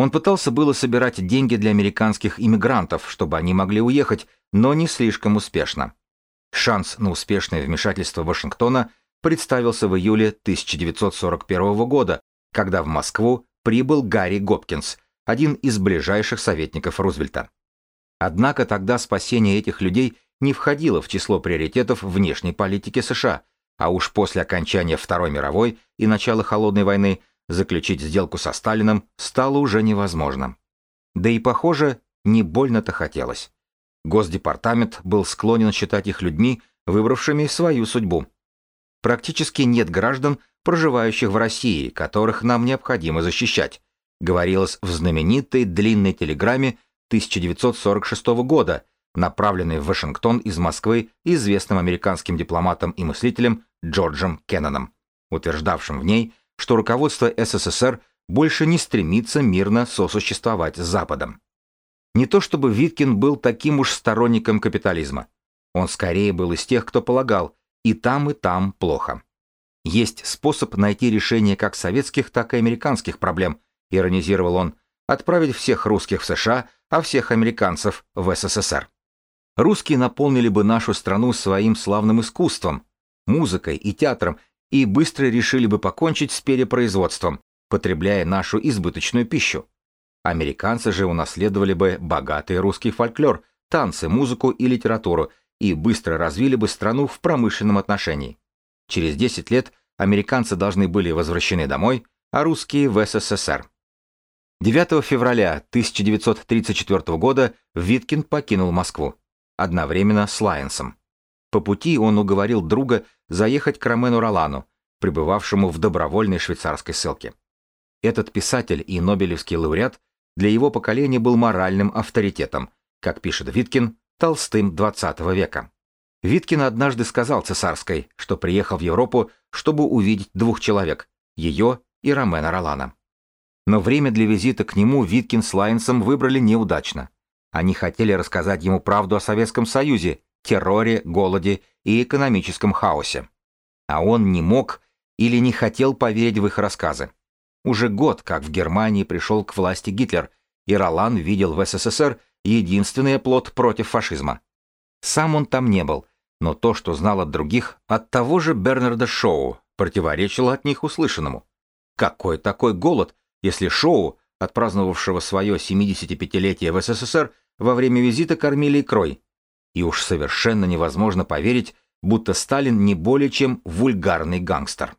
Он пытался было собирать деньги для американских иммигрантов, чтобы они могли уехать, но не слишком успешно. Шанс на успешное вмешательство Вашингтона представился в июле 1941 года, когда в Москву прибыл Гарри Гопкинс, один из ближайших советников Рузвельта. Однако тогда спасение этих людей не входило в число приоритетов внешней политики США, а уж после окончания Второй мировой и начала Холодной войны заключить сделку со Сталиным стало уже невозможно. Да и, похоже, не больно-то хотелось. Госдепартамент был склонен считать их людьми, выбравшими свою судьбу. Практически нет граждан, проживающих в России, которых нам необходимо защищать, говорилось в знаменитой длинной телеграмме 1946 года, направленной в Вашингтон из Москвы известным американским дипломатом и мыслителем Джорджем Кенноном, утверждавшим в ней, что руководство СССР больше не стремится мирно сосуществовать с Западом. Не то чтобы Виткин был таким уж сторонником капитализма. Он скорее был из тех, кто полагал, и там, и там плохо. Есть способ найти решение как советских, так и американских проблем, иронизировал он, отправить всех русских в США, а всех американцев в СССР. Русские наполнили бы нашу страну своим славным искусством, музыкой и театром, и быстро решили бы покончить с перепроизводством, потребляя нашу избыточную пищу. Американцы же унаследовали бы богатый русский фольклор, танцы, музыку и литературу и быстро развили бы страну в промышленном отношении. Через 10 лет американцы должны были возвращены домой, а русские в СССР. 9 февраля 1934 года Виткин покинул Москву, одновременно с Лайенсом. По пути он уговорил друга заехать к Ромену Ролану, пребывавшему в добровольной швейцарской ссылке. Этот писатель и нобелевский лауреат для его поколения был моральным авторитетом, как пишет Виткин, Толстым XX века. Виткин однажды сказал цесарской, что приехал в Европу, чтобы увидеть двух человек, ее и Ромена Ролана. Но время для визита к нему Виткин с Лайнсом выбрали неудачно. Они хотели рассказать ему правду о Советском Союзе, терроре, голоде и экономическом хаосе. А он не мог или не хотел поверить в их рассказы. Уже год, как в Германии пришел к власти Гитлер, и Ролан видел в СССР единственный оплот против фашизма. Сам он там не был, но то, что знал от других, от того же Бернарда Шоу, противоречило от них услышанному. Какой такой голод, если Шоу, отпраздновавшего свое 75-летие в СССР, во время визита кормили икрой? И уж совершенно невозможно поверить, будто Сталин не более чем вульгарный гангстер.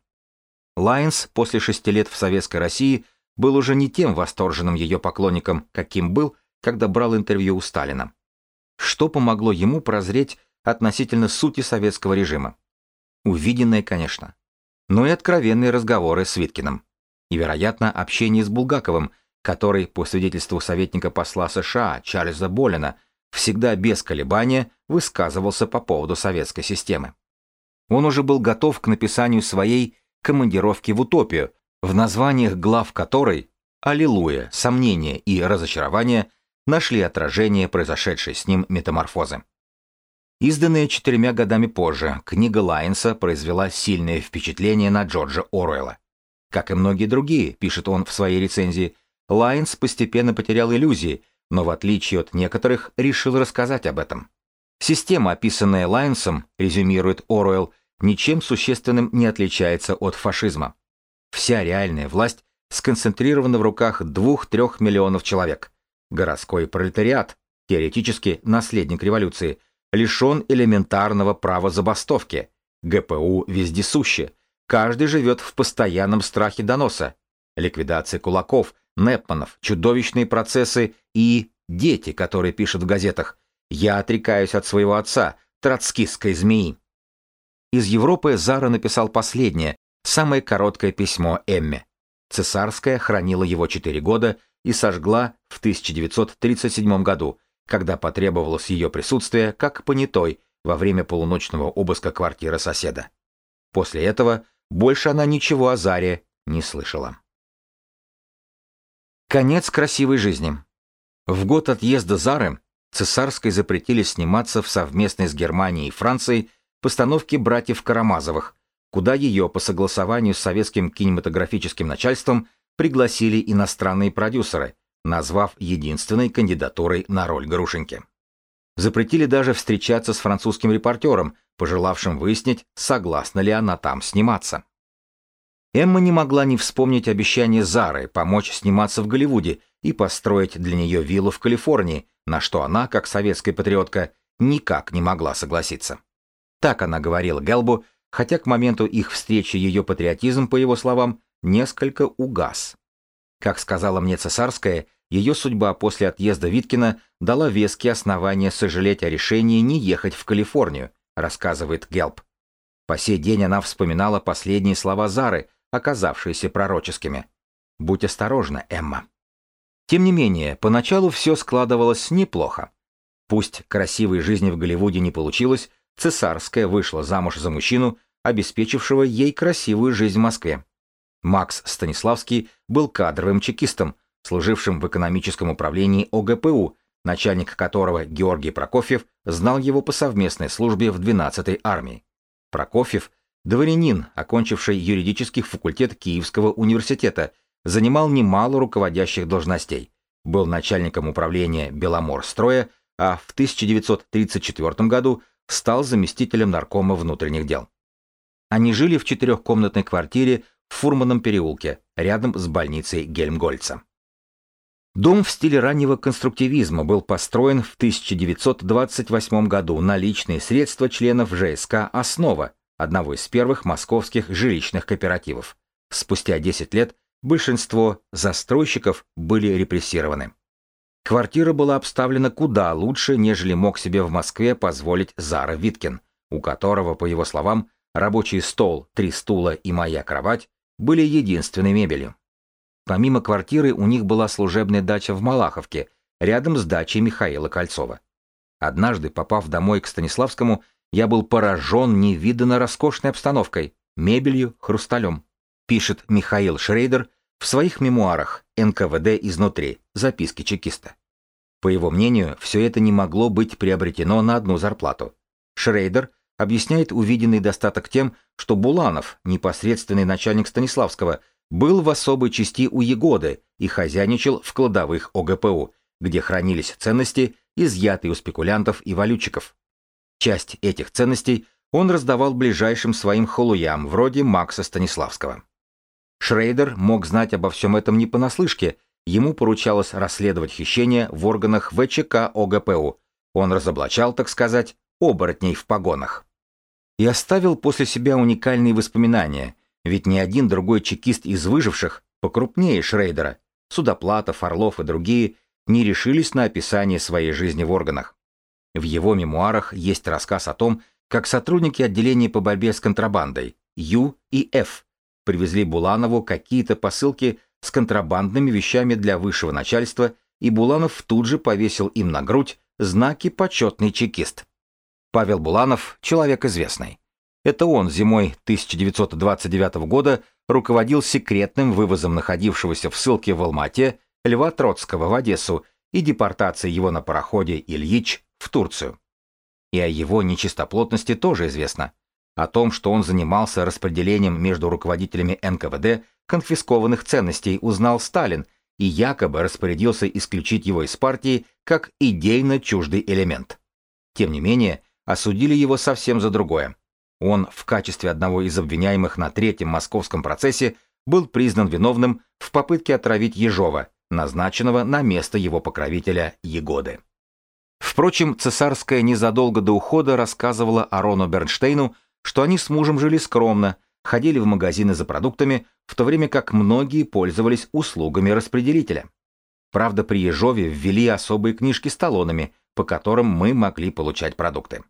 Лайнс после шести лет в Советской России был уже не тем восторженным ее поклонником, каким был, когда брал интервью у Сталина. Что помогло ему прозреть относительно сути советского режима? Увиденное, конечно. Но и откровенные разговоры с Виткиным. И, вероятно, общение с Булгаковым, который, по свидетельству советника посла США Чарльза Болина, всегда без колебания высказывался по поводу советской системы. Он уже был готов к написанию своей командировки в утопию, в названиях глав которой «Аллилуйя», «Сомнение» и «Разочарование» нашли отражение произошедшие с ним метаморфозы. Изданная четырьмя годами позже, книга Лайонса произвела сильное впечатление на Джорджа Оруэлла. Как и многие другие, пишет он в своей рецензии, Лайонс постепенно потерял иллюзии, но в отличие от некоторых решил рассказать об этом. Система, описанная Лайнсом, резюмирует Оруэлл, ничем существенным не отличается от фашизма. Вся реальная власть сконцентрирована в руках двух-трех миллионов человек. Городской пролетариат, теоретически наследник революции, лишен элементарного права забастовки. ГПУ вездесуще. Каждый живет в постоянном страхе доноса. Ликвидация кулаков, Непманов, чудовищные процессы и дети, которые пишут в газетах «Я отрекаюсь от своего отца, троцкистской змеи». Из Европы Зара написал последнее, самое короткое письмо Эмме. Цесарская хранила его четыре года и сожгла в 1937 году, когда потребовалось ее присутствие как понятой во время полуночного обыска квартиры соседа. После этого больше она ничего о Заре не слышала. Конец красивой жизни. В год отъезда Зары Цесарской запретили сниматься в совместной с Германией и Францией постановке «Братьев Карамазовых», куда ее по согласованию с советским кинематографическим начальством пригласили иностранные продюсеры, назвав единственной кандидатурой на роль Грушеньки. Запретили даже встречаться с французским репортером, пожелавшим выяснить, согласна ли она там сниматься. Эмма не могла не вспомнить обещание Зары помочь сниматься в Голливуде и построить для нее виллу в Калифорнии, на что она, как советская патриотка, никак не могла согласиться. Так она говорила Гелбу, хотя к моменту их встречи ее патриотизм, по его словам, несколько угас. Как сказала мне цесарская, ее судьба после отъезда Виткина дала веские основания сожалеть о решении не ехать в Калифорнию, рассказывает Гелб. По сей день она вспоминала последние слова Зары, оказавшиеся пророческими. «Будь осторожна, Эмма». Тем не менее, поначалу все складывалось неплохо. Пусть красивой жизни в Голливуде не получилось, цесарская вышла замуж за мужчину, обеспечившего ей красивую жизнь в Москве. Макс Станиславский был кадровым чекистом, служившим в экономическом управлении ОГПУ, начальник которого Георгий Прокофьев знал его по совместной службе в 12-й армии. Прокофьев, дворянин, окончивший юридический факультет Киевского университета, занимал немало руководящих должностей, был начальником управления Беломорстроя, а в 1934 году стал заместителем наркома внутренних дел. Они жили в четырехкомнатной квартире в Фурманном переулке, рядом с больницей Гельмгольца. Дом в стиле раннего конструктивизма был построен в 1928 году на личные средства членов ЖСК «Основа», одного из первых московских жилищных кооперативов. Спустя 10 лет большинство застройщиков были репрессированы. Квартира была обставлена куда лучше, нежели мог себе в Москве позволить Зара Виткин, у которого, по его словам, рабочий стол, три стула и моя кровать были единственной мебелью. Помимо квартиры у них была служебная дача в Малаховке, рядом с дачей Михаила Кольцова. Однажды, попав домой к Станиславскому, я был поражен невиданно роскошной обстановкой, мебелью, хрусталем пишет Михаил Шрейдер в своих мемуарах «НКВД изнутри. Записки чекиста». По его мнению, все это не могло быть приобретено на одну зарплату. Шрейдер объясняет увиденный достаток тем, что Буланов, непосредственный начальник Станиславского, был в особой части у Егоды и хозяйничал в кладовых ОГПУ, где хранились ценности, изъятые у спекулянтов и валютчиков. Часть этих ценностей он раздавал ближайшим своим холуям, вроде Макса Станиславского. Шрейдер мог знать обо всем этом не понаслышке, ему поручалось расследовать хищения в органах ВЧК ОГПУ. Он разоблачал, так сказать, оборотней в погонах. И оставил после себя уникальные воспоминания, ведь ни один другой чекист из выживших, покрупнее Шрейдера, Судоплатов, Орлов и другие, не решились на описание своей жизни в органах. В его мемуарах есть рассказ о том, как сотрудники отделения по борьбе с контрабандой Ю и Ф привезли Буланову какие-то посылки с контрабандными вещами для высшего начальства, и Буланов тут же повесил им на грудь знаки «почетный чекист». Павел Буланов – человек известный. Это он зимой 1929 года руководил секретным вывозом находившегося в ссылке в Алмате Льва Троцкого в Одессу и депортацией его на пароходе «Ильич» в Турцию. И о его нечистоплотности тоже известно. О том, что он занимался распределением между руководителями НКВД конфискованных ценностей, узнал Сталин и якобы распорядился исключить его из партии как идейно чуждый элемент. Тем не менее, осудили его совсем за другое. Он в качестве одного из обвиняемых на третьем московском процессе был признан виновным в попытке отравить Ежова, назначенного на место его покровителя Егоды. Впрочем, цесарская незадолго до ухода рассказывала Арону Бернштейну, что они с мужем жили скромно, ходили в магазины за продуктами, в то время как многие пользовались услугами распределителя. Правда, при Ежове ввели особые книжки с талонами, по которым мы могли получать продукты.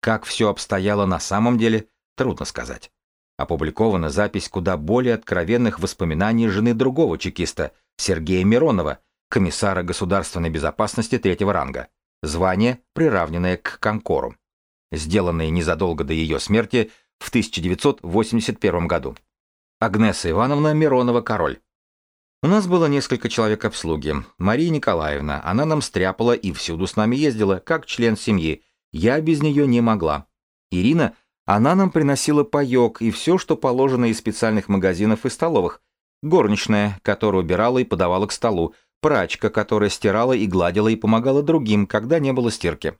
Как все обстояло на самом деле, трудно сказать. Опубликована запись куда более откровенных воспоминаний жены другого чекиста, Сергея Миронова, комиссара государственной безопасности третьего ранга, звание, приравненное к Конкору, сделанное незадолго до ее смерти в 1981 году. Агнеса Ивановна Миронова-Король. У нас было несколько человек обслуги. Мария Николаевна, она нам стряпала и всюду с нами ездила, как член семьи. Я без нее не могла. Ирина, она нам приносила паек и все, что положено из специальных магазинов и столовых. Горничная, которая убирала и подавала к столу. Прачка, которая стирала и гладила и помогала другим, когда не было стирки.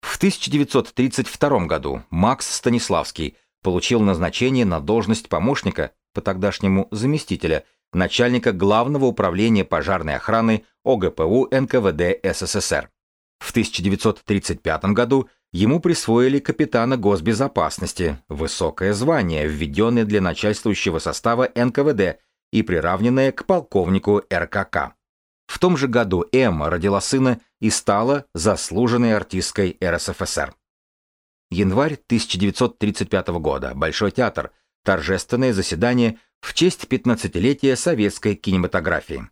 В 1932 году Макс Станиславский получил назначение на должность помощника, по тогдашнему заместителя – начальника Главного управления пожарной охраны ОГПУ НКВД СССР. В 1935 году ему присвоили капитана госбезопасности, высокое звание, введенное для начальствующего состава НКВД и приравненное к полковнику РКК. В том же году Эмма родила сына и стала заслуженной артисткой РСФСР. Январь 1935 года. Большой театр. Торжественное заседание в честь 15-летия советской кинематографии.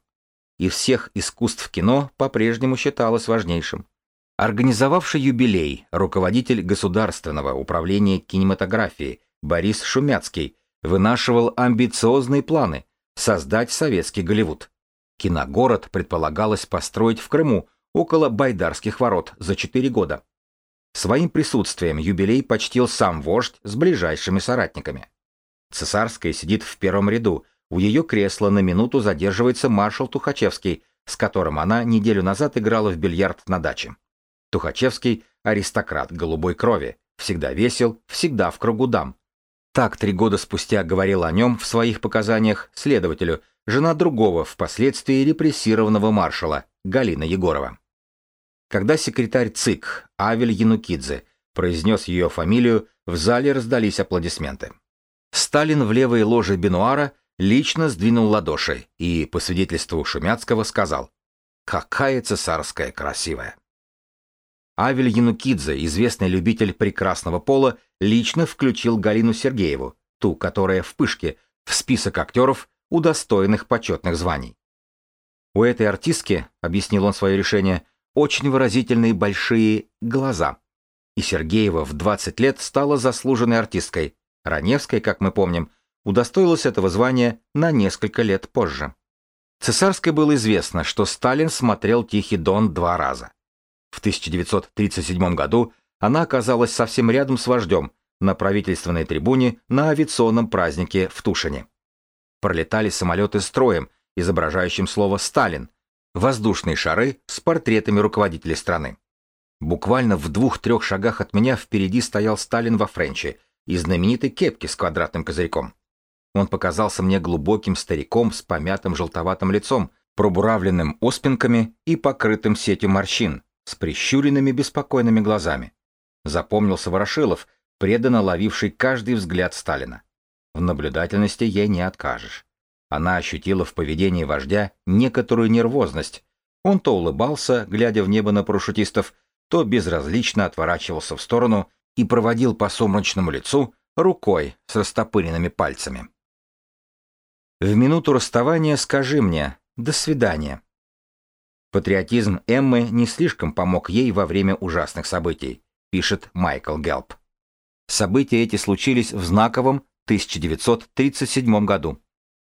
Из всех искусств кино по-прежнему считалось важнейшим. Организовавший юбилей руководитель Государственного управления кинематографии Борис Шумяцкий вынашивал амбициозные планы создать советский Голливуд. Киногород предполагалось построить в Крыму около Байдарских ворот за 4 года. Своим присутствием юбилей почтил сам вождь с ближайшими соратниками. Цесарская сидит в первом ряду. У ее кресла на минуту задерживается маршал Тухачевский, с которым она неделю назад играла в бильярд на даче. Тухачевский – аристократ голубой крови, всегда весел, всегда в кругу дам. Так три года спустя говорила о нем в своих показаниях следователю, жена другого, впоследствии репрессированного маршала, Галина Егорова. Когда секретарь ЦИК Авель Янукидзе произнес ее фамилию, в зале раздались аплодисменты. Сталин в левой ложе Бенуара лично сдвинул ладоши и, по свидетельству Шумяцкого, сказал «Какая цесарская красивая!». Авель Янукидзе, известный любитель прекрасного пола, лично включил Галину Сергееву, ту, которая в пышке, в список актеров, удостоенных почетных званий. У этой артистки, объяснил он свое решение, очень выразительные большие глаза. И Сергеева в 20 лет стала заслуженной артисткой, Раневская, как мы помним, удостоилась этого звания на несколько лет позже. Цесарской было известно, что Сталин смотрел «Тихий дон» два раза. В 1937 году она оказалась совсем рядом с вождем на правительственной трибуне на авиационном празднике в Тушине. Пролетали самолеты строем, изображающим слово «Сталин», воздушные шары с портретами руководителей страны. Буквально в двух-трех шагах от меня впереди стоял Сталин во френче и знаменитой кепки с квадратным козырьком. Он показался мне глубоким стариком с помятым желтоватым лицом, пробуравленным оспинками и покрытым сетью морщин, с прищуренными беспокойными глазами. Запомнился Ворошилов, преданно ловивший каждый взгляд Сталина. В наблюдательности ей не откажешь. Она ощутила в поведении вождя некоторую нервозность. Он то улыбался, глядя в небо на парашютистов, то безразлично отворачивался в сторону и проводил по сумрачному лицу рукой с растопыренными пальцами. В минуту расставания скажи мне «до свидания». Патриотизм Эммы не слишком помог ей во время ужасных событий, пишет Майкл Гелп. События эти случились в знаковом 1937 году.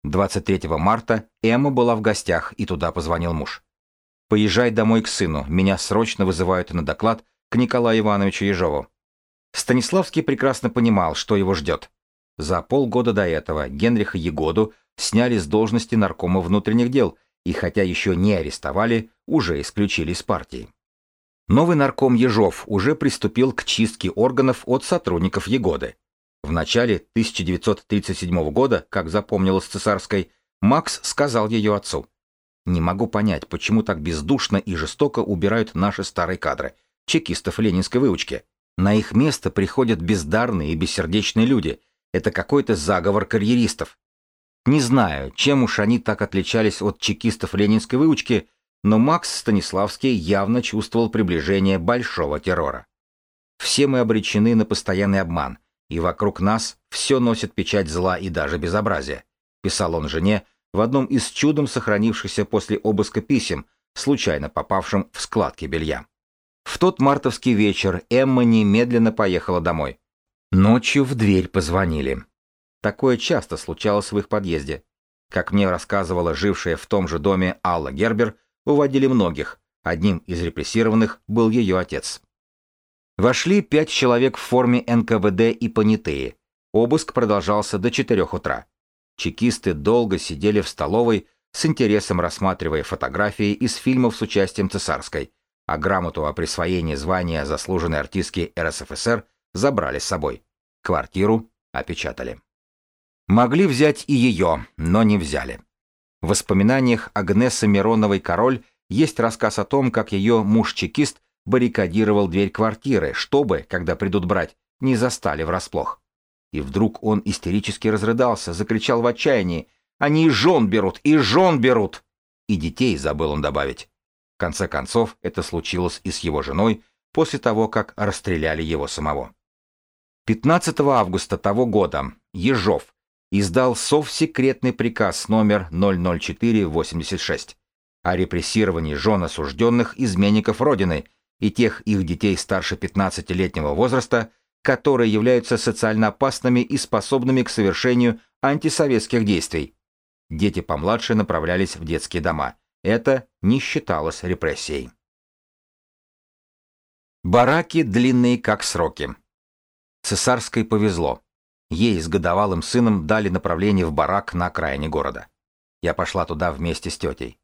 23 марта Эмма была в гостях, и туда позвонил муж. «Поезжай домой к сыну, меня срочно вызывают на доклад к Николаю Ивановичу Ежову. Станиславский прекрасно понимал, что его ждет. За полгода до этого Генриха Егоду сняли с должности наркома внутренних дел и хотя еще не арестовали, уже исключили из партии. Новый нарком Ежов уже приступил к чистке органов от сотрудников Егоды. В начале 1937 года, как запомнилось цесарской, Макс сказал ее отцу, «Не могу понять, почему так бездушно и жестоко убирают наши старые кадры. чекистов ленинской выучки. На их место приходят бездарные и бессердечные люди. Это какой-то заговор карьеристов. Не знаю, чем уж они так отличались от чекистов ленинской выучки, но Макс Станиславский явно чувствовал приближение большого террора. Все мы обречены на постоянный обман, и вокруг нас все носит печать зла и даже безобразия, писал он жене в одном из чудом сохранившихся после обыска писем, случайно попавшим в складки белья. В тот мартовский вечер Эмма немедленно поехала домой. Ночью в дверь позвонили. Такое часто случалось в их подъезде. Как мне рассказывала жившая в том же доме Алла Гербер, уводили многих. Одним из репрессированных был ее отец. Вошли пять человек в форме НКВД и понятые. Обыск продолжался до четырех утра. Чекисты долго сидели в столовой, с интересом рассматривая фотографии из фильмов с участием Цесарской, а грамоту о присвоении звания заслуженной артистки РСФСР забрали с собой. Квартиру опечатали. Могли взять и ее, но не взяли. В воспоминаниях Агнесы Мироновой «Король» есть рассказ о том, как ее муж-чекист баррикадировал дверь квартиры, чтобы, когда придут брать, не застали врасплох. И вдруг он истерически разрыдался, закричал в отчаянии «Они и жен берут, и жен берут!» И детей забыл он добавить. В конце концов, это случилось и с его женой после того, как расстреляли его самого. 15 августа того года Ежов издал совсекретный приказ номер 00486 о репрессировании жен осужденных изменников Родины и тех их детей старше 15-летнего возраста, которые являются социально опасными и способными к совершению антисоветских действий. Дети помладше направлялись в детские дома – это не считалось репрессией. Бараки длинные как сроки. Цесарской повезло. Ей с годовалым сыном дали направление в барак на окраине города. Я пошла туда вместе с тетей.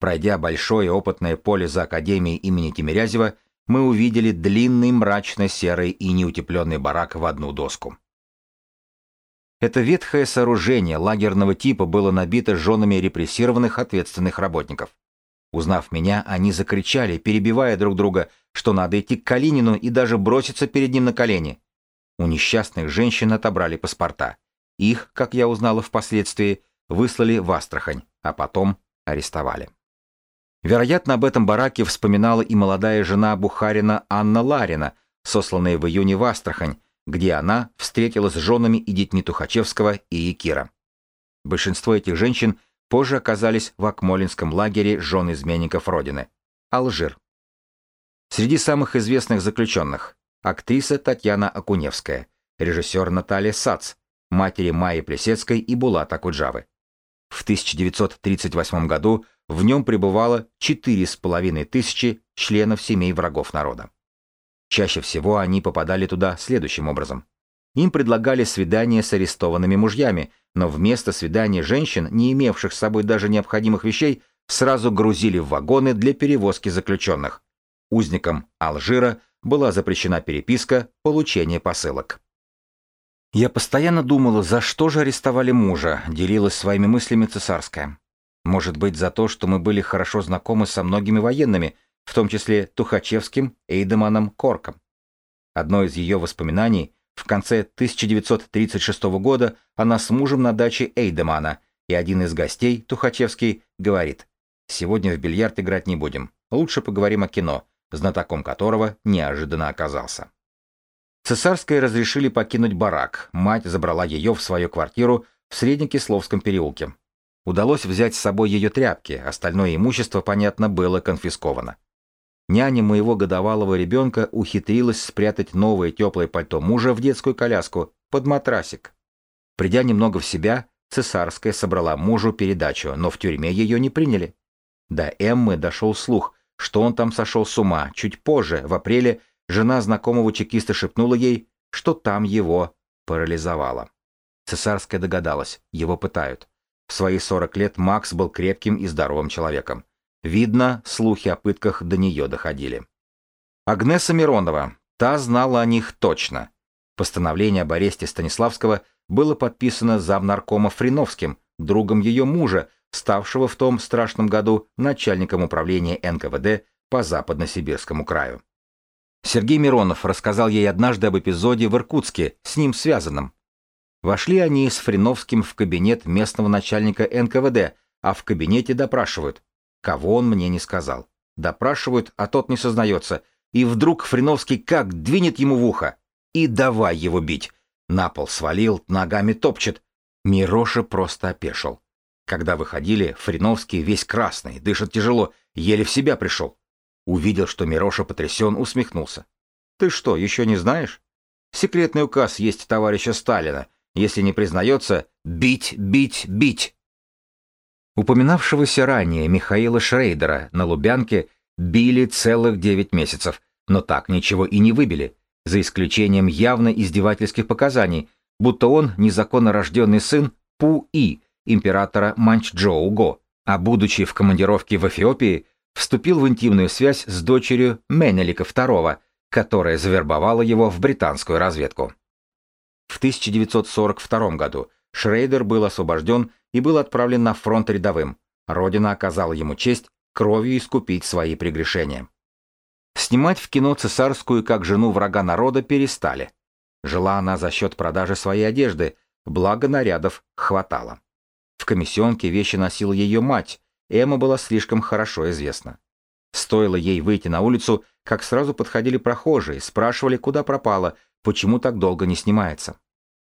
Пройдя большое опытное поле за Академией имени Тимирязева, мы увидели длинный мрачно-серый и неутепленный барак в одну доску. Это ветхое сооружение лагерного типа было набито женами репрессированных ответственных работников. Узнав меня, они закричали, перебивая друг друга, что надо идти к Калинину и даже броситься перед ним на колени. У несчастных женщин отобрали паспорта. Их, как я узнала впоследствии, выслали в Астрахань, а потом арестовали. Вероятно, об этом бараке вспоминала и молодая жена Бухарина Анна Ларина, сосланная в июне в Астрахань, где она встретилась с женами и детьми Тухачевского и Якира. Большинство этих женщин позже оказались в Акмолинском лагере жен изменников Родины. Алжир. Среди самых известных заключенных – актриса Татьяна Акуневская, режиссер Наталья Сац, матери Майи Плесецкой и Булата Куджавы. В 1938 году в нем пребывало 4,5 тысячи членов семей врагов народа. Чаще всего они попадали туда следующим образом. Им предлагали свидание с арестованными мужьями, но вместо свидания женщин, не имевших с собой даже необходимых вещей, сразу грузили в вагоны для перевозки заключенных. Узникам Алжира была запрещена переписка, получение посылок. Я постоянно думала, за что же арестовали мужа, делилась своими мыслями цесарская. Может быть, за то, что мы были хорошо знакомы со многими военными, в том числе Тухачевским, Эйдеманом, Корком. Одно из ее воспоминаний в конце 1936 года она с мужем на даче Эйдемана, и один из гостей, Тухачевский, говорит, «Сегодня в бильярд играть не будем, лучше поговорим о кино, знатоком которого неожиданно оказался». Цесарской разрешили покинуть барак, мать забрала ее в свою квартиру в Среднекисловском переулке. Удалось взять с собой ее тряпки, остальное имущество, понятно, было конфисковано. Няня моего годовалого ребенка ухитрилась спрятать новое теплое пальто мужа в детскую коляску под матрасик. Придя немного в себя, цесарская собрала мужу передачу, но в тюрьме ее не приняли. До Эммы дошел слух, что он там сошел с ума. Чуть позже, в апреле, жена знакомого чекиста шепнула ей, что там его парализовало. Цесарская догадалась, его пытают. В свои 40 лет Макс был крепким и здоровым человеком. Видно, слухи о пытках до нее доходили. Агнеса Миронова, та знала о них точно. Постановление об аресте Станиславского было подписано замнаркома Фриновским, другом ее мужа, ставшего в том страшном году начальником управления НКВД по Западно-Сибирскому краю. Сергей Миронов рассказал ей однажды об эпизоде в Иркутске, с ним связанном. Вошли они с Фриновским в кабинет местного начальника НКВД, а в кабинете допрашивают. Кого он мне не сказал. Допрашивают, а тот не сознается. И вдруг Фриновский как двинет ему в ухо. И давай его бить. На пол свалил, ногами топчет. Мироша просто опешил. Когда выходили, Фриновский весь красный, дышит тяжело, еле в себя пришел. Увидел, что Мироша потрясен, усмехнулся. «Ты что, еще не знаешь? Секретный указ есть товарища Сталина. Если не признается, бить, бить, бить. Упоминавшегося ранее Михаила Шрейдера на Лубянке били целых девять месяцев, но так ничего и не выбили, за исключением явно издевательских показаний, будто он незаконно рожденный сын Пу-И, императора Манчжоу-Го, а будучи в командировке в Эфиопии, вступил в интимную связь с дочерью Менелика II, которая завербовала его в британскую разведку. В 1942 году Шрейдер был освобожден и был отправлен на фронт рядовым. Родина оказала ему честь кровью искупить свои прегрешения. Снимать в кино цесарскую как жену врага народа перестали. Жила она за счет продажи своей одежды, благо нарядов хватало. В комиссионке вещи носила ее мать, Эмма была слишком хорошо известна. Стоило ей выйти на улицу, как сразу подходили прохожие, спрашивали, куда пропала, почему так долго не снимается.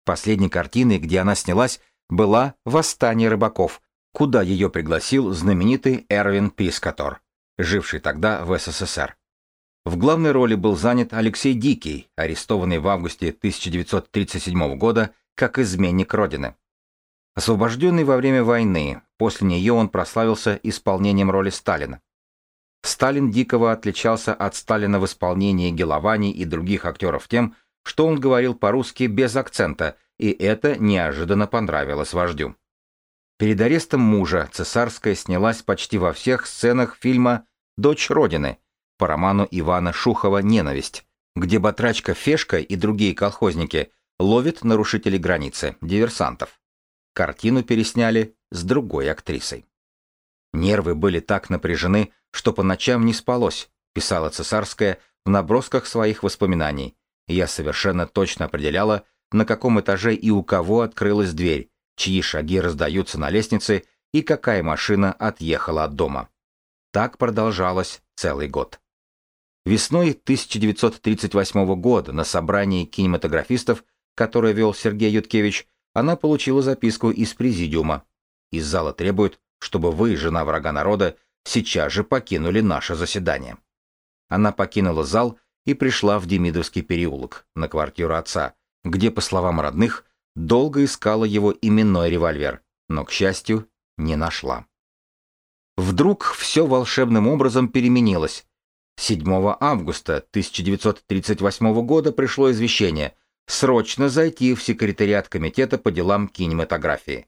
Последней картиной, где она снялась, была «Восстание рыбаков», куда ее пригласил знаменитый Эрвин Пискатор, живший тогда в СССР. В главной роли был занят Алексей Дикий, арестованный в августе 1937 года как изменник Родины. Освобожденный во время войны, после нее он прославился исполнением роли Сталина. Сталин Дикого отличался от Сталина в исполнении Геловани и других актеров тем, что он говорил по-русски без акцента, и это неожиданно понравилось вождю. Перед арестом мужа цесарская снялась почти во всех сценах фильма «Дочь Родины» по роману Ивана Шухова «Ненависть», где батрачка Фешка и другие колхозники ловят нарушителей границы, диверсантов. Картину пересняли с другой актрисой. Нервы были так напряжены, что по ночам не спалось, писала цесарская в набросках своих воспоминаний, я совершенно точно определяла, на каком этаже и у кого открылась дверь, чьи шаги раздаются на лестнице и какая машина отъехала от дома. Так продолжалось целый год. Весной 1938 года на собрании кинематографистов, которое вел Сергей Юткевич, она получила записку из президиума. Из зала требуют, чтобы вы, жена врага народа, сейчас же покинули наше заседание. Она покинула зал и пришла в Демидовский переулок, на квартиру отца, где, по словам родных, долго искала его именной револьвер, но, к счастью, не нашла. Вдруг все волшебным образом переменилось. 7 августа 1938 года пришло извещение срочно зайти в секретариат комитета по делам кинематографии.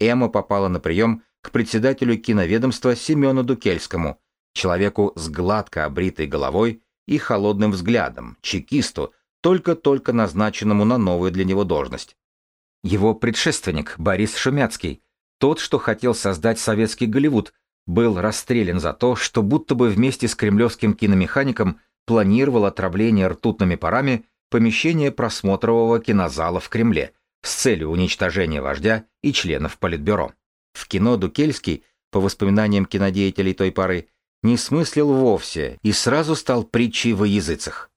Эмма попала на прием к председателю киноведомства Семену Дукельскому, человеку с гладко обритой головой и холодным взглядом, чекисту, только-только назначенному на новую для него должность. Его предшественник Борис Шумяцкий, тот, что хотел создать советский Голливуд, был расстрелян за то, что будто бы вместе с кремлевским киномехаником планировал отравление ртутными парами помещение просмотрового кинозала в Кремле с целью уничтожения вождя и членов Политбюро. В кино Дукельский, по воспоминаниям кинодеятелей той поры, не смыслил вовсе и сразу стал притчей во языцах.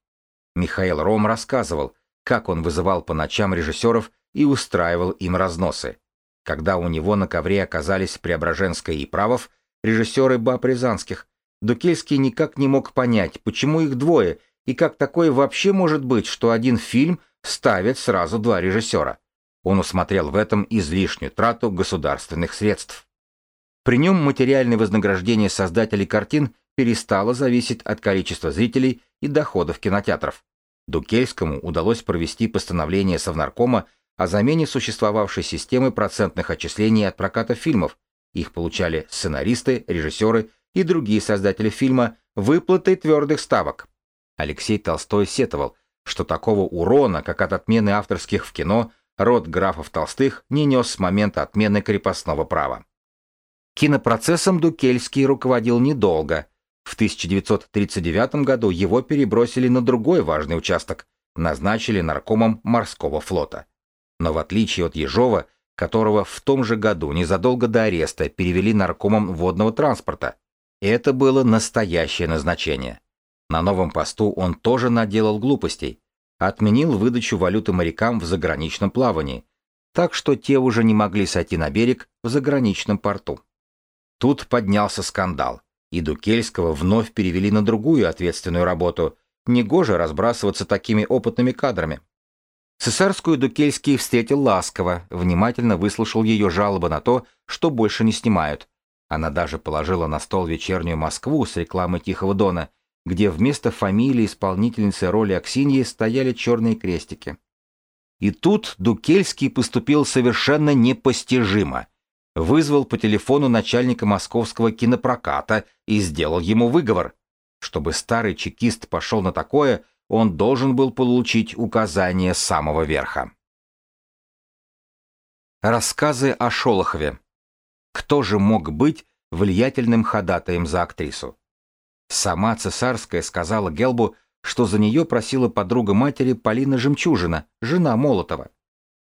Михаил Ром рассказывал, как он вызывал по ночам режиссеров и устраивал им разносы. Когда у него на ковре оказались Преображенская и Правов, режиссеры баб Рязанских, Дукельский никак не мог понять, почему их двое, и как такое вообще может быть, что один фильм ставит сразу два режиссера. Он усмотрел в этом излишнюю трату государственных средств. При нем материальное вознаграждение создателей картин перестало зависеть от количества зрителей и доходов кинотеатров. Дукельскому удалось провести постановление Совнаркома о замене существовавшей системы процентных отчислений от проката фильмов. Их получали сценаристы, режиссеры и другие создатели фильма выплатой твердых ставок. Алексей Толстой сетовал, что такого урона, как от отмены авторских в кино, род графов Толстых не нес с момента отмены крепостного права. Кинопроцессом Дукельский руководил недолго. В 1939 году его перебросили на другой важный участок, назначили наркомом морского флота. Но в отличие от Ежова, которого в том же году незадолго до ареста перевели наркомом водного транспорта, это было настоящее назначение. На новом посту он тоже наделал глупостей, отменил выдачу валюты морякам в заграничном плавании, так что те уже не могли сойти на берег в заграничном порту. Тут поднялся скандал, и Дукельского вновь перевели на другую ответственную работу. Негоже разбрасываться такими опытными кадрами. Цесарскую Дукельский встретил ласково, внимательно выслушал ее жалобы на то, что больше не снимают. Она даже положила на стол вечернюю Москву с рекламой Тихого Дона, где вместо фамилии исполнительницы роли Аксиньи стояли черные крестики. И тут Дукельский поступил совершенно непостижимо. Вызвал по телефону начальника московского кинопроката и сделал ему выговор. Чтобы старый чекист пошел на такое, он должен был получить указание самого верха. Рассказы о Шолохове. Кто же мог быть влиятельным ходатаем за актрису? Сама цесарская сказала Гелбу, что за нее просила подруга матери Полина Жемчужина, жена Молотова.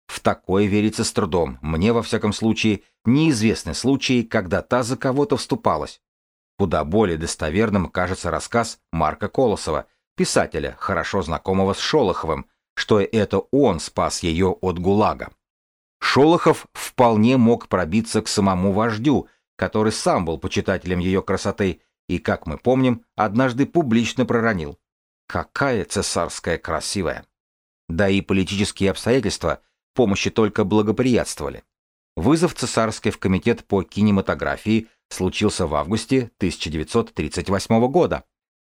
В такое верится с трудом. Мне, во всяком случае, неизвестны случаи, когда та за кого-то вступалась. Куда более достоверным кажется рассказ Марка Колосова, писателя, хорошо знакомого с Шолоховым, что это он спас ее от ГУЛАГа. Шолохов вполне мог пробиться к самому вождю, который сам был почитателем ее красоты и, как мы помним, однажды публично проронил. Какая цесарская красивая! Да и политические обстоятельства помощи только благоприятствовали. Вызов цесарской в комитет по кинематографии случился в августе 1938 года.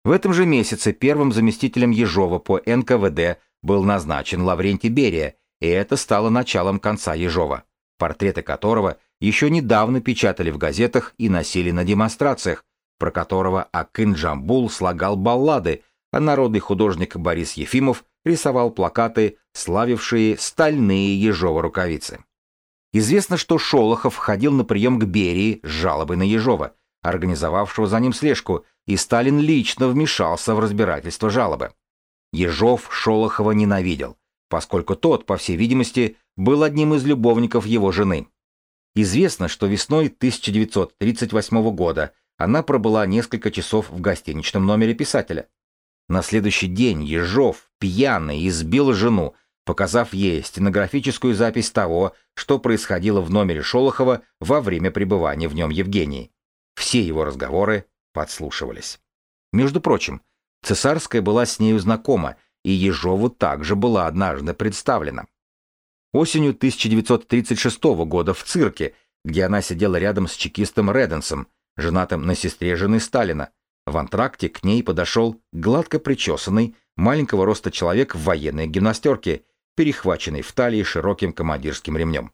В этом же месяце первым заместителем Ежова по НКВД был назначен Лаврентий Берия, и это стало началом конца Ежова, портреты которого еще недавно печатали в газетах и носили на демонстрациях, про которого Акын Джамбул слагал баллады, а народный художник Борис Ефимов рисовал плакаты, славившие стальные ежова рукавицы. Известно, что Шолохов ходил на прием к Берии с жалобой на Ежова, организовавшего за ним слежку, и Сталин лично вмешался в разбирательство жалобы. Ежов Шолохова ненавидел, поскольку тот, по всей видимости, был одним из любовников его жены. Известно, что весной 1938 года она пробыла несколько часов в гостиничном номере писателя. На следующий день Ежов, пьяный, избил жену, показав ей стенографическую запись того, что происходило в номере Шолохова во время пребывания в нем Евгении. Все его разговоры подслушивались. Между прочим, Цесарская была с нею знакома, и Ежову также была однажды представлена. Осенью 1936 года в цирке, где она сидела рядом с чекистом Реденсом, женатым на сестре жены Сталина, в антракте к ней подошел гладко причесанный, маленького роста человек в военной гимнастерке, перехваченный в талии широким командирским ремнем.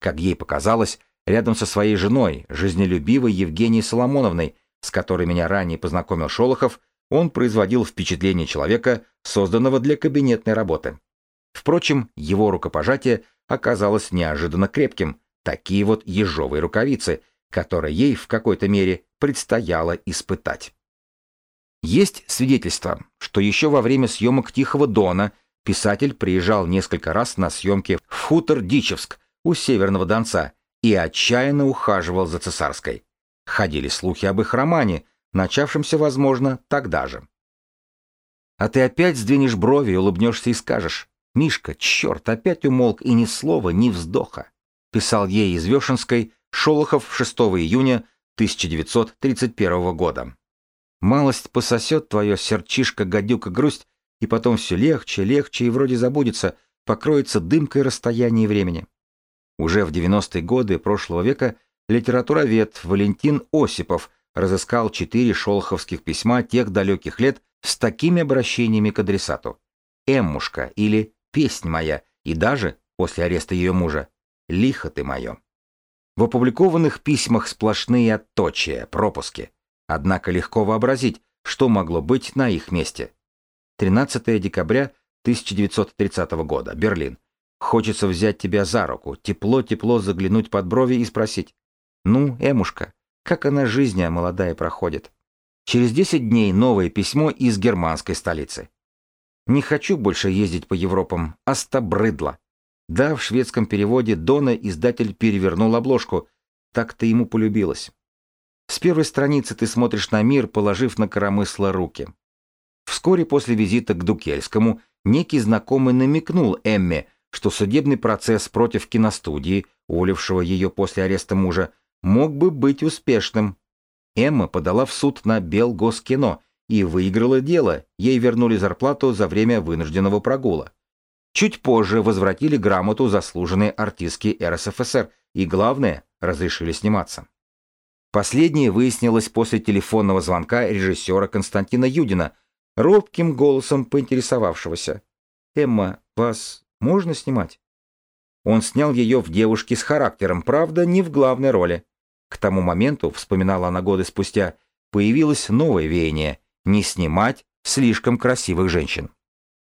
Как ей показалось, рядом со своей женой, жизнелюбивой Евгенией Соломоновной, с которой меня ранее познакомил Шолохов, он производил впечатление человека, созданного для кабинетной работы. Впрочем, его рукопожатие оказалось неожиданно крепким, такие вот ежовые рукавицы, которые ей в какой-то мере предстояло испытать. Есть свидетельство, что еще во время съемок «Тихого дона» писатель приезжал несколько раз на съемки в хутор Дичевск у Северного Донца и отчаянно ухаживал за цесарской. Ходили слухи об их романе, начавшемся, возможно, тогда же. А ты опять сдвинешь брови, улыбнешься и скажешь, «Мишка, черт, опять умолк и ни слова, ни вздоха», писал ей из Вешенской Шолохов 6 июня 1931 года. Малость пососет твое сердчишко, гадюка, грусть, и потом все легче, легче и вроде забудется, покроется дымкой расстояния времени. Уже в 90-е годы прошлого века литературовед Валентин Осипов разыскал четыре шолоховских письма тех далеких лет с такими обращениями к адресату. «Эммушка» или «Песнь моя» и даже, после ареста ее мужа, «Лихо ты мое». В опубликованных письмах сплошные отточия, пропуски. Однако легко вообразить, что могло быть на их месте. 13 декабря 1930 года, Берлин. Хочется взять тебя за руку, тепло-тепло заглянуть под брови и спросить. «Ну, Эмушка, как она жизнь молодая проходит?» Через 10 дней новое письмо из германской столицы. «Не хочу больше ездить по Европам, остобрыдло». Да, в шведском переводе Дона издатель перевернул обложку. Так-то ему полюбилось. С первой страницы ты смотришь на мир, положив на коромысло руки. Вскоре после визита к Дукельскому некий знакомый намекнул Эмме, что судебный процесс против киностудии, уволившего ее после ареста мужа, мог бы быть успешным. Эмма подала в суд на Белгоскино и выиграла дело, ей вернули зарплату за время вынужденного прогула. Чуть позже возвратили грамоту заслуженной артистки РСФСР и, главное, разрешили сниматься. Последнее выяснилось после телефонного звонка режиссера Константина Юдина, робким голосом поинтересовавшегося. «Эмма, вас можно снимать?» Он снял ее в девушке с характером, правда, не в главной роли. К тому моменту, вспоминала она годы спустя, появилось новое веяние – не снимать слишком красивых женщин.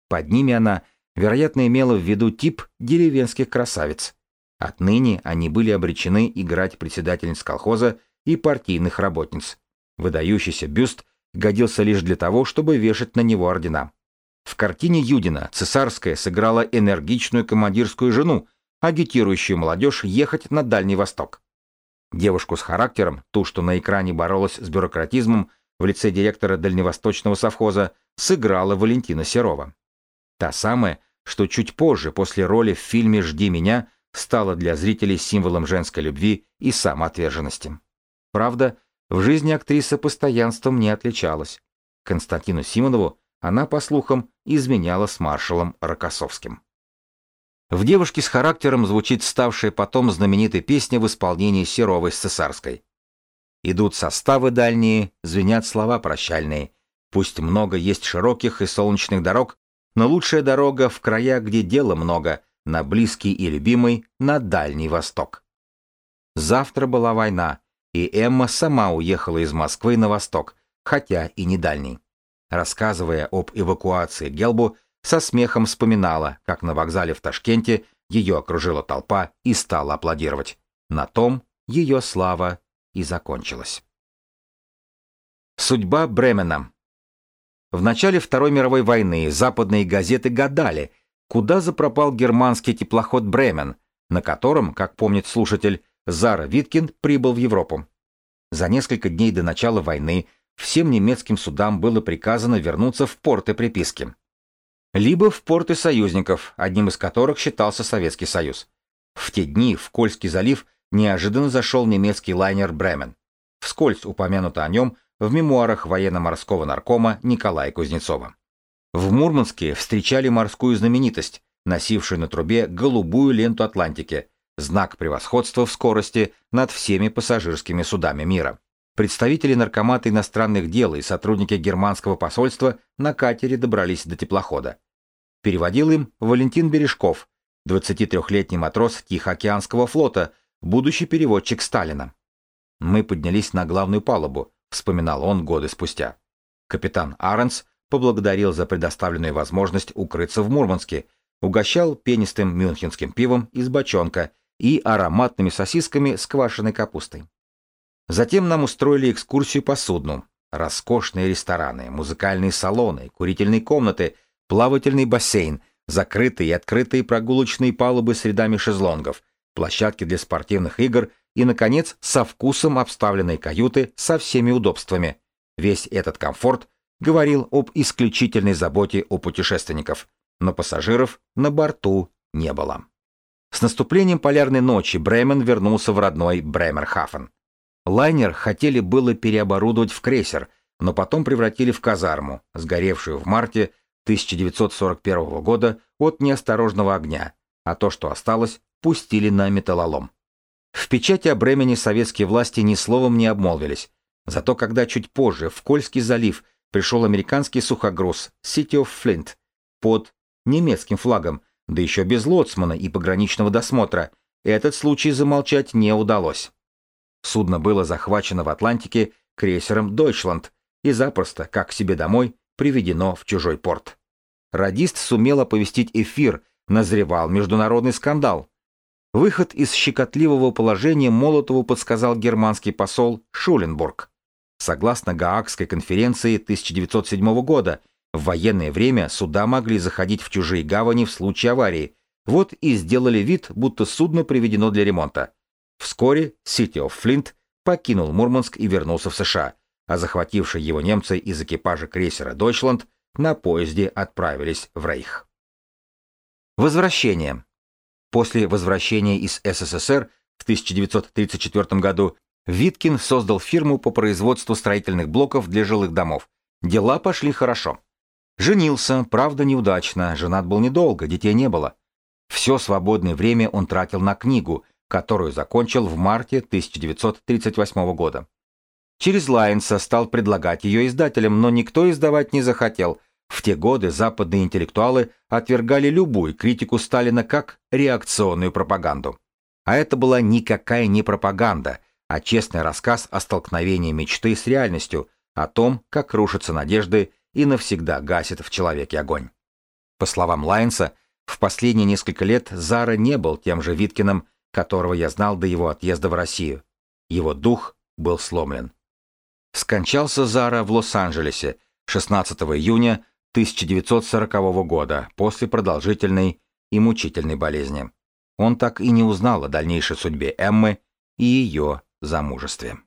Под ними она, вероятно, имела в виду тип деревенских красавиц. Отныне они были обречены играть председательниц колхоза и партийных работниц. Выдающийся бюст годился лишь для того, чтобы вешать на него ордена. В картине Юдина цесарская сыграла энергичную командирскую жену, агитирующую молодежь ехать на Дальний Восток. Девушку с характером, ту, что на экране боролась с бюрократизмом, в лице директора Дальневосточного совхоза, сыграла Валентина Серова. Та самая, что чуть позже, после роли в фильме «Жди меня», стала для зрителей символом женской любви и самоотверженности. Правда, в жизни актриса постоянством не отличалась. Константину Симонову она, по слухам, изменяла с маршалом Рокоссовским. В «Девушке с характером» звучит ставшая потом знаменитой песня в исполнении Серовой с Цесарской. Идут составы дальние, звенят слова прощальные. Пусть много есть широких и солнечных дорог, но лучшая дорога в края, где дела много, на близкий и любимый, на Дальний Восток. Завтра была война, и Эмма сама уехала из Москвы на восток, хотя и не дальний. Рассказывая об эвакуации Гелбу, со смехом вспоминала, как на вокзале в Ташкенте ее окружила толпа и стала аплодировать. На том ее слава и закончилась. Судьба Бремена В начале Второй мировой войны западные газеты гадали, куда запропал германский теплоход Бремен, на котором, как помнит слушатель, Зара Виткин прибыл в Европу. За несколько дней до начала войны всем немецким судам было приказано вернуться в порты приписки либо в порты союзников, одним из которых считался Советский Союз. В те дни в Кольский залив неожиданно зашел немецкий лайнер «Бремен». Вскользь упомянуто о нем в мемуарах военно-морского наркома Николая Кузнецова. В Мурманске встречали морскую знаменитость, носившую на трубе голубую ленту Атлантики, знак превосходства в скорости над всеми пассажирскими судами мира. Представители наркомата иностранных дел и сотрудники германского посольства на катере добрались до теплохода. Переводил им Валентин Бережков, 23-летний матрос Тихоокеанского флота, будущий переводчик Сталина. «Мы поднялись на главную палубу», — вспоминал он годы спустя. Капитан Аренс поблагодарил за предоставленную возможность укрыться в Мурманске, угощал пенистым мюнхенским пивом из бочонка и ароматными сосисками с квашеной капустой. Затем нам устроили экскурсию по судну. Роскошные рестораны, музыкальные салоны, курительные комнаты, плавательный бассейн, закрытые и открытые прогулочные палубы с рядами шезлонгов, площадки для спортивных игр и, наконец, со вкусом обставленные каюты со всеми удобствами. Весь этот комфорт говорил об исключительной заботе о путешественников, но пассажиров на борту не было. С наступлением полярной ночи Бремен вернулся в родной Бремерхафен. Лайнер хотели было переоборудовать в крейсер, но потом превратили в казарму, сгоревшую в марте 1941 года от неосторожного огня, а то, что осталось, пустили на металлолом. В печати о Бремени советские власти ни словом не обмолвились. Зато когда чуть позже в Кольский залив пришел американский сухогруз City of Flint под немецким флагом, да еще без лоцмана и пограничного досмотра, этот случай замолчать не удалось. Судно было захвачено в Атлантике крейсером «Дойчланд» и запросто, как к себе домой, приведено в чужой порт. Радист сумел оповестить эфир, назревал международный скандал. Выход из щекотливого положения Молотову подсказал германский посол Шуленбург. Согласно Гаагской конференции 1907 года, в военное время суда могли заходить в чужие гавани в случае аварии. Вот и сделали вид, будто судно приведено для ремонта. Вскоре City of Flint покинул Мурманск и вернулся в США, а захватившие его немцы из экипажа крейсера Deutschland на поезде отправились в Рейх. Возвращение. После возвращения из СССР в 1934 году Виткин создал фирму по производству строительных блоков для жилых домов. Дела пошли хорошо. Женился, правда неудачно, женат был недолго, детей не было. Все свободное время он тратил на книгу, которую закончил в марте 1938 года. Через Лайнса стал предлагать ее издателям, но никто издавать не захотел. В те годы западные интеллектуалы отвергали любую критику Сталина как реакционную пропаганду. А это была никакая не пропаганда, а честный рассказ о столкновении мечты с реальностью, о том, как рушатся надежды и навсегда гасит в человеке огонь. По словам Лайнса, в последние несколько лет Зара не был тем же Виткиным, которого я знал до его отъезда в Россию. Его дух был сломлен. Скончался Зара в Лос-Анджелесе 16 июня 1940 года после продолжительной и мучительной болезни. Он так и не узнал о дальнейшей судьбе Эммы и ее замужестве.